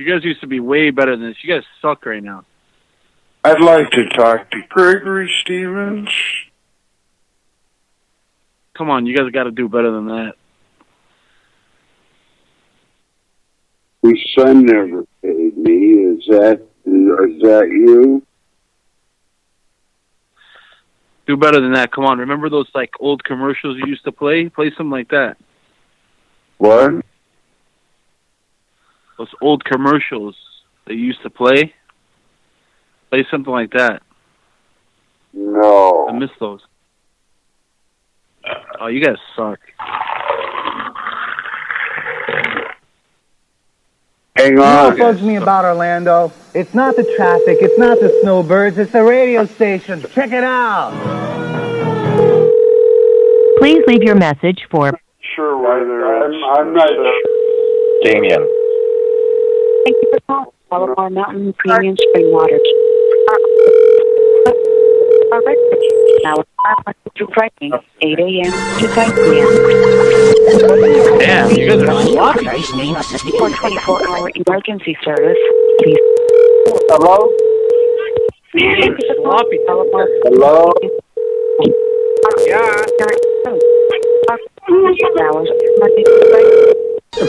You guys used to be way better than this. You guys suck right now. I'd like to talk to Gregory Stevens. Come on, you guys got to do better than that. His son never paid me. Is that is that you? Do better than that. Come on. Remember those like old commercials you used to play? Play something like that. What? Those old commercials they used to play. Play something like that. No. I miss those. Oh, you guys suck. Hang on. You know on. what bugs me about Orlando? It's not the traffic, it's not the snowbirds, it's the radio station. Check it out. Please leave your message for Sure, whether I'm, I'm not Damien. Thank you for calling Malabar Mountain Premium Spring Water. Waters. Now, through Friday, 8 a.m. to 5 p.m. Damn, you guys are sloppy. For 24-hour emergency service, please. Hello? Sloppy. Hello? Yeah. [LAUGHS] Hours, Monday to Friday, 5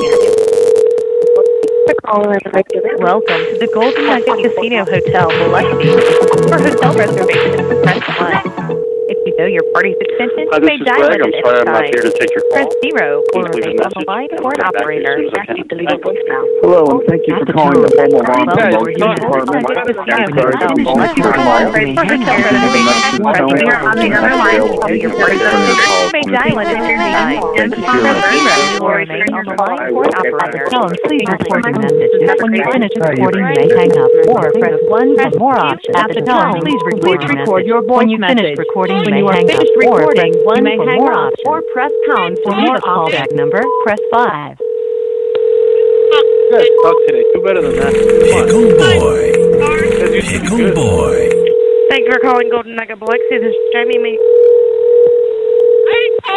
p.m. The caller is regular. Welcome to the Golden Nugget Casino Hotel, Biloxi. For hotel reservations, press 1. If you know your party's extension, Hi, you may dial Greg. it I'm at sorry any I'm not time. here to take your Press 0 or Please a remain on the line I'll for an get back you operator. as soon as I can. To leave a voicemail. Hello, and thank you for calling the Beaumont Mountain Guys, Monkey Department. I'm sorry, Hotel, I'm calling Biloxi. for tomorrow. For hotel reservations, press 0 on the other line. If you your party's extension, you may dial it at any time. Press 0 or remain on the line for an operator. Tone, please record your message. When you finish recording, you may hang up or press 1 for more options. At the tone, please record your message. When you finish recording, you may hang up or press 1 for more options. Or press pound for more callback number. Press 5. You guys suck today. Do better than that. Pickle boy. You guys used to be Pickle good. boy. Thank you for calling Golden Nugget Biloxi. This is Jamie.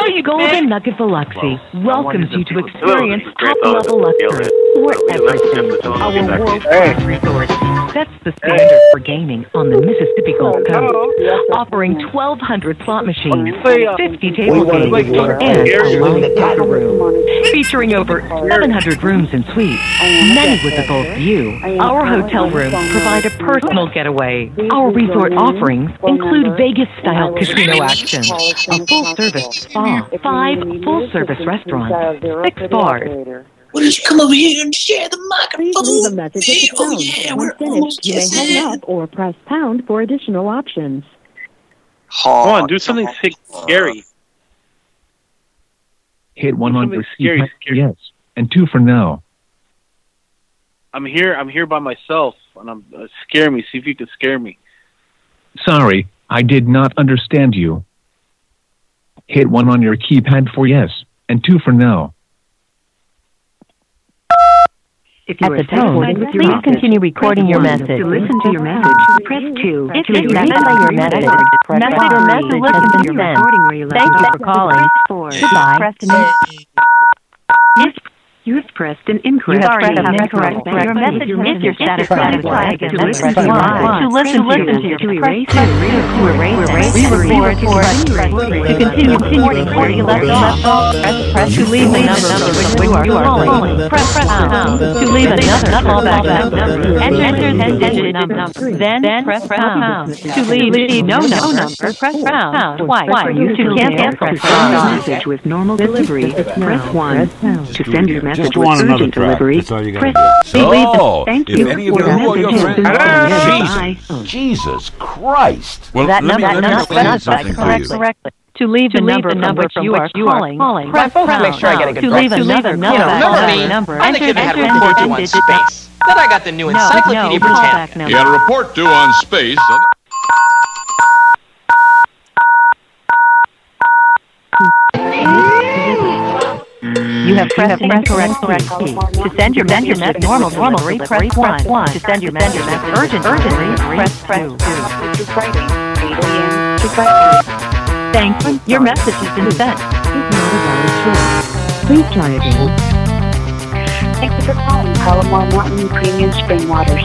May Golden Nugget Biloxi. Welcomes you to experience top-level luxury. For everything. Our world-class resort. Sets the standard for gaming on the Mississippi Gulf Coast, offering 1,200 slot machines, 50 table games, and a live poker room. Featuring over 700 rooms and suites, many with a Gulf view, our hotel rooms provide a personal getaway. Our resort offerings include Vegas-style casino action, a full-service spa, five full-service restaurants, six bars, Well, you come over here and share the microphone. Please leave a message at the Oh, yeah, When we're finished, almost you may yes, hang up or press pound for additional options. Come on, do something sick, scary. Hit one on your scary, keypad for yes, and two for no. I'm here. I'm here by myself, and I'm uh, scare me. See if you can scare me. Sorry, I did not understand you. Hit one on your keypad for yes, and two for no. At the tone, please continue recording your message. To listen to your message, press 2. If you relay your message, message or message has been sent. Thank you for calling. Goodbye. If you have pressed an incorrect Sorry, button. you have incorrect Your button. message Your if message you're is satisfied. satisfied, to to listen to listen your to to your listen to to your listen to your press two to erase to re-record. to continue recording where you left off press press to leave the number from which you are calling. Press pound. to leave another callback number. enter the digit number. then press pound. to leave no number. press pound. Twice to cancel press pound. message with normal delivery, press 1. To send your message Just with another urgent track. delivery, That's all you press gotta leave the- So, Thank if you. any of you call your message friends- has been Hello? sent. Jesus Christ. Well, that let me, number let me not explain not something to correct you. correctly. To leave the number from which you are calling, press Folks, pound. make sure I get a good To leave breakfast. another You number, know, remember me? number, I'm the kid that had a report the due on space. Then I got the new Encyclopedia no, Britannica. callback You had a report due on space. Hmm. You have pressed the incorrect correct key. To send your message with normal normally press one. To send your message with urgent urgently press press two. Thank you. Your message has been sent. Please try again. Thank you for calling Palomar Mountain Premium Spring Waters.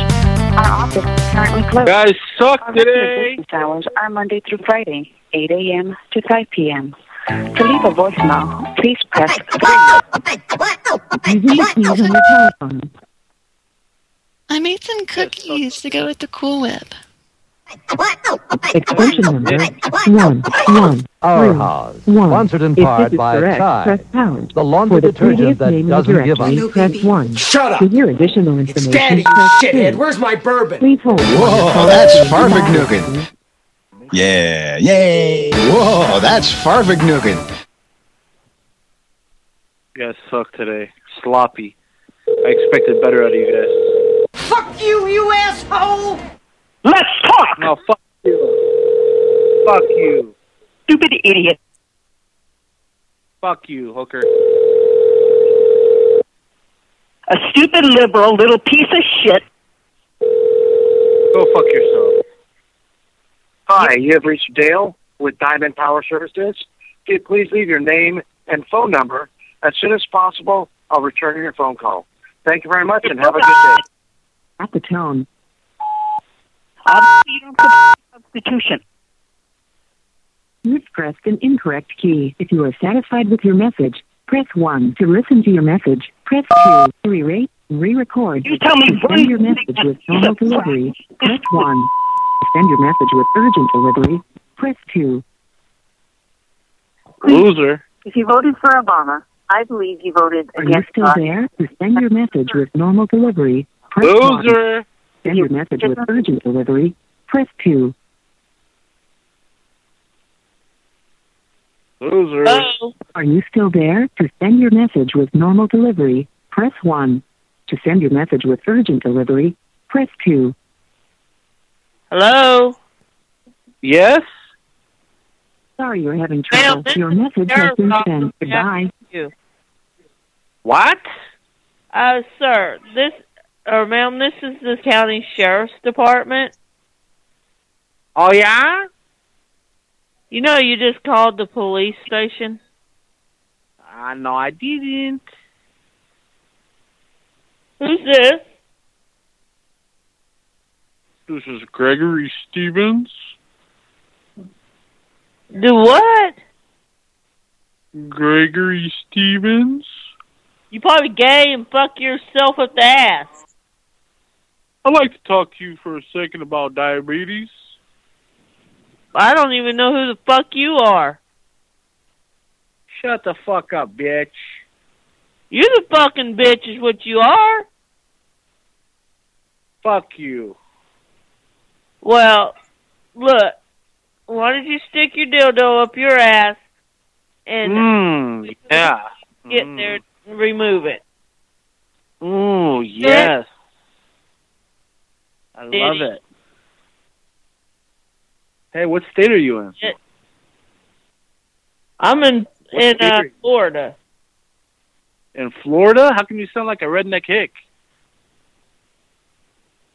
Our office is currently closed. Guys suck Our today. business hours are Monday through Friday, 8 a.m. to 5 p.m. To leave a voicemail, please press 3. Using the keys on your telephone. I made some cookies to go with the Cool Whip. Extension number 1, 1, Our House, 1. sponsored in part by correct, Tide, press pound. the laundry For the detergent that doesn't give directory, up. press 1. Shut up. To hear additional information, Daddy, press shithead. Where's my bourbon? Please hold. Whoa, that's Fahrvergnügen. Yeah, yay! Whoa, that's Fahrvergnügen. You guys suck today. Sloppy. I expected better out of you guys. Fuck you, you asshole! Let's talk. No, fuck you. Fuck you. Stupid idiot. Fuck you, hooker. A stupid liberal little piece of shit. Go fuck yourself. Hi, you have reached Dale with Diamond Power Services. If you please leave your name and phone number as soon as possible. I'll return your phone call. Thank you very much and have a good day. At the tone. Obviously, you don't support the Constitution. You've pressed an incorrect key. If you are satisfied with your message, press 1. To listen to your message, press 2. To re-rate, re-record. You tell me to one send your message with normal delivery, press 1. To send your message with urgent delivery, press 2. Loser. If you voted for Obama, I believe you voted Are you still God. there? To send your message with normal delivery, press 1. Loser. Send your message with urgent delivery, press 2. Loser. Hello? Are you still there? To send your message with normal delivery, press 1. To send your message with urgent delivery, press 2. Hello? Yes? Sorry you're having trouble. Your message has been sent. Goodbye. you. What? Uh, sir, this, or ma'am, this is the county sheriff's department. Oh yeah? You know you just called the police station? Ah, no, I didn't. Who's this? This is Gregory Stevens. Do what? Gregory Stevens. You probably gay and fuck yourself up the ass. I'd like to talk to you for a second about diabetes. I don't even know who the fuck you are. Shut the fuck up, bitch. You the fucking bitch is what you are. Fuck you. Well, look, why don't you stick your dildo up your ass and Mmm, yeah. get there and remove it? Ooh, yes. I love it. Hey, what state are you in? I'm in What in uh, Florida. In Florida? How can you sound like a redneck hick?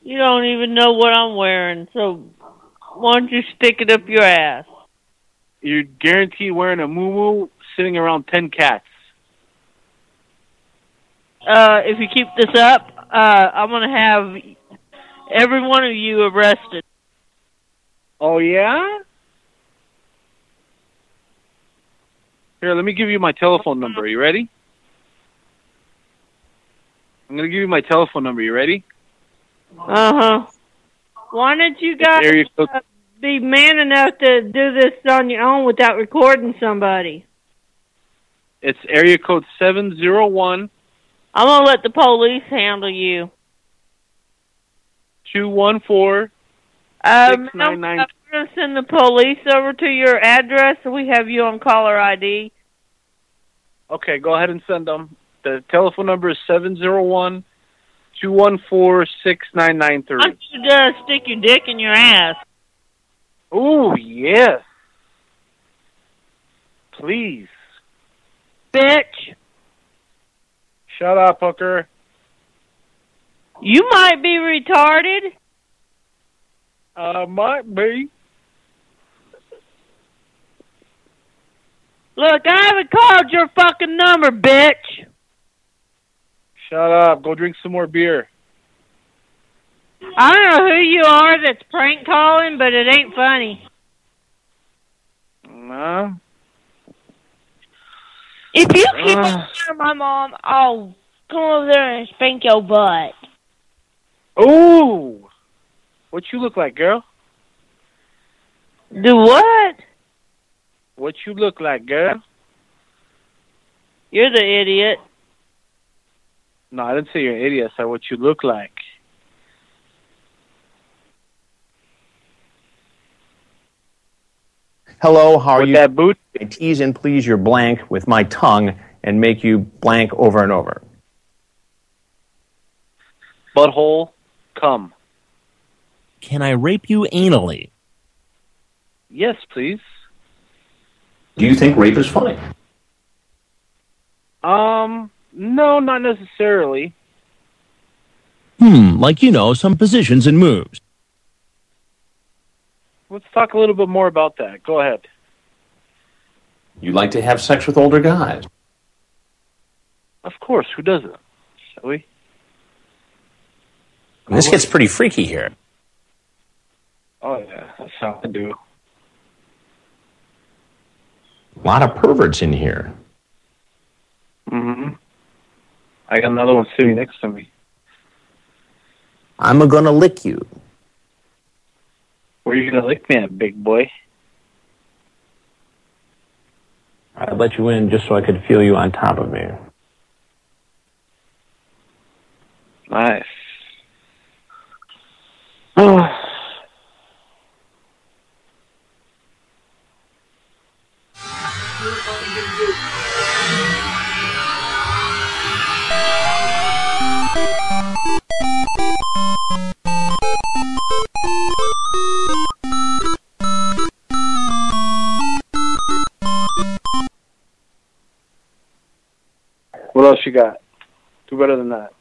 You don't even know what I'm wearing, so why don't you stick it up your ass? You're guaranteed wearing a moo sitting around 10 cats. Uh, if you keep this up, uh, I'm gonna have every one of you arrested. Oh, yeah? Here, let me give you my telephone number. Are You ready? I'm going to give you my telephone number. You ready? Uh huh. Why don't you guys code- uh, be man enough to do this on your own without recording somebody? It's area code 701 I'm gonna let the police handle you. 214 Um, nine- I'm gonna send the police over to your address, so we have you on caller ID. Okay, go ahead and send them. The telephone number is 701 214 Why 6993. don't you just stick your dick in your ass? Oh yes. Please. Bitch. Shut up, hooker. You might be retarded. I might be. Look, I haven't called your fucking number, bitch. Shut up. Go drink some more beer. I don't know who you are that's prank calling, but it ain't funny. No. If you uh. keep Ugh. on calling my mom, I'll come over there and spank your butt. Ooh. What you look like, girl? Do what? What you look like, girl? You're the idiot. No, I didn't say you're an idiot. I said what you look like. Hello, how are With you? that boot? I tease and please your blank with my tongue and make you blank over and over. Butthole, come. Can I rape you anally? Yes, please. Do you think rape is funny? Um, no, not necessarily. Hmm, like you know, some positions and moves. Let's talk a little bit more about that. Go ahead. You like to have sex with older guys. Of course, who doesn't? Shall we? This gets pretty freaky here. Oh yeah, that's how I do. A lot of perverts in here. Mm-hmm. I got another one sitting next to me. I'm a gonna lick you. Where you gonna lick me at, big boy? I let you in just so I could feel you on top of me. Nice. Else you got? Do better than that.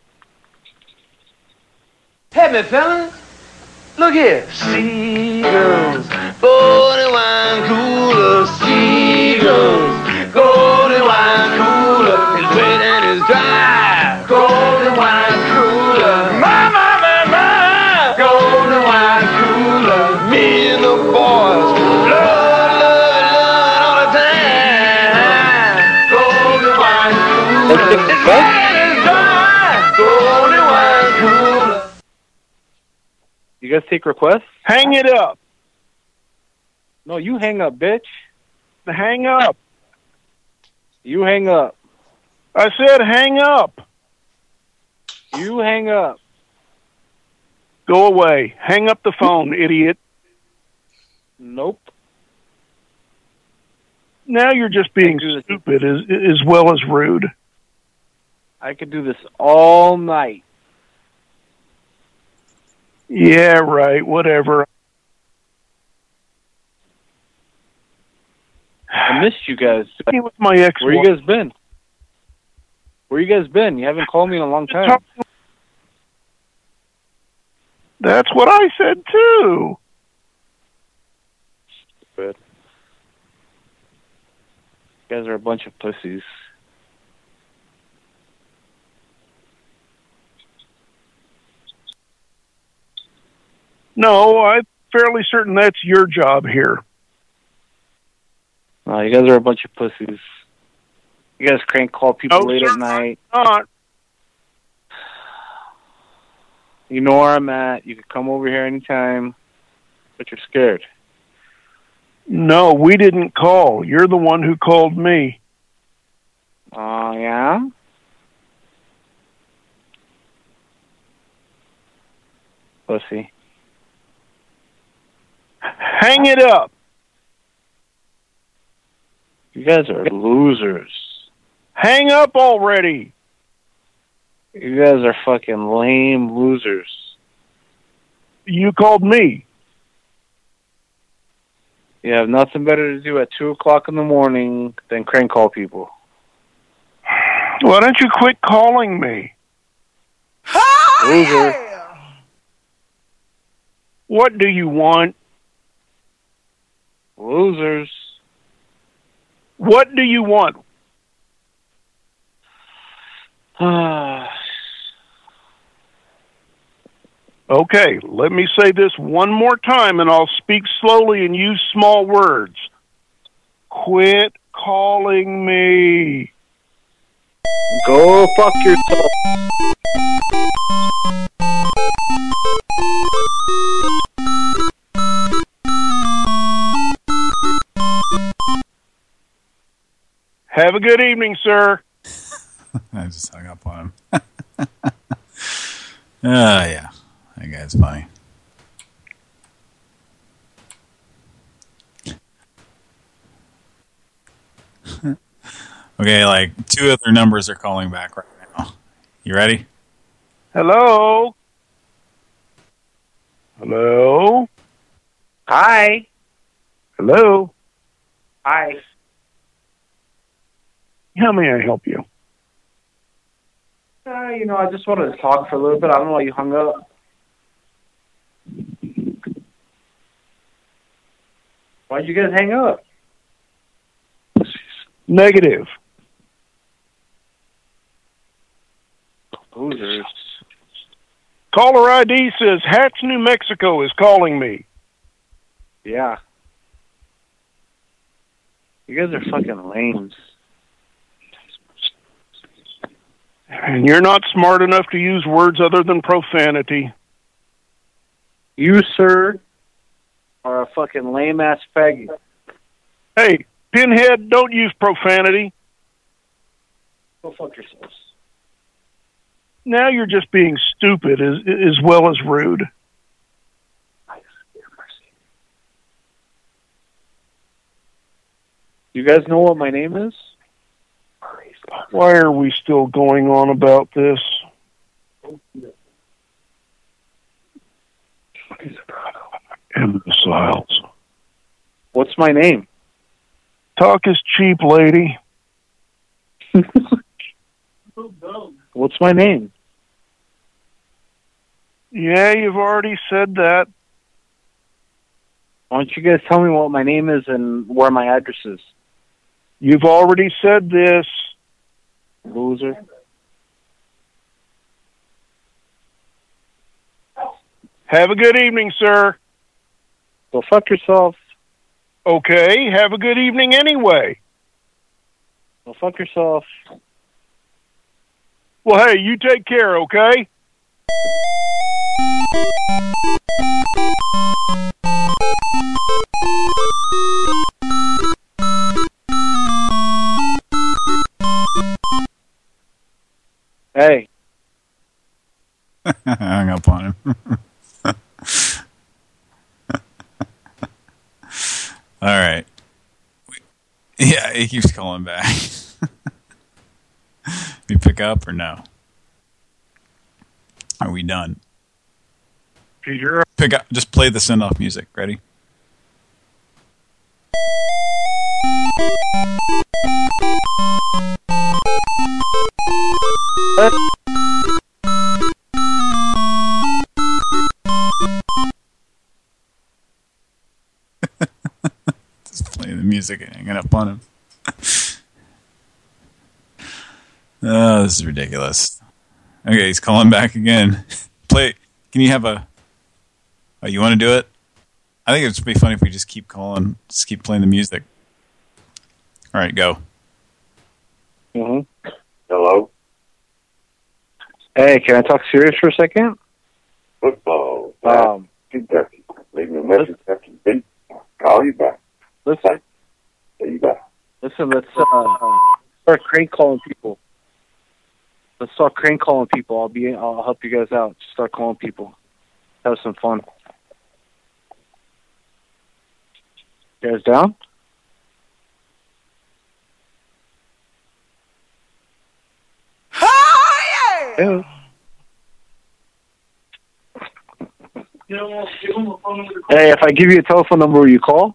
Hey, me fella. Look here. Seagram's Golden wine cooler, Seagram's. Cooler, is wet and is dry. Golden wine cooler. You guys take requests? Hang it up. No, you hang up, bitch. Hang up. You hang up. I said hang up. You hang up. Go away. Hang up the phone, idiot. Nope. Now you're just being stupid as, as well as rude. I could do this all night. Yeah, right. Whatever. I missed you guys. [SIGHS] With my ex. Where you guys been? Where you guys been? You haven't called me in a long time. That's what I said too. But you guys are a bunch of pussies. No, I'm fairly certain that's your job here. No, you guys are a bunch of pussies. You guys crank call people No, late sir, at night. Not. You know where I'm at. You can come over here anytime, but you're scared. No, we didn't call. You're the one who called me. Oh, yeah? Pussy. Hang it up. You guys are losers. Hang up already. You guys are fucking lame losers. You called me. You have nothing better to do at 2 o'clock in the morning than crank call people. Why don't you quit calling me? Loser. What do you want? Losers. What do you want? [SIGHS] Okay, let me say this one more time and I'll speak slowly and use small words. Quit calling me. Go fuck yourself. Have a good evening, sir. [LAUGHS] I just hung up on him. [LAUGHS] Ah, yeah. That guy's funny. [LAUGHS] okay, like two other numbers are calling back right now. You ready? Hello? Hello? Hi. Hello? Hi. How may I help you? Uh, you know, I just wanted to talk for a little bit. I don't know why you hung up. Why'd you guys hang up? Negative. Losers. Caller ID says Hatch, New Mexico is calling me. Yeah. You guys are fucking lames. And you're not smart enough to use words other than profanity. You, sir, are a fucking lame ass faggot. Hey, Pinhead, don't use profanity. Go fuck yourselves. Now you're just being stupid as as well as rude. You guys know what my name is? Why are we still going on about this? Imbeciles. What's my name? Talk is cheap, lady. [LAUGHS] What's my name? Yeah, you've already said that. Why don't you guys tell me what my name is and where my address is? You've already said this. Loser. Have a good evening, sir. Go fuck yourself. Okay, have a good evening anyway. Go fuck yourself. Well, hey, you take care, okay? Hey. [LAUGHS] I hung up on him. [LAUGHS] All right. Yeah, he keeps calling back. [LAUGHS] you pick up or no? Are we done? Peter. Pick up. Just play the send off music. Ready? [LAUGHS] Just playing the music and hanging up on him. [LAUGHS] oh, this is ridiculous. Okay, he's calling back again. [LAUGHS] Play. Can you have a? Oh, you want to do it? I think it'd be funny if we just keep calling, just keep playing the music. All right, go. Mm-hmm. Hello? Hey, can I talk serious for a second? Football. Um, Kentucky. Leave me a message after beat. Call you back. Listen. See you back. Listen, let's uh, start crank calling people. Let's start crank calling people. I'll be. I'll help you guys out. Just start calling people. Have some fun. You guys down? Ew. Hey, if I give you a telephone number, will you call?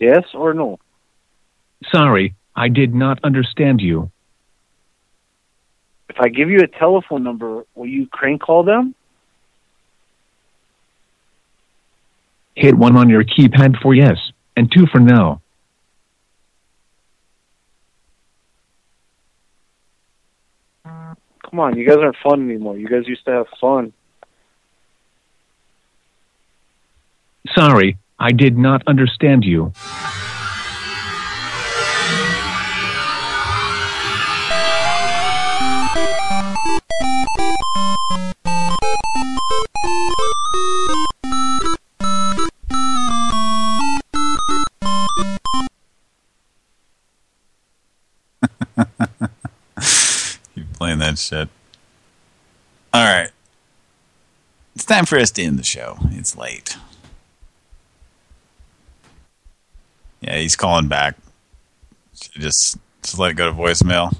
Yes or no? Sorry, I did not understand you. If I give you a telephone number, will you crank call them? Hit one on your keypad for yes, and two for no. Come on, you guys aren't fun anymore. You guys used to have fun. Sorry, I did not understand you. Shit. All right. It's time for us to end the show. It's late. Yeah, he's calling back. Just, just let it go to voicemail.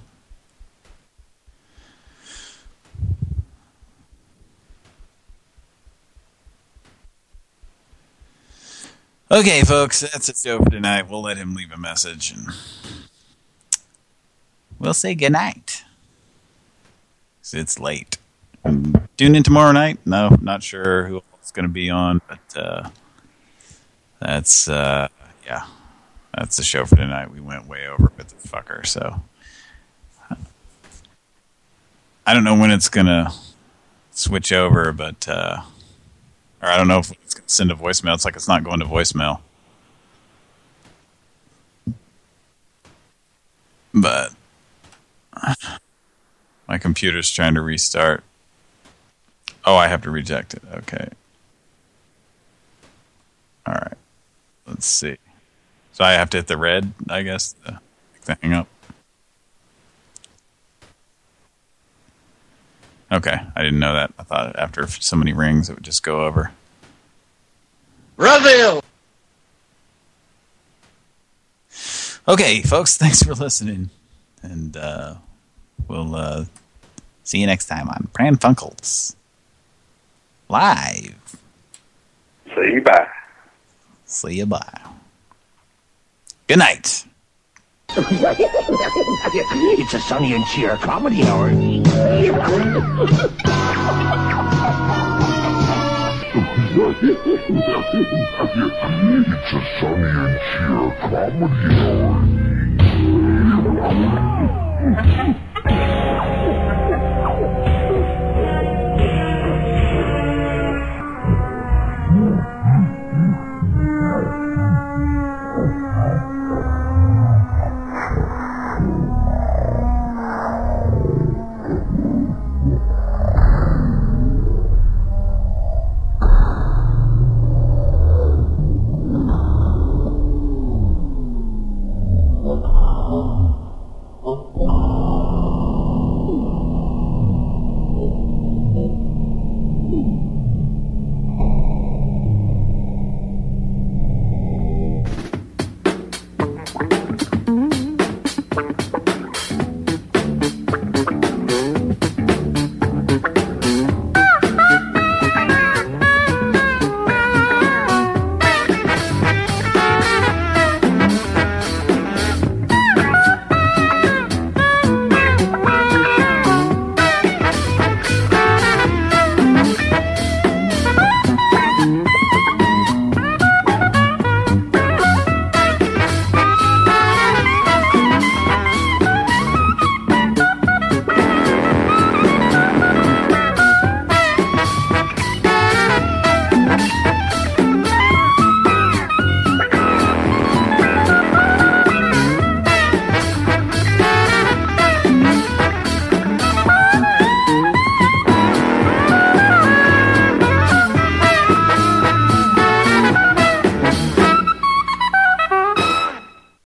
Okay, folks, that's it show for tonight. We'll let him leave a message and we'll say goodnight. It's late. Tune in tomorrow night? No, not sure who else going to be on, but uh, that's, uh, yeah, that's the show for tonight. We went way over with the fucker, so. I don't know when it's going to switch over, but, uh, or I don't know if it's going to send a voicemail. It's like it's not going to voicemail. But my computer's trying to restart. Oh, I have to reject it. Okay. All right. Let's see. So I have to hit the red, I guess, to the hang up. Okay, I didn't know that. I thought after so many rings, it would just go over. Brazil! Okay, folks, [LAUGHS] thanks for listening. And uh, We'll uh, see you next time on Pran Funkels. Live. See you bye. See you bye. Good night. it's a Sonny and Cher comedy hour. it's a Sonny and Cher comedy hour.